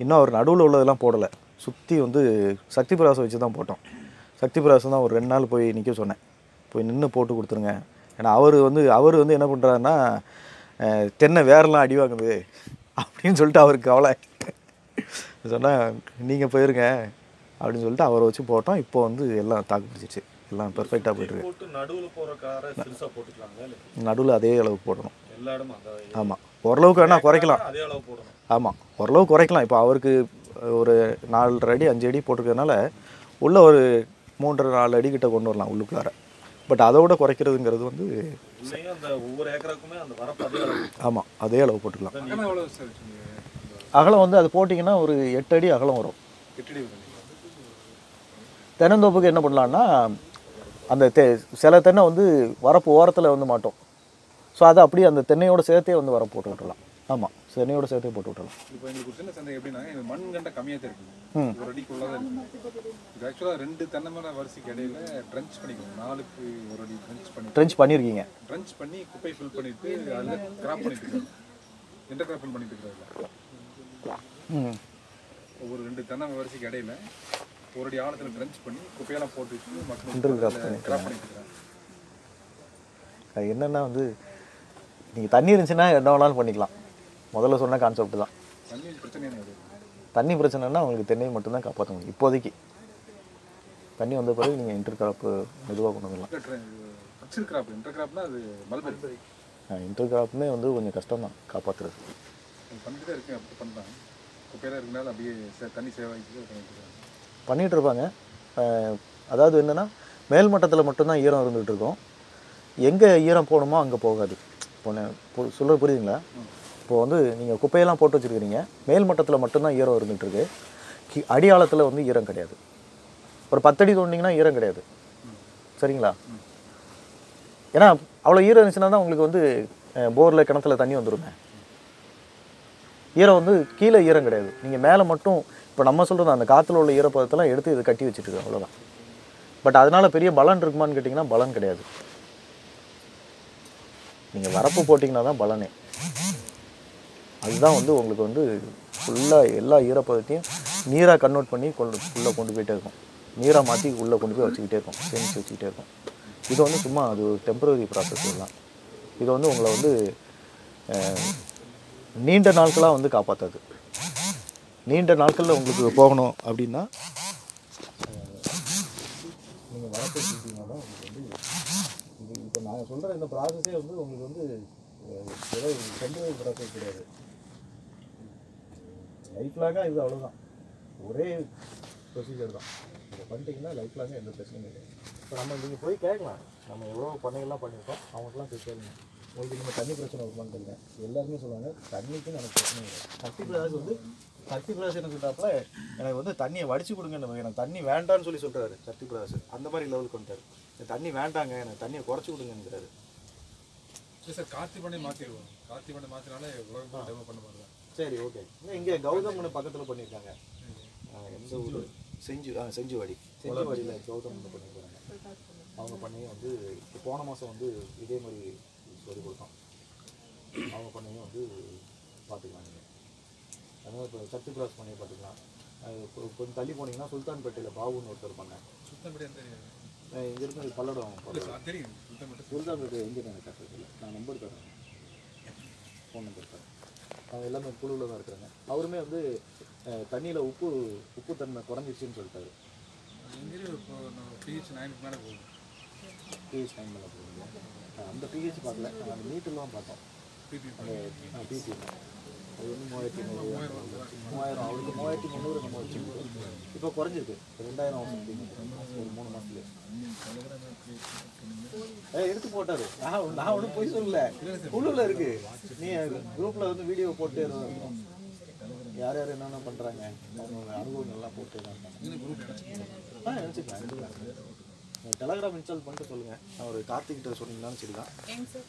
இன்னும் அவர் நடுவில் உள்ளதெல்லாம் போடலை. சுற்றி வந்து சக்தி பிரகாசம் வச்சு தான் போட்டோம். சக்தி பிரகாசம் தான் ஒரு ரெண்டு நாள் போய் நிற்க சொன்னேன். போய் நின்று போட்டு கொடுத்துருங்க. ஏன்னா அவர் வந்து அவர் வந்து என்ன பண்ணுறாருன்னா தென்னை வேரெல்லாம் அடி வாங்குது அப்படின்னு சொல்லிட்டு அவருக்கு கவலை சொன்னால் நீங்கள் போயிருங்க அப்படின்னு சொல்லிட்டு அவரை வச்சு போட்டோம். இப்போ வந்து எல்லாம் தாக்கு பிடிச்சிச்சு எல்லாம் பெர்ஃபெக்டாக போயிட்டுருக்கு நடுவில் போகிற காரை நடுவில் அதே அளவுக்கு போடணும். எல்லா இடமும் அந்த ஆமாம் ஓரளவுக்கு வேணால் குறைக்கலாம். அதே அளவு போடணும். ஆமாம் ஓரளவு குறைக்கலாம். இப்போ அவருக்கு ஒரு நாலரை அடி அஞ்சு அடி போட்டிருக்கறதுனால உள்ள ஒரு மூன்றரை நாலு அடி கிட்ட கொண்டு வரலாம் உள்ளுக்குள்ளார. பட் அதை விட குறைக்கிறதுங்கிறது வந்து ஆமாம் அதே அளவு. போட்டுக்கலாம். அகலம் வந்து அது போட்டிங்கன்னா ஒரு எட்டு அடி அகலம் வரும். தென்னந்தோப்புக்கு என்ன பண்ணலான்னா அந்த தெ சில தென்னை வந்து வரப்பு ஓரத்தில் வந்து மாட்டோம். ஸோ அதை அப்படியே அந்த தென்னையோட சேர்த்தே வந்து வரப்பு போட்டு விட்டுறலாம் ஆமாம் தென்னையோட சேர்த்தே போட்டு விட்டுறலாம் இப்போ எங்களுக்கு ஒரு சின்ன சந்தேகம் எப்படின்னா இந்த மண் கண்ட கம்மியாக தான். இருக்குது. ஒரு அடிக்குள்ளே தான் இருக்குது இது ஆக்சுவலாக ரெண்டு தென்னை மரம் வரிசைக்கு இடையில ட்ரென்ச் பண்ணிக்கணும். நாலுக்கு ஒரு அடி ட்ரென்ச் பண்ணி ட்ரென்ச் பண்ணியிருக்கீங்க ட்ரென்ச் பண்ணி குப்பை ஃபில் பண்ணிட்டு அதில் கிராப் பண்ணிட்டு இருக்காங்க இன்டர் கிராப்பிங் பண்ணிட்டு இருக்காங்க ஒவ்வொரு ரெண்டு தென்னை வரிசைக்கு இடையில ஒரு அடி ஆழத்தில் ட்ரென்ச் பண்ணி குப்பையெல்லாம் போட்டு மக்கள் கிராப் பண்ணிட்டு இருக்காங்க அது என்னென்னா வந்து நீங்கள் தண்ணி இருந்துச்சுன்னா என்ன வேணாலும் பண்ணிக்கலாம். முதல்ல சொன்ன கான்செப்ட் தான். தண்ணி பிரச்சனைனா உங்களுக்கு தென்னையை மட்டும்தான் காப்பாற்ற முடியும். இப்போதைக்கு. தண்ணி வந்த பிறகு நீங்கள் இன்டர் கிராப்பு மெதுவாக கொண்டு வந்துடலாம். இன்டர் கிராப்னா வந்து கொஞ்சம் கஷ்டம் தான் காப்பாற்றுறது பண்ணிகிட்டு இருப்பாங்க. அதாவது என்னென்னா மேல் மட்டத்தில் மட்டும்தான் ஈரம் இருந்துகிட்டு இருக்கும். எங்கே ஈரம் போகணுமோ அங்கே போகாது. இப்போ சொல்ல புரியுதுங்களா? இப்போ வந்து நீங்கள் குப்பையெல்லாம் போட்டு வச்சுருக்கிறீங்க. மேல் மட்டத்தில் மட்டும்தான் ஈரம் இருந்துகிட்டு இருக்கு கி அடியாளத்தில் வந்து ஈரம் கிடையாது. ஒரு பத்தடி தோண்டிங்கன்னா ஈரம் கிடையாது. சரிங்களா? ஏன்னா அவ்வளோ ஈரம் இருந்துச்சுன்னா தான் உங்களுக்கு வந்து போரில் கிணத்துல தண்ணி வந்துருங்க ஈரம் வந்து கீழே ஈரம் கிடையாது. நீங்கள் மேலே மட்டும் இப்போ நம்ம சொல்கிறது அந்த காற்றுல உள்ள ஈரப்பதத்தெல்லாம் எடுத்து இதை கட்டி வச்சுட்டு அவ்வளோதான் பட் அதனால பெரிய பலன் இருக்குமான்னு கேட்டிங்கன்னா பலன் கிடையாது. நீங்கள் வரப்பு போட்டிங்கன்னா தான் பலனே. அதுதான் வந்து உங்களுக்கு வந்து ஃபுல்லாக எல்லா ஈரப்பதத்தையும் நீராக கன்வெர்ட் பண்ணி கொண்டு உள்ளே கொண்டு போயிட்டே இருக்கும். நீராக மாற்றி உள்ளே கொண்டு போய் வச்சுக்கிட்டே இருக்கும். சேமித்து வச்சுக்கிட்டே இருக்கும். இது வந்து சும்மா அது ஒரு டெம்பரரி ப்ராசஸ் தான் இது வந்து உங்களை வந்து நீண்ட நாட்களாக வந்து காப்பாற்றாது நீண்ட நாட்களில் உங்களுக்கு போகணும் அப்படின்னா நீங்கள் வரப்பு செஞ்சீங்கன்னா தான் உங்களுக்கு வந்து இது இப்போ நான் சொல்கிற இந்த ப்ராசஸே வந்து உங்களுக்கு வந்து அஹ், ஏதோ டெம்பரரி ப்ராசஸ் கிடையாது லைஃப் லாங்காக இது அவ்வளோதான் ஒரே ப்ரொசீஜர் தான். இதை பண்ணிட்டீங்கன்னா லைஃப் லாங்காக எந்த பிரச்சனையும் இல்லை இப்போ நம்ம நீங்கள் போய் கேட்கலாம். நம்ம எவ்வளோ பண்ணைகள்லாம் பண்ணியிருக்கோம் அவங்களுக்குலாம் போய் கேளுங்க. உங்களுக்கு நீங்கள் தண்ணி பிரச்சனை இருக்குமான்னு கேளுங்க எல்லாருமே சொல்லுவாங்க தண்ணிக்கு எனக்கு பிரச்சனை இல்லை. சக்தி பிரகாஷ் வந்து சக்தி பிரகாஷ் என்ன சொல்கிறாப்புல எனக்கு வந்து தண்ணியை வடிச்சு கொடுங்க எனக்கு தண்ணி வேண்டாம்னு சொல்லி சொல்கிறாரு சக்தி பிரகாஷ். அந்த மாதிரி லெவலுக்கு வந்துட்டார். தண்ணி வேண்டாங்க எனக்கு தண்ணியை குறைச்சி கொடுங்கங்கிறாரு ஸோ சார் கார்த்தி பண்ணி மாற்றிடுவோம் கார்த்தி பண்ணி மாற்றினாலே உலகம் டெவலப் பண்ண மாதிரி சரி ஓகே இங்கே கௌதம்னு பக்கத்தில் பண்ணியிருக்காங்க. எந்த ஊர்? செஞ்சு ஆ செஞ்சுவாடி. செஞ்சுவாடியில் கௌதம் பண்ணியிருக்காங்க. அவங்க பண்ணி வந்து போன மாதம் வந்து இதே மாதிரி சொல்லி கொடுத்தோம். அவங்க பண்ணையும் வந்து பார்த்துக்கலாம் நீங்கள் அதனால் இப்போ சத்து கிராஸ் பண்ணி பார்த்துக்கலாம் கொஞ்சம் தள்ளி போனீங்கன்னா சுல்தான்பேட்டையில் பாபுன்னு ஒருத்தர் பண்ணேன் சுத்தப்படி தெரியும் இங்கேருந்து பல்லடம் தெரியும். சுல்தான்பேட்டை எங்கே எனக்கு கட்டுறதில்ல நான் நம்பர் தரேன். ஃபோன் நம்பர் தரேன். அவங்க எல்லாமே குழுவில் தான் இருக்கிறாங்க. அவருமே வந்து தண்ணியில் உப்பு உப்பு தன்மை குறைஞ்சிருச்சுன்னு சொல்லிட்டாரு. இங்கே இப்போ பிஹெச் நைனுக்கு மேலே போகும் பிஹெச் டைம் மேலே போகுது. அந்த பிஹெச் பார்க்கல. நாங்கள் அந்த மீட்டர்லாம் பார்த்தோம். பிபி அது வந்து மூவாயிரத்தி நூறு மூவாயிரம் அவருக்கு மூவாயிரத்தி முந்நூறு நம்ம வச்சுருக்கோம் இப்போ குறைஞ்சிருக்கு. ரெண்டாயிரம் சம்திங் ஒரு மூணு மாதத்துல ஏ எடுத்து போட்டாரு. நான் நான் ஒன்றும் போய் சொல்லல. குழுவில் இருக்கு. நீ குரூப்பில் வந்து வீடியோ போட்டு யார் யார் என்னென்ன பண்ணுறாங்க அவங்களோட அனுபவங்கள்லாம் போட்டு தான் ஆ நினச்சிக்கலாம் டெலகிராம் இன்ஸ்டால் பண்ணிட்டு சொல்லுங்கள் நான் ஒரு கார்த்திகிட்ட சொன்னீங்கன்னாலும் சரி தான் ஏங்க சார்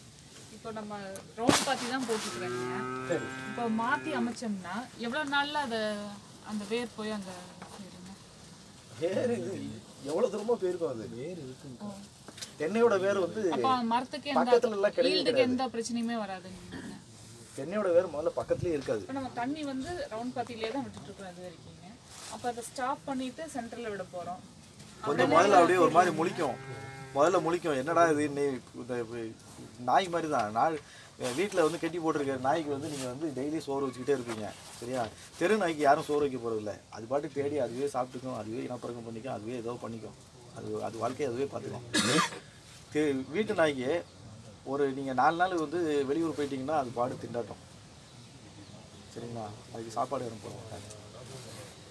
இப்போ நம்ம ரவுண்ட் பாத்தி தான் போட்டுக்கிறேங்க சரி. இப்போ மாத்தி அமைச்சோம்னா எவ்வளவு நாள்ல அத அந்த வேர் போய் அங்க வேறு இது எவ்வளோ தூரமா போயிருக்கும் அது. வேறு இருக்கு தென்னையோட வேர் வந்து அப்போ மரத்துக்கு எந்த பக்கத்துல எல்லாம் கிடையாது. எந்த பிரச்சனையுமே வராதுங்க. தென்னையோட வேர் முதல்ல பக்கத்துலயே இருக்காது. இப்போ நம்ம தண்ணி வந்து ரவுண்ட் பாத்திலே தான் விட்டுட்டு இருக்கோம் இது வரைக்குங்க அப்போ அதை ஸ்டாப் பண்ணிட்டு சென்டர்ல விட போறோம். கொஞ்சம் முதல்ல அப்படியே ஒரு மாதிரி முழிக்கும். முதல்ல முழிக்கும். என்னடா இது? நீ இந்த நாய் மாதிரி தான் நாய் வீட்டில் வந்து கட்டி போட்டிருக்க நாய்க்கு வந்து நீங்கள் வந்து டெய்லி சோறு வச்சுக்கிட்டே இருப்பீங்க. சரியா? தெரு நாய்க்கு யாரும் சோறு வைக்க போகிறதில்ல அது பாட்டு தேடி அதுவே சாப்பிட்டுக்கும் அதுவே இனப்பறக்கம் பண்ணிக்கும் அதுவே ஏதோ பண்ணிக்கும். அது அது வாழ்க்கையை அதுவே பார்த்துக்கும். தெ- வீட்டு நாய்க்கு ஒரு நீங்கள் நாலு நாள் வந்து வெளியூர் போயிட்டீங்கன்னா அது பாடு திண்டாட்டம். சரிங்களா? அதுக்கு சாப்பாடு அனுப்புகிறோம்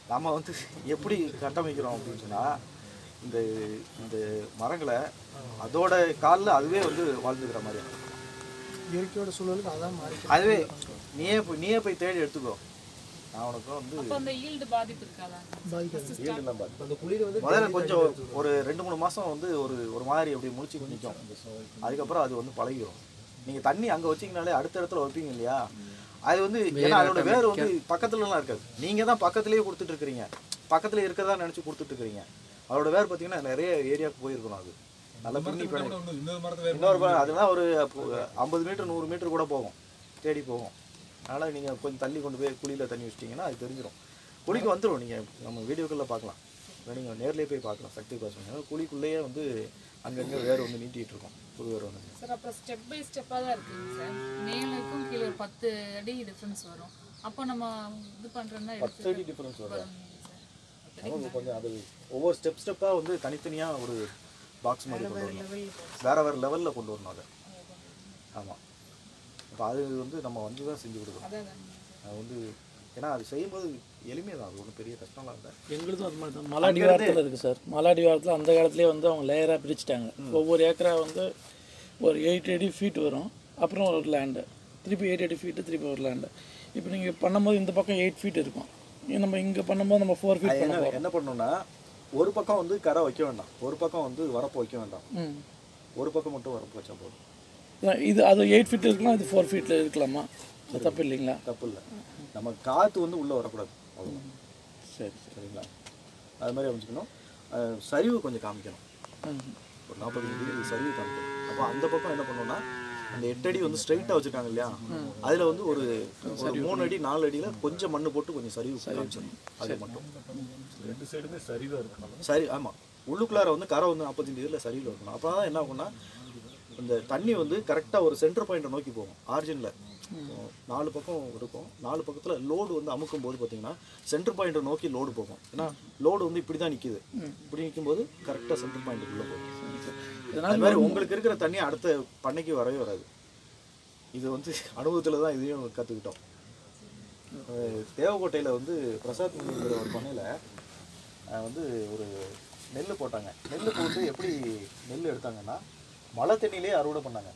நம்ம வந்து எப்படி கட்டமைக்கிறோம் அப்படின்னு சொன்னால் இந்த இந்த மரங்களை அதோட காலில் அதுவே வந்து வாழ்ந்துக்கிற மாதிரி இயற்கையோட சூழலுக்கு அதான் மாறி அதுவே நீயே போய் நீயே போய் தேடி எடுத்துக்கோ. நான் உனக்கு வந்து அப்போ அந்த ஈல்டு பாதிப்பு இருக்காதாங்க ஈடு நம்ம அந்த குளிர் வந்து முதல்ல கொஞ்சம் ஒரு ரெண்டு மூணு மாதம் வந்து ஒரு ஒரு மாதிரி அப்படி முடிச்சு நிற்கும் அதுக்கப்புறம் அது வந்து பழகிடும் நீங்கள் தண்ணி அங்கே வச்சிங்கனாலே அடுத்த இடத்துல வைப்பீங்க இல்லையா? அது வந்து ஏன்னா அதோட வேர் வந்து பக்கத்துலலாம் இருக்காது. நீங்கள் தான் பக்கத்துலேயே கொடுத்துட்டு இருக்கிறீங்க. பக்கத்தில் இருக்கிறதா நினச்சி கொடுத்துட்டு இருக்கிறீங்க. அதோட வேர் பார்த்தீங்கன்னா நிறைய ஏரியாவுக்கு போயிருக்கணும் அது. நல்ல பின்னி இன்னொரு அதெல்லாம் ஒரு ஐம்பது மீட்டர் நூறு மீட்டர் கூட போகும். தேடி போகும். அதனால் நீங்கள் கொஞ்சம் தள்ளி கொண்டு போய் குழியில் தண்ணி வச்சிட்டிங்கன்னா அது தெரிஞ்சிடும் குழிக்கு வந்துடும் நீங்கள் நம்ம வீடியோக்களில் பார்க்கலாம் நீங்கள் நேர்லேயே போய் பார்க்கலாம் சக்தி பாசம் குழிக்குள்ளேயே வந்து அங்கங்கே வேர் வந்து நீட்டிகிட்டு இருக்கும். புது வேர் வந்து. சார் அப்புறம் ஸ்டெப் பை ஸ்டெப்பாக தான் இருக்குங்க சார் மேலுக்கும் கீழே ஒரு பத்து அடி டிஃப்ரென்ஸ் வரும். அப்போ நம்ம இது பண்ணுறோம்னா பத்து அடி டிஃப்ரென்ஸ் வரும் கொஞ்சம் அது ஒவ்வொரு ஸ்டெப் ஸ்டெப்பாக வந்து தனித்தனியாக ஒரு பாக்ஸ் மாதிரி கொண்டு வரணும். வேற வேற லெவலில் கொண்டு வரணும் அதை. ஆமாம் இப்போ அது வந்து நம்ம வந்து தான் செஞ்சு கொடுக்கணும். அது வந்து ஏன்னா அது செய்யும்போது எளிமையாக தான் அது ஒன்றும் பெரிய கஷ்டம்லாம் இல்லை. எங்களுக்கும் அது மாதிரி தான். மலாடி வாரத்தில் இருக்குது சார். மலாடி வாரத்தில் அந்த காலத்துலேயே வந்து அவங்க லேயராக பிரிச்சுட்டாங்க. ஒவ்வொரு ஏக்கரா வந்து ஒரு எயிட் எயிட்டி ஃபீட் வரும். அப்புறம் ஒரு லேண்டு திருப்பி எயிட் எயிட்டி ஃபீட்டு திருப்பி ஒரு லேண்டு இப்போ நீங்கள் பண்ணும்போது இந்த பக்கம் எயிட் ஃபீட் இருக்கும். நம்ம இங்கே பண்ணும்போது நம்ம ஃபோர் ஃபீட் என்ன பண்ணணும்னா ஒரு பக்கம் வந்து கரை வைக்க வேண்டாம். ஒரு பக்கம் வந்து வரப்பு வைக்க வேண்டாம். ஒரு பக்கம் மட்டும் வரப்பு வச்சா போதும். இது அது எயிட் ஃபீட் இருக்கலாம் இது ஃபோர் ஃபீட்டில் இருக்கலாமா? அது தப்பு இல்லைங்களா? தப்பு இல்லை நம்ம காற்று வந்து உள்ளே வரக்கூடாது. அவ்வளவுதான். சரி சரிங்களா? அது மாதிரி அமைச்சுக்கணும் சரிவு கொஞ்சம் காமிக்கணும். ஒரு நாற்பது டிகிரி சரிவு காமிக்கணும். அப்போ அந்த பக்கம் என்ன பண்ணணும்னா அந்த எட்டு அடி வந்து ஸ்ட்ரைட்டாக வச்சுருக்காங்க இல்லையா? அதில் வந்து ஒரு மூணு அடி நாலு அடியில் கொஞ்சம் மண்ணு போட்டு கொஞ்சம் சரிவு காமிச்சிடணும். அது மட்டும். ரெண்டு சைடுமே சரிதான் இருக்கணும். சரி ஆமாம் உள்ளுக்குள்ளார வந்து கரை வந்து நாற்பத்தஞ்சு டிகிரியில் சரிவில் இருக்கணும். அப்போ தான் என்ன ஆகும்னா இந்த தண்ணி வந்து கரெக்டாக ஒரு சென்டர் பாயிண்ட்டை நோக்கி போகும். ஆரிஜினில் நாலு பக்கம் இருக்கும். நாலு பக்கத்தில் லோடு வந்து அமுக்கும் போது பார்த்தீங்கன்னா சென்டர் பாயிண்ட்டை நோக்கி லோடு போகும். ஏன்னா லோடு வந்து இப்படி தான் நிற்கிது இப்படி நிற்கும்போது கரெக்டாக சென்டர் பாயிண்ட்டுக்குள்ளே போகும். அது மாதிரி உங்களுக்கு இருக்கிற தண்ணி அடுத்த பண்ணைக்கு வரவே வராது. இது வந்து *laughs* அனுபவத்தில் தான் இதையும் கற்றுக்கிட்டோம் தேவக்கோட்டையில் வந்து பிரசாத் முனிங்கிற ஒரு பண்ணையில் வந்து ஒரு நெல் போட்டாங்க. நெல் போட்டு எப்படி நெல் எடுத்தாங்கன்னா மழை தண்ணியிலே அறுவடை பண்ணாங்க.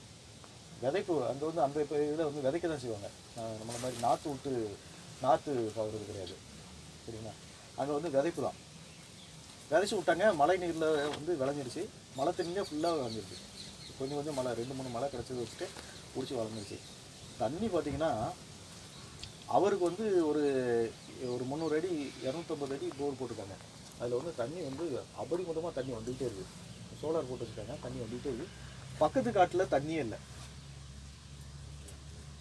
விதைப்பு அங்கே வந்து அந்த இதில் வந்து விதைக்க தான் செய்வாங்க. நம்மள மாதிரி நாற்று விட்டு நாற்று பவுறது கிடையாது. சரிங்களா? அங்கே வந்து விதைப்பு தான். விதைச்சி விட்டாங்க மழை நீரில் வந்து விளைஞ்சிருச்சு. மழை தண்ணியிலே ஃபுல்லாக விளைஞ்சிருச்சு கொஞ்சம் கொஞ்சம் மழை ரெண்டு மூணு மழை கிடச்சது வச்சுட்டு பிடிச்சி வளர்ந்துருச்சு. தண்ணி பார்த்தீங்கன்னா அவருக்கு வந்து ஒரு ஒரு முந்நூறு அடி இரநூத்தம்பது அடி போர் போட்டிருக்காங்க. அதில் வந்து தண்ணி வந்து அப்படி மொத்தமாக தண்ணி வந்துக்கிட்டே இருக்குது சோலார் போட்டு வச்சுருக்காங்க தண்ணி வந்துகிட்டே இருக்குது பக்கத்து காட்டில் தண்ணியே இல்லை.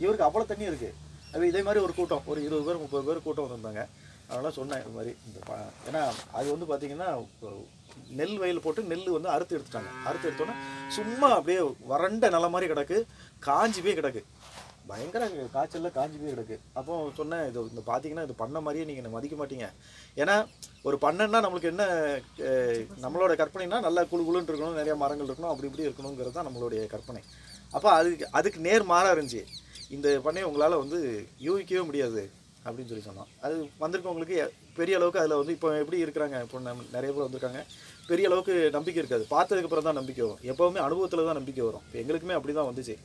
இவருக்கு அவ்வளோ தண்ணி இருக்குது அது இதே மாதிரி ஒரு கூட்டம் ஒரு இருபது பேர் முப்பது பேர் கூட்டம் வந்திருந்தாங்க. அதனால் சொன்னேன் இது மாதிரி இந்த ஏன்னா அது வந்து பார்த்திங்கன்னா நெல் வயல் போட்டு நெல் வந்து அறுத்து எடுத்துட்டாங்க. அறுத்து எடுத்தோன்னே சும்மா அப்படியே வறண்ட நில மாதிரி கிடக்கு. காஞ்சி போய் கிடக்கு. பயங்கர காய்ச்சலில் காஞ்சி போய் கிடக்கு. அப்போ சொன்னேன் இது இந்த பார்த்தீங்கன்னா இது பண்ண மாதிரியே நீங்கள் மதிக்க மாட்டீங்க? ஏன்னா ஒரு பண்ணன்னா நம்மளுக்கு என்ன நம்மளோட கற்பனைனா நல்லா குழு குழுன்னு இருக்கணும் நிறைய மரங்கள் இருக்கணும் அப்படி இப்படி இருக்கணுங்கிறது தான் நம்மளுடைய கற்பனை. அப்போ அதுக்கு அதுக்கு நேர் மாறாக இருந்துச்சு. இந்த பண்ணையை உங்களால் வந்து யூகிக்கவே முடியாது அப்படின்னு சொல்லி சொன்னோம். அது வந்திருக்கவங்களுக்கு பெரிய அளவுக்கு அதில் வந்து இப்போ எப்படி இருக்கிறாங்க? இப்போ நம்ம நிறைய பேர் வந்திருக்காங்க. பெரிய அளவுக்கு நம்பிக்கை இருக்காது. பார்த்ததுக்கு அப்புறம் தான் நம்பிக்கை வரும். எப்போவுமே அனுபவத்தில் தான் நம்பிக்கை வரும். எங்களுக்குமே அப்படி தான் வந்துச்சு.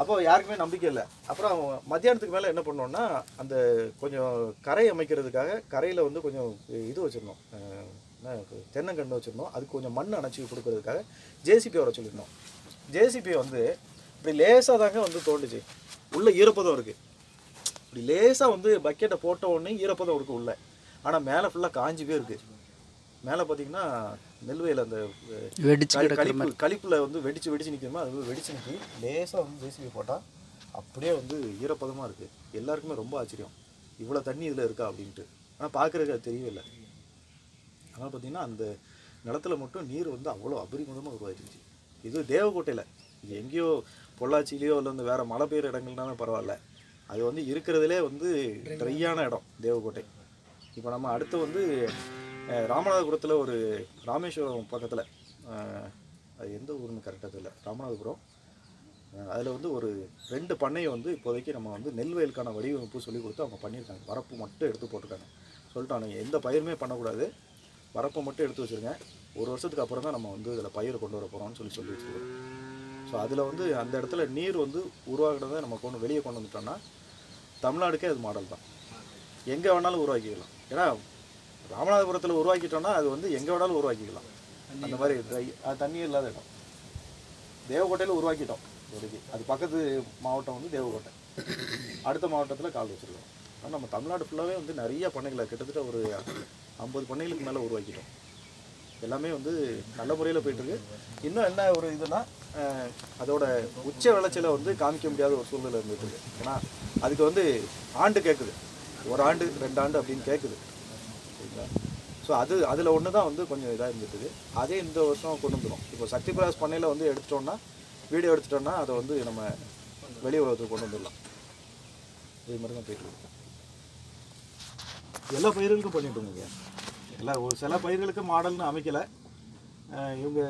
அப்போ யாருக்குமே நம்பிக்கை இல்லை. அப்புறம் மத்தியானத்துக்கு மேலே என்ன பண்ணோம்னா அந்த கொஞ்சம் கரை அமைக்கிறதுக்காக கரையில் வந்து கொஞ்சம் இது வச்சுருந்தோம். தென்னங்கன்று வச்சுருந்தோம். அதுக்கு கொஞ்சம் மண் அணைச்சி கொடுக்கறதுக்காக ஜேசிபி வர சொல்லியிருந்தோம். ஜேசிபி வந்து இப்படி லேசாக தாங்க வந்து தோண்டுச்சு. உள்ளே ஈரப்பதம் இருக்குது இப்படி லேசாக வந்து பக்கெட்டை போட்ட உடனே ஈரப்பதம் இருக்குது உள்ளே. ஆனால் மேலே ஃபுல்லாக காஞ்சி போய் இருக்குது மேலே பார்த்தீங்கன்னா நெல்வேல அந்த வெடிச்சு மாதிரி. களிப்பில் வந்து வெடிச்சு வெடிச்சு நிற்கிறமா அது வந்து வெடிச்சு நிற்கி லேசாக வந்து ஜேசிபி போட்டால் அப்படியே வந்து ஈரப்பதமாக இருக்குது எல்லாருக்குமே ரொம்ப ஆச்சரியம். இவ்வளோ தண்ணி இதில் இருக்கா அப்படின்ட்டு. ஆனால் பார்க்குறதுக்கு அது தெரியவே இல்லை. அதனால் பார்த்தீங்கன்னா அந்த நிலத்துல மட்டும் நீர் வந்து அவ்வளோ அபரிமிதமாக உருவாயிருச்சு. இது தேவக்கோட்டையில். இது எங்கேயோ பொள்ளாச்சியிலையோ இல்லை வந்து வேறு மழை பெய்யுற இடங்கள்னாலும் பரவாயில்ல. அது வந்து இருக்கிறதுலே வந்து ட்ரையான இடம் தேவக்கோட்டை. இப்போ நம்ம அடுத்து வந்து ராமநாதபுரத்தில் ஒரு ராமேஸ்வரம் பக்கத்தில் அது எந்த ஊருன்னு கரெக்டாக தெரியல. ராமநாதபுரம். அதில் வந்து ஒரு ரெண்டு பண்ணையை வந்து இப்போதைக்கு நம்ம வந்து நெல் வயலுக்கான வடிவமைப்பு சொல்லி கொடுத்து அவங்க பண்ணியிருக்காங்க. வரப்பு மட்டும் எடுத்து போட்டிருக்காங்க. சொல்லிட்டானுங்க. எந்த பயிருமே பண்ணக்கூடாது. வரப்பை மட்டும் எடுத்து வச்சுருங்க. ஒரு வருஷத்துக்கு அப்புறம் தான் நம்ம வந்து இதில் பயிரை கொண்டு வர போகிறோம்னு சொல்லி சொல்லி வச்சுருக்கோம். ஸோ அதில் வந்து அந்த இடத்துல நீர் வந்து உருவாகினதை நம்ம கொண்டு வெளியே கொண்டு வந்துட்டோம்னா தமிழ்நாடுக்கே அது மாடல் தான். எங்கே வேணாலும் உருவாக்கிக்கலாம். ஏன்னா ராமநாதபுரத்தில் உருவாக்கிட்டோம்னா அது வந்து எங்கே வேணாலும் உருவாக்கிக்கலாம். அந்த மாதிரி அது தண்ணி இல்லாத இடம். தேவக்கோட்டையில் உருவாக்கிட்டோம் இப்போதைக்கு. அது பக்கத்து மாவட்டம் வந்து தேவக்கோட்டை அடுத்த மாவட்டத்தில் கால் வச்சுருக்கோம். ஆனால் நம்ம தமிழ்நாடு ஃபுல்லாகவே வந்து நிறைய பண்ணைகளை கிட்டத்தட்ட ஒரு ஐம்பது பண்ணைகளுக்கு மேலே உருவாக்கிட்டோம். எல்லாமே வந்து நல்ல முறையில் போயிட்டுருக்கு. இன்னும் என்ன ஒரு இதுனா அதோட உச்ச விளைச்சலை வந்து காமிக்க முடியாத ஒரு சூழ்நிலை இருந்துட்டு இருக்கு ஏன்னா அதுக்கு வந்து ஆண்டு கேட்குது ஒரு ஆண்டு ரெண்டு ஆண்டு அப்படின்னு கேட்குது சரிங்களா ஸோ அது அதில் ஒன்று தான் வந்து கொஞ்சம் இதாக இருந்துட்டுது. அதே இந்த வருஷம் கொண்டு வந்துடும் இப்போ சக்தி பிரகாஷ் பண்ணையில் வந்து எடுத்துட்டோம்னா வீடியோ எடுத்துட்டோம்னா அதை வந்து நம்ம வெளி உலகத்துக்கு கொண்டு வந்துடலாம். இதே மாதிரி தான் போயிட்டு எல்லா பயிர்களுக்கும் பண்ணிட்டு இருந்தீங்க. எல்லா ஒரு சில பயிர்களுக்கு மாடல்னு அமைக்கலை. இவங்க